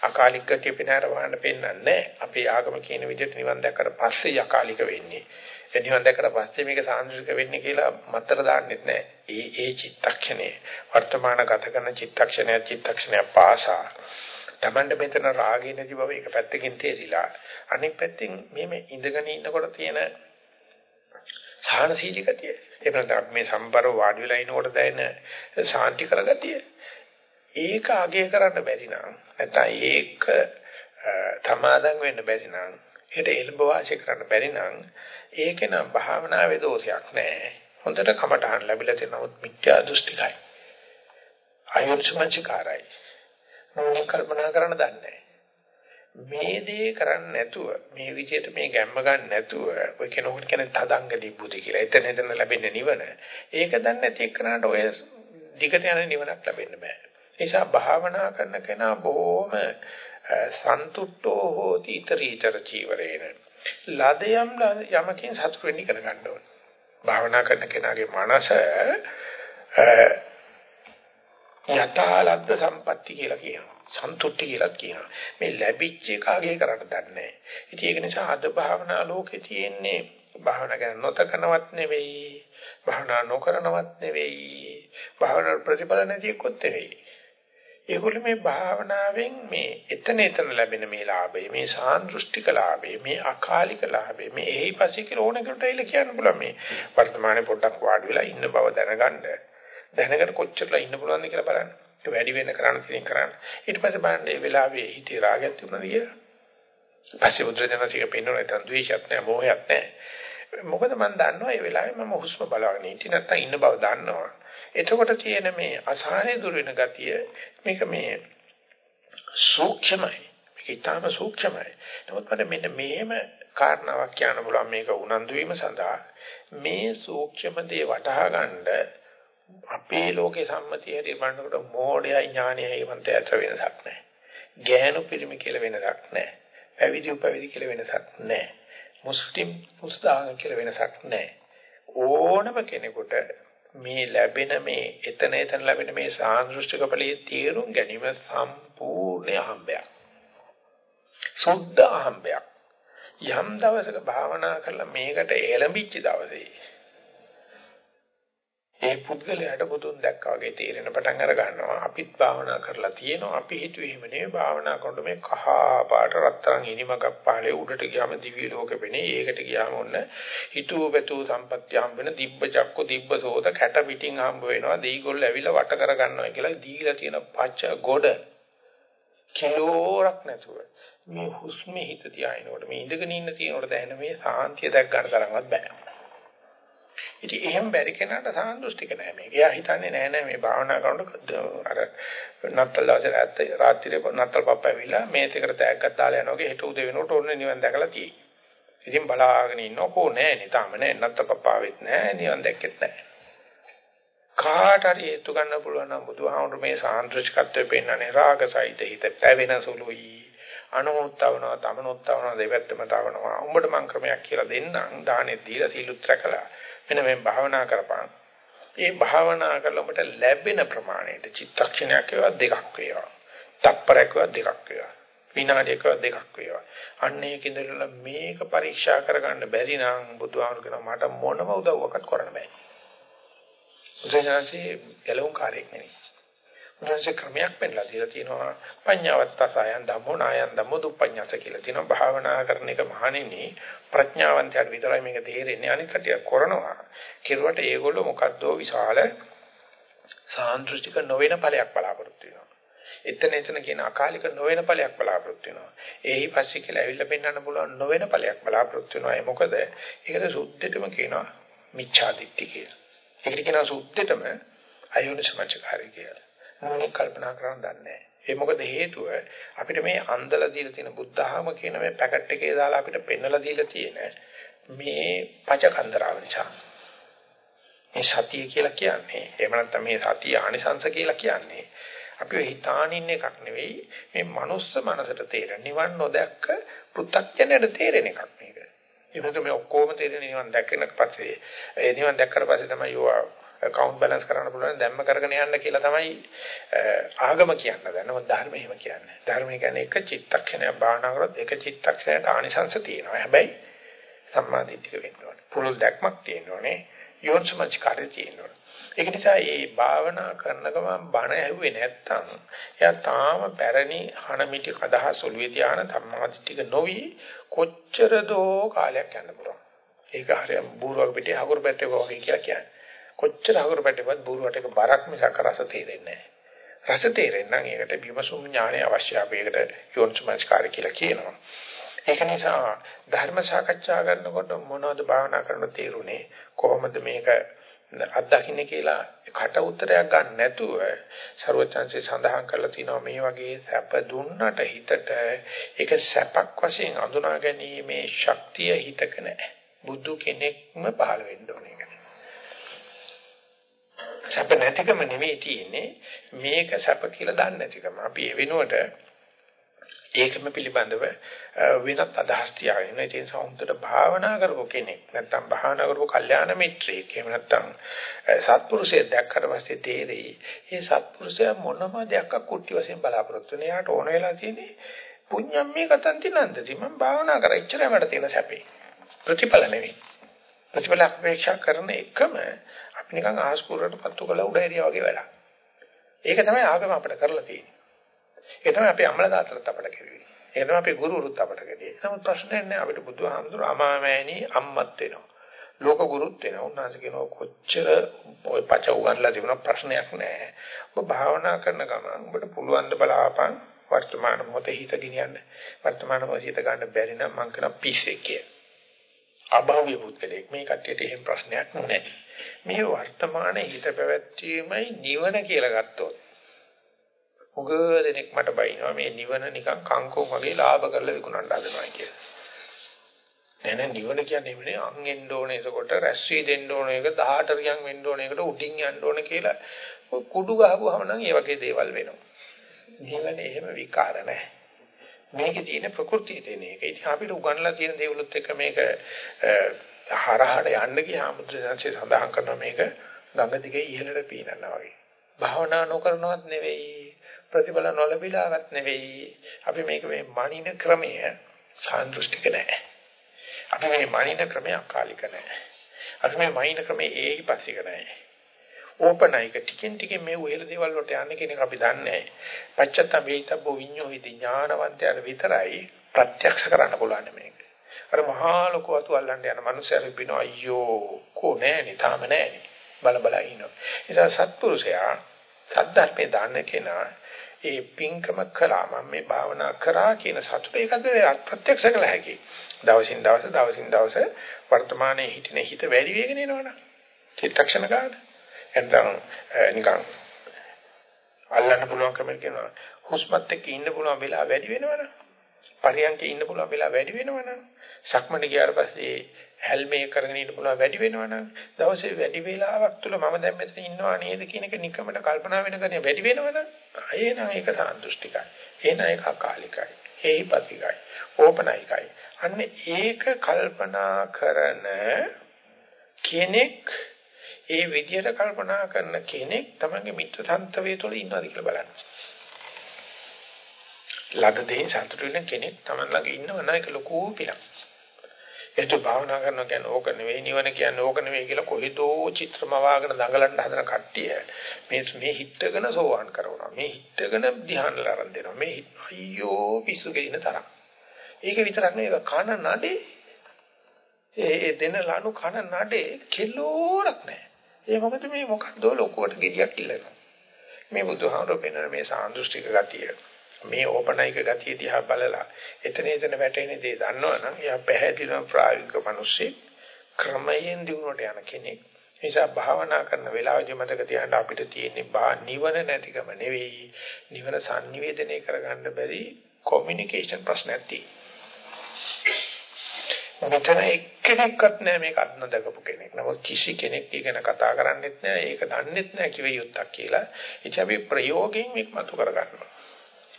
අකාලික ගතිය පෙන්වන්න පාන්න පෙන්වන්නේ අපේ ආගම කියන විදිහට නිවන් දැක්කට පස්සේ අකාලික වෙන්නේ. ඒ නිවන් දැක්කට පස්සේ මේක සාන්දෘෂ්ටික වෙන්නේ කියලා මතර දාන්නෙත් නැහැ ඒ ඒ චිත්තක්ෂණේ වර්තමාන ගත කරන චිත්තක්ෂණය චිත්තක්ෂණය පාසා. Tamanda මෙතන රාගේ නැති බව එක පැත්තකින් තේරිලා අනෙක් පැත්තෙන් මේ ඉඳගෙන ඉන්නකොට තියෙන සාහනශීලීකතිය එහෙම නැත්නම් මේ සම්බර වාඩි වෙලා ඉනකොට දැනෙන ශාන්ති කරගතිය ඒක අගය කරන්න බැරි නම් නැත්නම් ඒක සමාදම් වෙන්න බැරි නම් ඒකට එළඹ වාසිය කරන්න බැරි නම් ඒක නම් භාවනාවේ දෝෂයක් නෑ. හොඳට කමටහන් ලැබිලා තියෙනවොත් මිත්‍යා දෘෂ්ටිකයි. අයොත්සමංචකාරයි. මොනින් කල්පනා කරන්න දන්නේ මේ දේ කරන්නේ නැතුව මේ විදිහට මේ ගැම්ම ගන්න නැතුව ඔය කෙනෙකුට කියන්නේ තදංග නිබ්බුති කියලා. එතන එතන ලැබෙන්නේ නිවන. ඒක දන්නේ නැති එක්කනට ඔය දිගට යන නිවනක් ලැබෙන්න බෑ. ඒ නිසා භාවනා කරන කෙනා බොහොම සන්තුට්ඨෝ හෝති ඊතරීතර චීවරේන. ලදයම් යමකින් සතුට වෙන්න ඉගෙන ගන්න ඕනේ. භාවනා කරන කෙනාගේ මනස යථාලද්ද සම්පatti කියලා කියනවා. සන්තුට්ටි කියලා කියනවා. මේ ලැබිච්ච එකාගේ කරන්න දන්නේ නැහැ. ඉතින් ඒක නිසා අද භාවනා ලෝකේ තියෙන්නේ භාවනා ගැන නොතකනවත් නෙවෙයි. භාවනා නොකරනවත් නෙවෙයි. භාවනා ප්‍රතිඵල නැති එක්කොත් නෙවෙයි. ඒගොල්ලෝ මේ භාවනාවෙන් මේ එතන එතන ලැබෙන මේ ලාභය, මේ සාන්දෘෂ්ටික ලාභය, මේ අකාලික ලාභය, මේ එහිපස්සේ කියලා ඕනකට එල කියන්න පුළුවන් මේ වර්තමානයේ පොඩ්ඩක් වාඩි වෙලා ඉන්න බව දැනගන්න. දැනගෙන කොච්චරලා ඉන්න පුළුවන්ද කියලා බලන්න. ඒක වැඩි වෙන කරන්න තියෙන කරන්න. ඊට පස්සේ බලන්න මේ වෙලාවේ හිතේ රාගයක් තිබුණාද කියලා. පස්සේ බුදුරජාණන්සේක පෙන්වන නැත්නම් ද්වේෂයක් නැහැ, මෝහයක් නැහැ. මොකද මම දන්නවා මේ වෙලාවේ මම හුස්ම බලාගෙන ඉන්නේ නැත්නම් ඉන්න බව දන්නවා. එතකොට තියෙන මේ අසහනය දුර වෙන ගතිය මේක මේ සූක්ෂමයි. මේක ඊටාම සූක්ෂමයි. නමුත් මට මෙන්න මෙහෙම කාරණාවක් කියන්න පුළුවන් මේක උනන්දු වීම සඳහා මේ සූක්ෂම දේ වටහා ගන්න අපේ ලෝකේ සම්මතිය හැටි බලනකොට මෝඩයයි ඥානයයි වන්ත ඇතර වෙනසක් නැහැ. ගෑනු පිරිමි කියලා වෙනසක් නැහැ. පැවිදි උපවිදි කියලා වෙනසක් නැහැ. මුස්ලිම් මුස්දාන කියලා වෙනසක් නැහැ. ඕනම කෙනෙකුට මේ ලැබෙන මේ එතන එතන ලැබෙන මේ සාන්දෘෂ්ටික ඵලයේ තේරුම් ගැනීම සම්පූර්ණ අහඹයක්. සුද්ධ අහඹයක්. යම් දවසක භාවනා කරලා මේකට එළඹිච්ච දවසේ ඒ පුද්ගලයාට බුදුන් දැක්කා වගේ තේරෙන පටන් අර ගන්නවා. අපිත් භාවනා කරලා තියෙනවා. අපි හිතුවේ එහෙම නෙවෙයි භාවනා කරනකොට මේ කහ පාට රත්තරන් ඉනිමකක් පහලේ උඩට ගියාම දිව්‍ය ලෝකෙ වෙන්නේ. ඒකට ගියාම ඔන්න හිතුව පැතුව සම්පත්‍ය හම්බ වෙන දිබ්බ චක්ක දිබ්බ සෝත කැට පිටින් හම්බ වෙනවා. දෙයිගොල්ල ඇවිල්ලා වට කර ගන්නවා කියලා දීලා තියෙන පච්ච ගොඩ කිලෝරක් නැතුව මේ හුස්මේ හිත තියාිනකොට මේ ඉඳගෙන ඉන්න තියෙනකොට දැනෙන මේ සාන්තිය දැක් ගන්න තරම්වත් බෑ. ඉතින් එහෙම බැරි කෙනාට සාන්දෘෂ්ටික නෑ මේක. එයා හිතන්නේ නෑ නෑ මේ භාවනා කරනකොට අර නත්තල් දවසේ රාත් රාත්‍රියේ නත්තල් පප්පැවිලා මේතේකට තෑග්ගක් දාලා යනවා වගේ හෙට උදේ වෙනකොට ඔන්න නිවන් දැකලා තියෙයි. ඉතින් බලාගෙන ඉන්නකෝ නෑ නේ තාම නෑ නත්තල් පප්පාවෙත් නෑ නිවන් දැක්කෙත් නෑ. කාට හරි හේතු ගන්න පුළුවන් නම් බුදුහාමුදුරු මේ සාන්දෘෂ්ටිකත්වය පෙන්වන්නේ රාගසහිත හිත පැවෙන සුළුයි. අනුමුත්තවනවා තමනුත්තවනවා දෙවැත්තම තවනවා. උඹට මං ක්‍රමයක් කියලා දෙන්නම්. දානෙ දීලා සීලුත් රැකලා මෙන්න මේ භාවනා කරපන්. ඒ භාවනා කරලා ඔබට ලැබෙන ප්‍රමාණයට චිත්තක්ෂණයක් වේවා දෙකක් වේවා. තප්පරයක් වේවා දෙකක් වේවා. විනාඩියක දෙකක් වේවා. අන්න ඒකින්දල මේක පරීක්ෂා කරගන්න බැරි නම් බුදුහාමුදුරු කියන මට මොනම උදව්වක්වත් කරන්න බෑ. බුදුසසුනේ ගැලවුම් කාර්යයක් නෙවෙයි. උන්වහන්සේ ක්‍රමයක් පෙන්නලා දීලා තියෙනවා පඤ්ඤාවත්තසයන් ධම්මෝ නායන් ධම්මෝ දුප්පඤ්ඤස කියලා තියෙනවා භාවනා කරන එක මහණෙනි ප්‍රඥාවන්තයාට විතරයි මේක තේරෙන්නේ. අනිත් කටිය කරනවා. කෙරුවට ඒගොල්ලෝ මොකද්ද විශාල සාන්දෘෂ්ටික නොවන ඵලයක් බලාපොරොත්තු වෙනවා. එතන එතන කියන අකාලික නොවන ඵලයක් බලාපොරොත්තු වෙනවා. ඒහි පස්සේ කියලා ඇවිල්ලා පෙන්වන්න පුළුවන් නොවන ඵලයක් බලාපොරොත්තු වෙනවා. ඒ මොකද? ඒකට සුද්ධෙටම කියනවා මිච්ඡාදිත්‍ය කියලා. ඒකට කියනවා සුද්ධෙටම අයෝනිසමච්චකාරී කියලා. මොනින් කල්පනා කරන්න දන්නේ නැහැ. ඒ මොකද හේතුව අපිට මේ අන්දලා දීලා තියෙන බුද්ධහම කියන මේ පැකට් එකේ දාලා අපිට පෙන්නලා දීලා තියෙන මේ පචකන්දරාව නිසා. මේ සතිය කියලා කියන්නේ එහෙම නැත්නම් මේ සතිය ආනිසංශ කියලා කියන්නේ අපි හිතානින් එකක් නෙවෙයි මේ මනුස්ස මනසට තේරෙන නිවන් නොදැක්ක පෘථග්ජනයට තේරෙන එකක් මේක. ඒ මොකද මේ ඔක්කොම තේරෙන නිවන් දැක්කනක් පස්සේ ඒ නිවන් දැක්කට පස්සේ තමයි යෝවා account balance කරන්න පුළුවන් දැම්ම කරගෙන යන්න කියලා තමයි ආගම කියන්න දැන් මොකද ධර්ම එහෙම කියන්නේ. ධර්ම කියන්නේ එක චිත්තක්ෂණයක් භාවනා කරොත් එක චිත්තක්ෂණයට ආනිසංශ තියෙනවා. හැබැයි සම්මාදිටික වෙන්න ඕනේ. පුළුල් දැක්මක් තියෙන්න ඕනේ. යෝන්සමච් කාර්ය තියෙන්න ඕනේ. ඒක නිසා මේ භාවනා කරන ගමන් බණ ඇහුවේ නැත්තම් එයා තාම පැරණි හනමිටි කදහස් ඔළුවේ තියාන ධම්මාදිටික නොවි කොච්චර දෝ කාලයක් යන්න පුළුවන්. ඒක හරියම බූරුවක පිටේ හකුරු පැට්ටේ වගේ කියලා කියන්නේ. කොච්චර හකුරු පැටේවත් බූරුවට එක බරක් මිසක් රස තේරෙන්නේ නැහැ. රස තේරෙන්න නම් ඒකට විමසුම් ඥානය අවශ්‍යයි. අපි ඒකට යෝනිසමස්කාරය කියලා කියනවා. ඒක නිසා ධර්ම සාකච්ඡා කරනකොට මොනවද භාවනා කරන්න තේරුනේ කොහොමද මේක අත්දකින්නේ කියලා කට උත්තරයක් ගන්න නැතුව ਸਰවචන්සේ සඳහන් කරලා තිනවා මේ වගේ සැප දුන්නට හිතට ඒක සැපක් වශයෙන් අඳුනා ගැනීමේ ශක්තිය හිතක නැහැ. බුදු කෙනෙක්ම පහළ වෙන්න ඕනේ. සැප නැතිකම නෙවෙයි තියෙන්නේ. මේක සැප කියලා දන්නේ නැතිකම. අපි ඒ වෙනුවට ඒකම පිළිබඳව වෙනත් අදහස් තියාගෙන ඒ නිසා හොඳට භාවනා කරපු කෙනෙක් නැත්නම් භාවනා කරපු කල්යාණ මිත්‍රයෙක් එහෙම නැත්නම් සත්පුරුෂයෙක් දැක්කට පස්සේ තේරෙයි මේ සත්පුරුෂයා මොනම දෙයක් කුට්ටි වශයෙන් බලාපොරොත්තු වෙන යාට ඕන වෙලා තියෙන්නේ පුඤ්ඤම් මේ කතන්ති නන්දති. මම භාවනා කරා. ඉච්චරයි මට තියෙන සැපේ. ප්‍රතිඵල නෙවෙයි ප්‍රතිඵල අපේක්ෂා කරන එකම අපි නිකන් ආස්කුරට පත්තු කළ උඩ ඇරියා වගේ වැඩක් ඒක තමයි ආගම අපිට කරලා තියෙන්නේ ඒ තමයි අපේ අම්මලා තාත්තලාත් අපට කෙරුවේ. ඒ තමයි අපේ ගුරුවරුත් අපට කෙරුවේ. නමුත් ප්‍රශ්නයක් නෑ අපිට බුදුහාමුදුර අමාමෑණි අම්මත් වෙනවා. ලෝක ගුරුත් වෙනවා. උන්වහන්සේ කියනවා කොච්චර ඔය පච උගන්ලා තිබුණා ප්‍රශ්නයක් නෑ. ඔබ භාවනා කරන ගමන් ඔබට පුළුවන් ද බලාපන් වර්තමාන මොහොතේ හිත ගෙනියන්න. වර්තමාන මොහොතේ හිත ගන්න බැරි නම් මං කරන පිස්සේ කිය. අභාව්‍ය පුද්ගලෙක් මේ කට්ටියට එහෙම ප්‍රශ්නයක් නෑ. මේ වර්තමානයේ හිත පැවැත්වීමයි නිවන කියලා ගත්තොත් උග දෙනෙක් මට බයිනවා මේ නිවන නිකන් කංකෝ වගේ ලාභ කරලා විකුණන්න හදනවා කියලා. නෑ නෑ නිවන කියන්නේ නෙමෙයි අං එන්න ඕනේ එතකොට රැස් වී දෙන්න ඕනේ ඒක 18 රියන් වෙන්න ඕනේ ඒකට උඩින් යන්න ඕනේ කියලා ඔය කුඩු ගහපුවාම නම් ඒ වගේ දේවල් වෙනවා. නිවන එහෙම විකාර නෑ. මේකේ තියෙන ප්‍රകൃතිය තියෙන එක. ඉතින් අපිට උගන්ලා තියෙන දේවලුත් එක්ක මේක හරහට යන්න ගියාම බුදුසසුනේ සඳහන් කරනවා මේක ගඟ දිගේ ඉහළට පීනනවා වගේ. භාවනා නොකරනවත් නෙවෙයි ප්‍රතිඵල නොලැබිලාවත් නෙවෙයි. අපි මේක මේ මනින ක්‍රමය සාන්දෘෂ්ටික නැහැ. අපි මේ මනින ක්‍රමය අකාලික නැහැ. අපි මේ මනින ක්‍රමය ඒහිපස්සික නැහැ. ඕපනයික ටිකෙන් ටිකෙන් මේ උහෙල දේවල් වලට යන්නේ කියන එක අපි දන්නේ නැහැ. පච්චත්ත වේිතබ්බෝ විඤ්ඤෝ හිත ඥානවන්තයර විතරයි ප්‍රත්‍යක්ෂ කරන්න පුළුවන් මේක. අර මහා ලොකු අතු අල්ලන්න යන මනුස්සයර පිනෝ අයියෝ කෝ නෑනේ තාම නෑනේ බල බල ඉන්නවා. ඒ නිසා සත්පුරුෂයා සද්ධර්මේ දාන්න කෙනා ඒ පින්කම කළා මම මේ භාවනා කරා කියන සතුට ඒකද ප්‍රත්‍යක්ෂ කළ හැකි. දවසින් දවස දවසින් දවස වර්තමානයේ හිටින හිත වැඩි වෙගෙන එනවනේ. චිත්තක්ෂණ ගන්න. එතන නිකන් අල්ලන්න පුළුවන් කම කියනවා. හුස්මත් එක්ක ඉන්න පුළුවන් වෙලාව වැඩි වෙනවනේ. පරියන්කේ ඉන්න පුළුවන් වෙලාව වැඩි වෙනවනේ. සක්මණ ගියාට පස්සේ හැල්මේ කරගෙන ඉන්න පුළුවන් වැඩි වෙනවනම් දවසේ වැඩි වේලාවක් තුල මම දැන් මෙතන ඉන්නවා නේද කියන එක නිකමට කල්පනා වෙන ගන්නේ වැඩි වෙනවනම් එහෙනම් ඒක සාන්දෘෂ්ටිකයි එහෙනම් ඒක අකාලිකයි හේහිපතිකයි ඕපනයිකයි අන්න ඒක කල්පනා කරන කෙනෙක් ඒ විදියට කල්පනා කරන කෙනෙක් තමගේ මිත්‍ර සංතවයේ තුල ඉන්නවාද කියලා බලන්න. ලද දෙයින් සතුටු වෙන කෙනෙක් තමන් ළඟ ඉන්නව නම් ඒක ලොකු පිනක්. ඒත් භාවනා කරනවා කියන්නේ ඕක නෙවෙයි නිවන කියන්නේ ඕක නෙවෙයි කියලා කොහෙදෝ චිත්‍රම වාගෙන දඟලන්න හදන කට්ටිය මේ මේ හිටගෙන සෝවාන් කරනවා මේ හිටගෙන ධ්‍යාන ලරන් දෙනවා මේ අයියෝ පිස්සු ගෙින තරම්. ඒක විතරක් නෙවෙයි කන නඩේ. ඒ ඒ දෙන ලනු කන නඩේ කිලෝරක් නැහැ ඒ මොකද මේ මොකක්ද ලොකුවට ගෙඩියක් ඉල්ලනවා. මේ බුදුහාමර පෙන්වන මේ සාන්දෘෂ්ටික ගතිය. මේ ඕපනයික ගතිය දිහා බලලා එතන එතන වැටෙන දේ දන්නවනම් එයා පැහැදිලිවම ප්‍රායෝගික මිනිස්සෙක් ක්‍රමයෙන් දිනුවට යන කෙනෙක්. නිසා භාවනා කරන වෙලාවදී මතක තියාගන්න අපිට තියෙන්නේ නිවන නැතිකම නෙවෙයි නිවන sannivedanaya කරගන්න බැරි කොමියුනිකේෂන් ප්‍රශ්නයක් තියෙනවා. මෙතන එක්කෙනෙක්වත් නෑ මේක අත්නදකපු කෙනෙක්. නමුත් කිසි කෙනෙක් ඉගෙන කතා කරන්නෙත් නෑ ඒක දන්නෙත් නෑ කිව යුත්තක් කියලා. ඉතින් අපි ප්‍රයෝගයෙන් මේක මතු කරගන්නවා.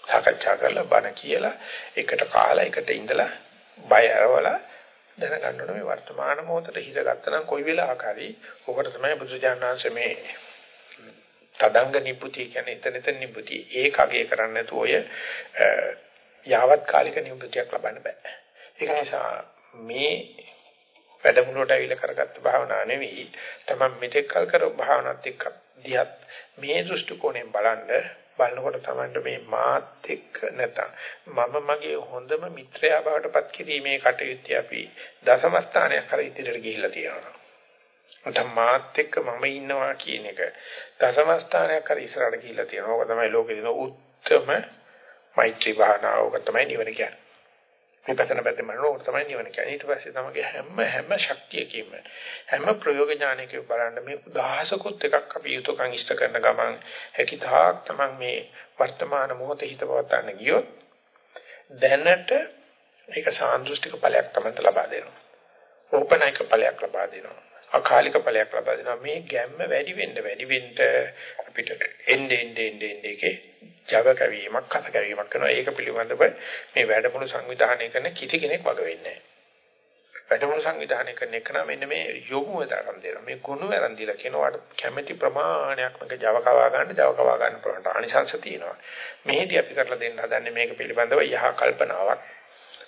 සාකච්ඡා කරලා බණ කියලා එකට කාලා එකට ඉඳලා බය අරවලා දැනගන්න ඕනේ. මේ වර්තමාන මොහොතට හිත ගත්තනම් කොයි වෙලාවක හරි ඔකට තමයි බුදුජානනාංශ මේ තදංග නිපුති කියන්නේ එතන එතන නිපුති ඒක අගේ කරන්නේ නැතුව ඔය යාවත් කාලික නිපුතියක් ලබන්න බෑ. ඒක නිසා මේ වැඩමුළුවට ඇවිල්ලා කරගත්ත භාවනා නෙවෙයි තමයි මෙතෙක් කල් කරපු භාවනාවත් එක්ක දිහත් මේ දෘෂ්ටි කෝණයෙන් බලන්න බලනකොට තමයි මේ මාත් එක්ක නැතනම් මම මගේ හොඳම මිත්‍රයා බවට පත් කිරීමේ කටයුත්තේ අපි දසම ස්ථානයක් කර ඉදිරියට ගිහිල්ලා තියෙනවා. නැත්නම් මාත් එක්ක මම ඉන්නවා කියන එක දසම ස්ථානයක් හරි ඉස්සරහට ගිහිල්ලා තියෙනවා. ඕක තමයි ලෝකේ දෙන උත්තරම මෛත්‍රී භාවනාව. ඕක තමයි නිවන කියන්නේ. මේ පැත්තන පැත්තේ මනෝ ඕක තමයි නිවන කියන්නේ. ඊට පස්සේ තමයි හැම හැම ශක්තියකින්ම හැම ප්‍රයෝග ඥානයකින් බලන්න මේ උදාහසකුත් එකක් අපි යුතුයකම් ඉෂ්ට කරන ගමන් හැකිතාක් තමයි මේ වර්තමාන මොහොතේ හිත පවත්වන්න ගියොත් දැනට ඒක සාන්දෘෂ්ටික ඵලයක් තමයි ලබා දෙනවා. ඕපනයික ඵලයක් ලබා දෙනවා. අකාලික ඵලයක් ලබා දෙනවා. මේ ගැම්ම වැඩි වෙන්න වැඩි වෙන්න අපිට එන්නේ එන්නේ එන්නේ එකේ Java කැවීමක් කත කැවීමක් කරනවා. ඒක පිළිබඳව මේ වැඩමුළු සංවිධානය කරන කිසි කෙනෙක් වග වෙන්නේ නැහැ. වැඩමුළු සංවිධානය කරන එක නම් මෙන්න මේ යොමු වෙදාරම් දෙනවා. මේ ගුණ වරන් දීලා කියනවාට කැමැති ප්‍රමාණයක් මේක Java කවා ගන්න Java කවා ගන්න ප්‍රමාණයට ආනිසංශ තියෙනවා. මෙහිදී අපි කරලා දෙන්න හදන්නේ මේක පිළිබඳව යහ කල්පනාවක්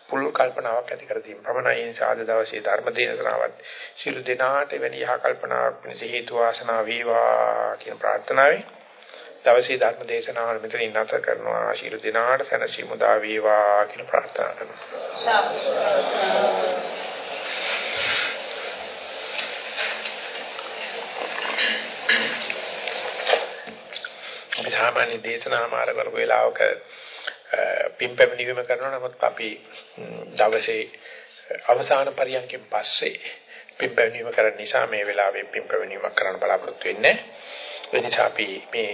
පුළුල් කල්පනාවක් ඇති කර දීම. ප්‍රමණයි සාද දවසේ ධර්ම දේශනාවත් සියලු දෙනාට වෙන යහ කල්පනාවක් වෙනස හේතු වාසනා වේවා කියන ප්‍රාර්ථනාවෙන් දවසේ ධර්ම දේශනාව මෙතනින් නැත කරනවා. සියලු දෙනාට සැනසීම උදා වේවා කියන ප්‍රාර්ථනා කරනවා. අපි සාමාන්‍ය දේශනා මාර්ග කරපු වෙලාවක පිම්පැමිණීම කරනවා. නමුත් අපි දවසේ අවසාන පරියන්කෙන් පස්සේ පිම්පැමිණීම කරන නිසා මේ වෙලාවේ පිම්පැමිණීමක් කරන්න බලාපොරොත්තු වෙන්නේ ඒ නිසා අපි මේ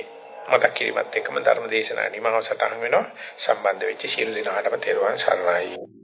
මතක් කිරීමත් එක්කම ධර්ම දේශනා නිමාව සටහන් වෙනවා. සම්බන්ධ වෙච්ච සියලු දෙනාටම තෙරුවන් සරණයි.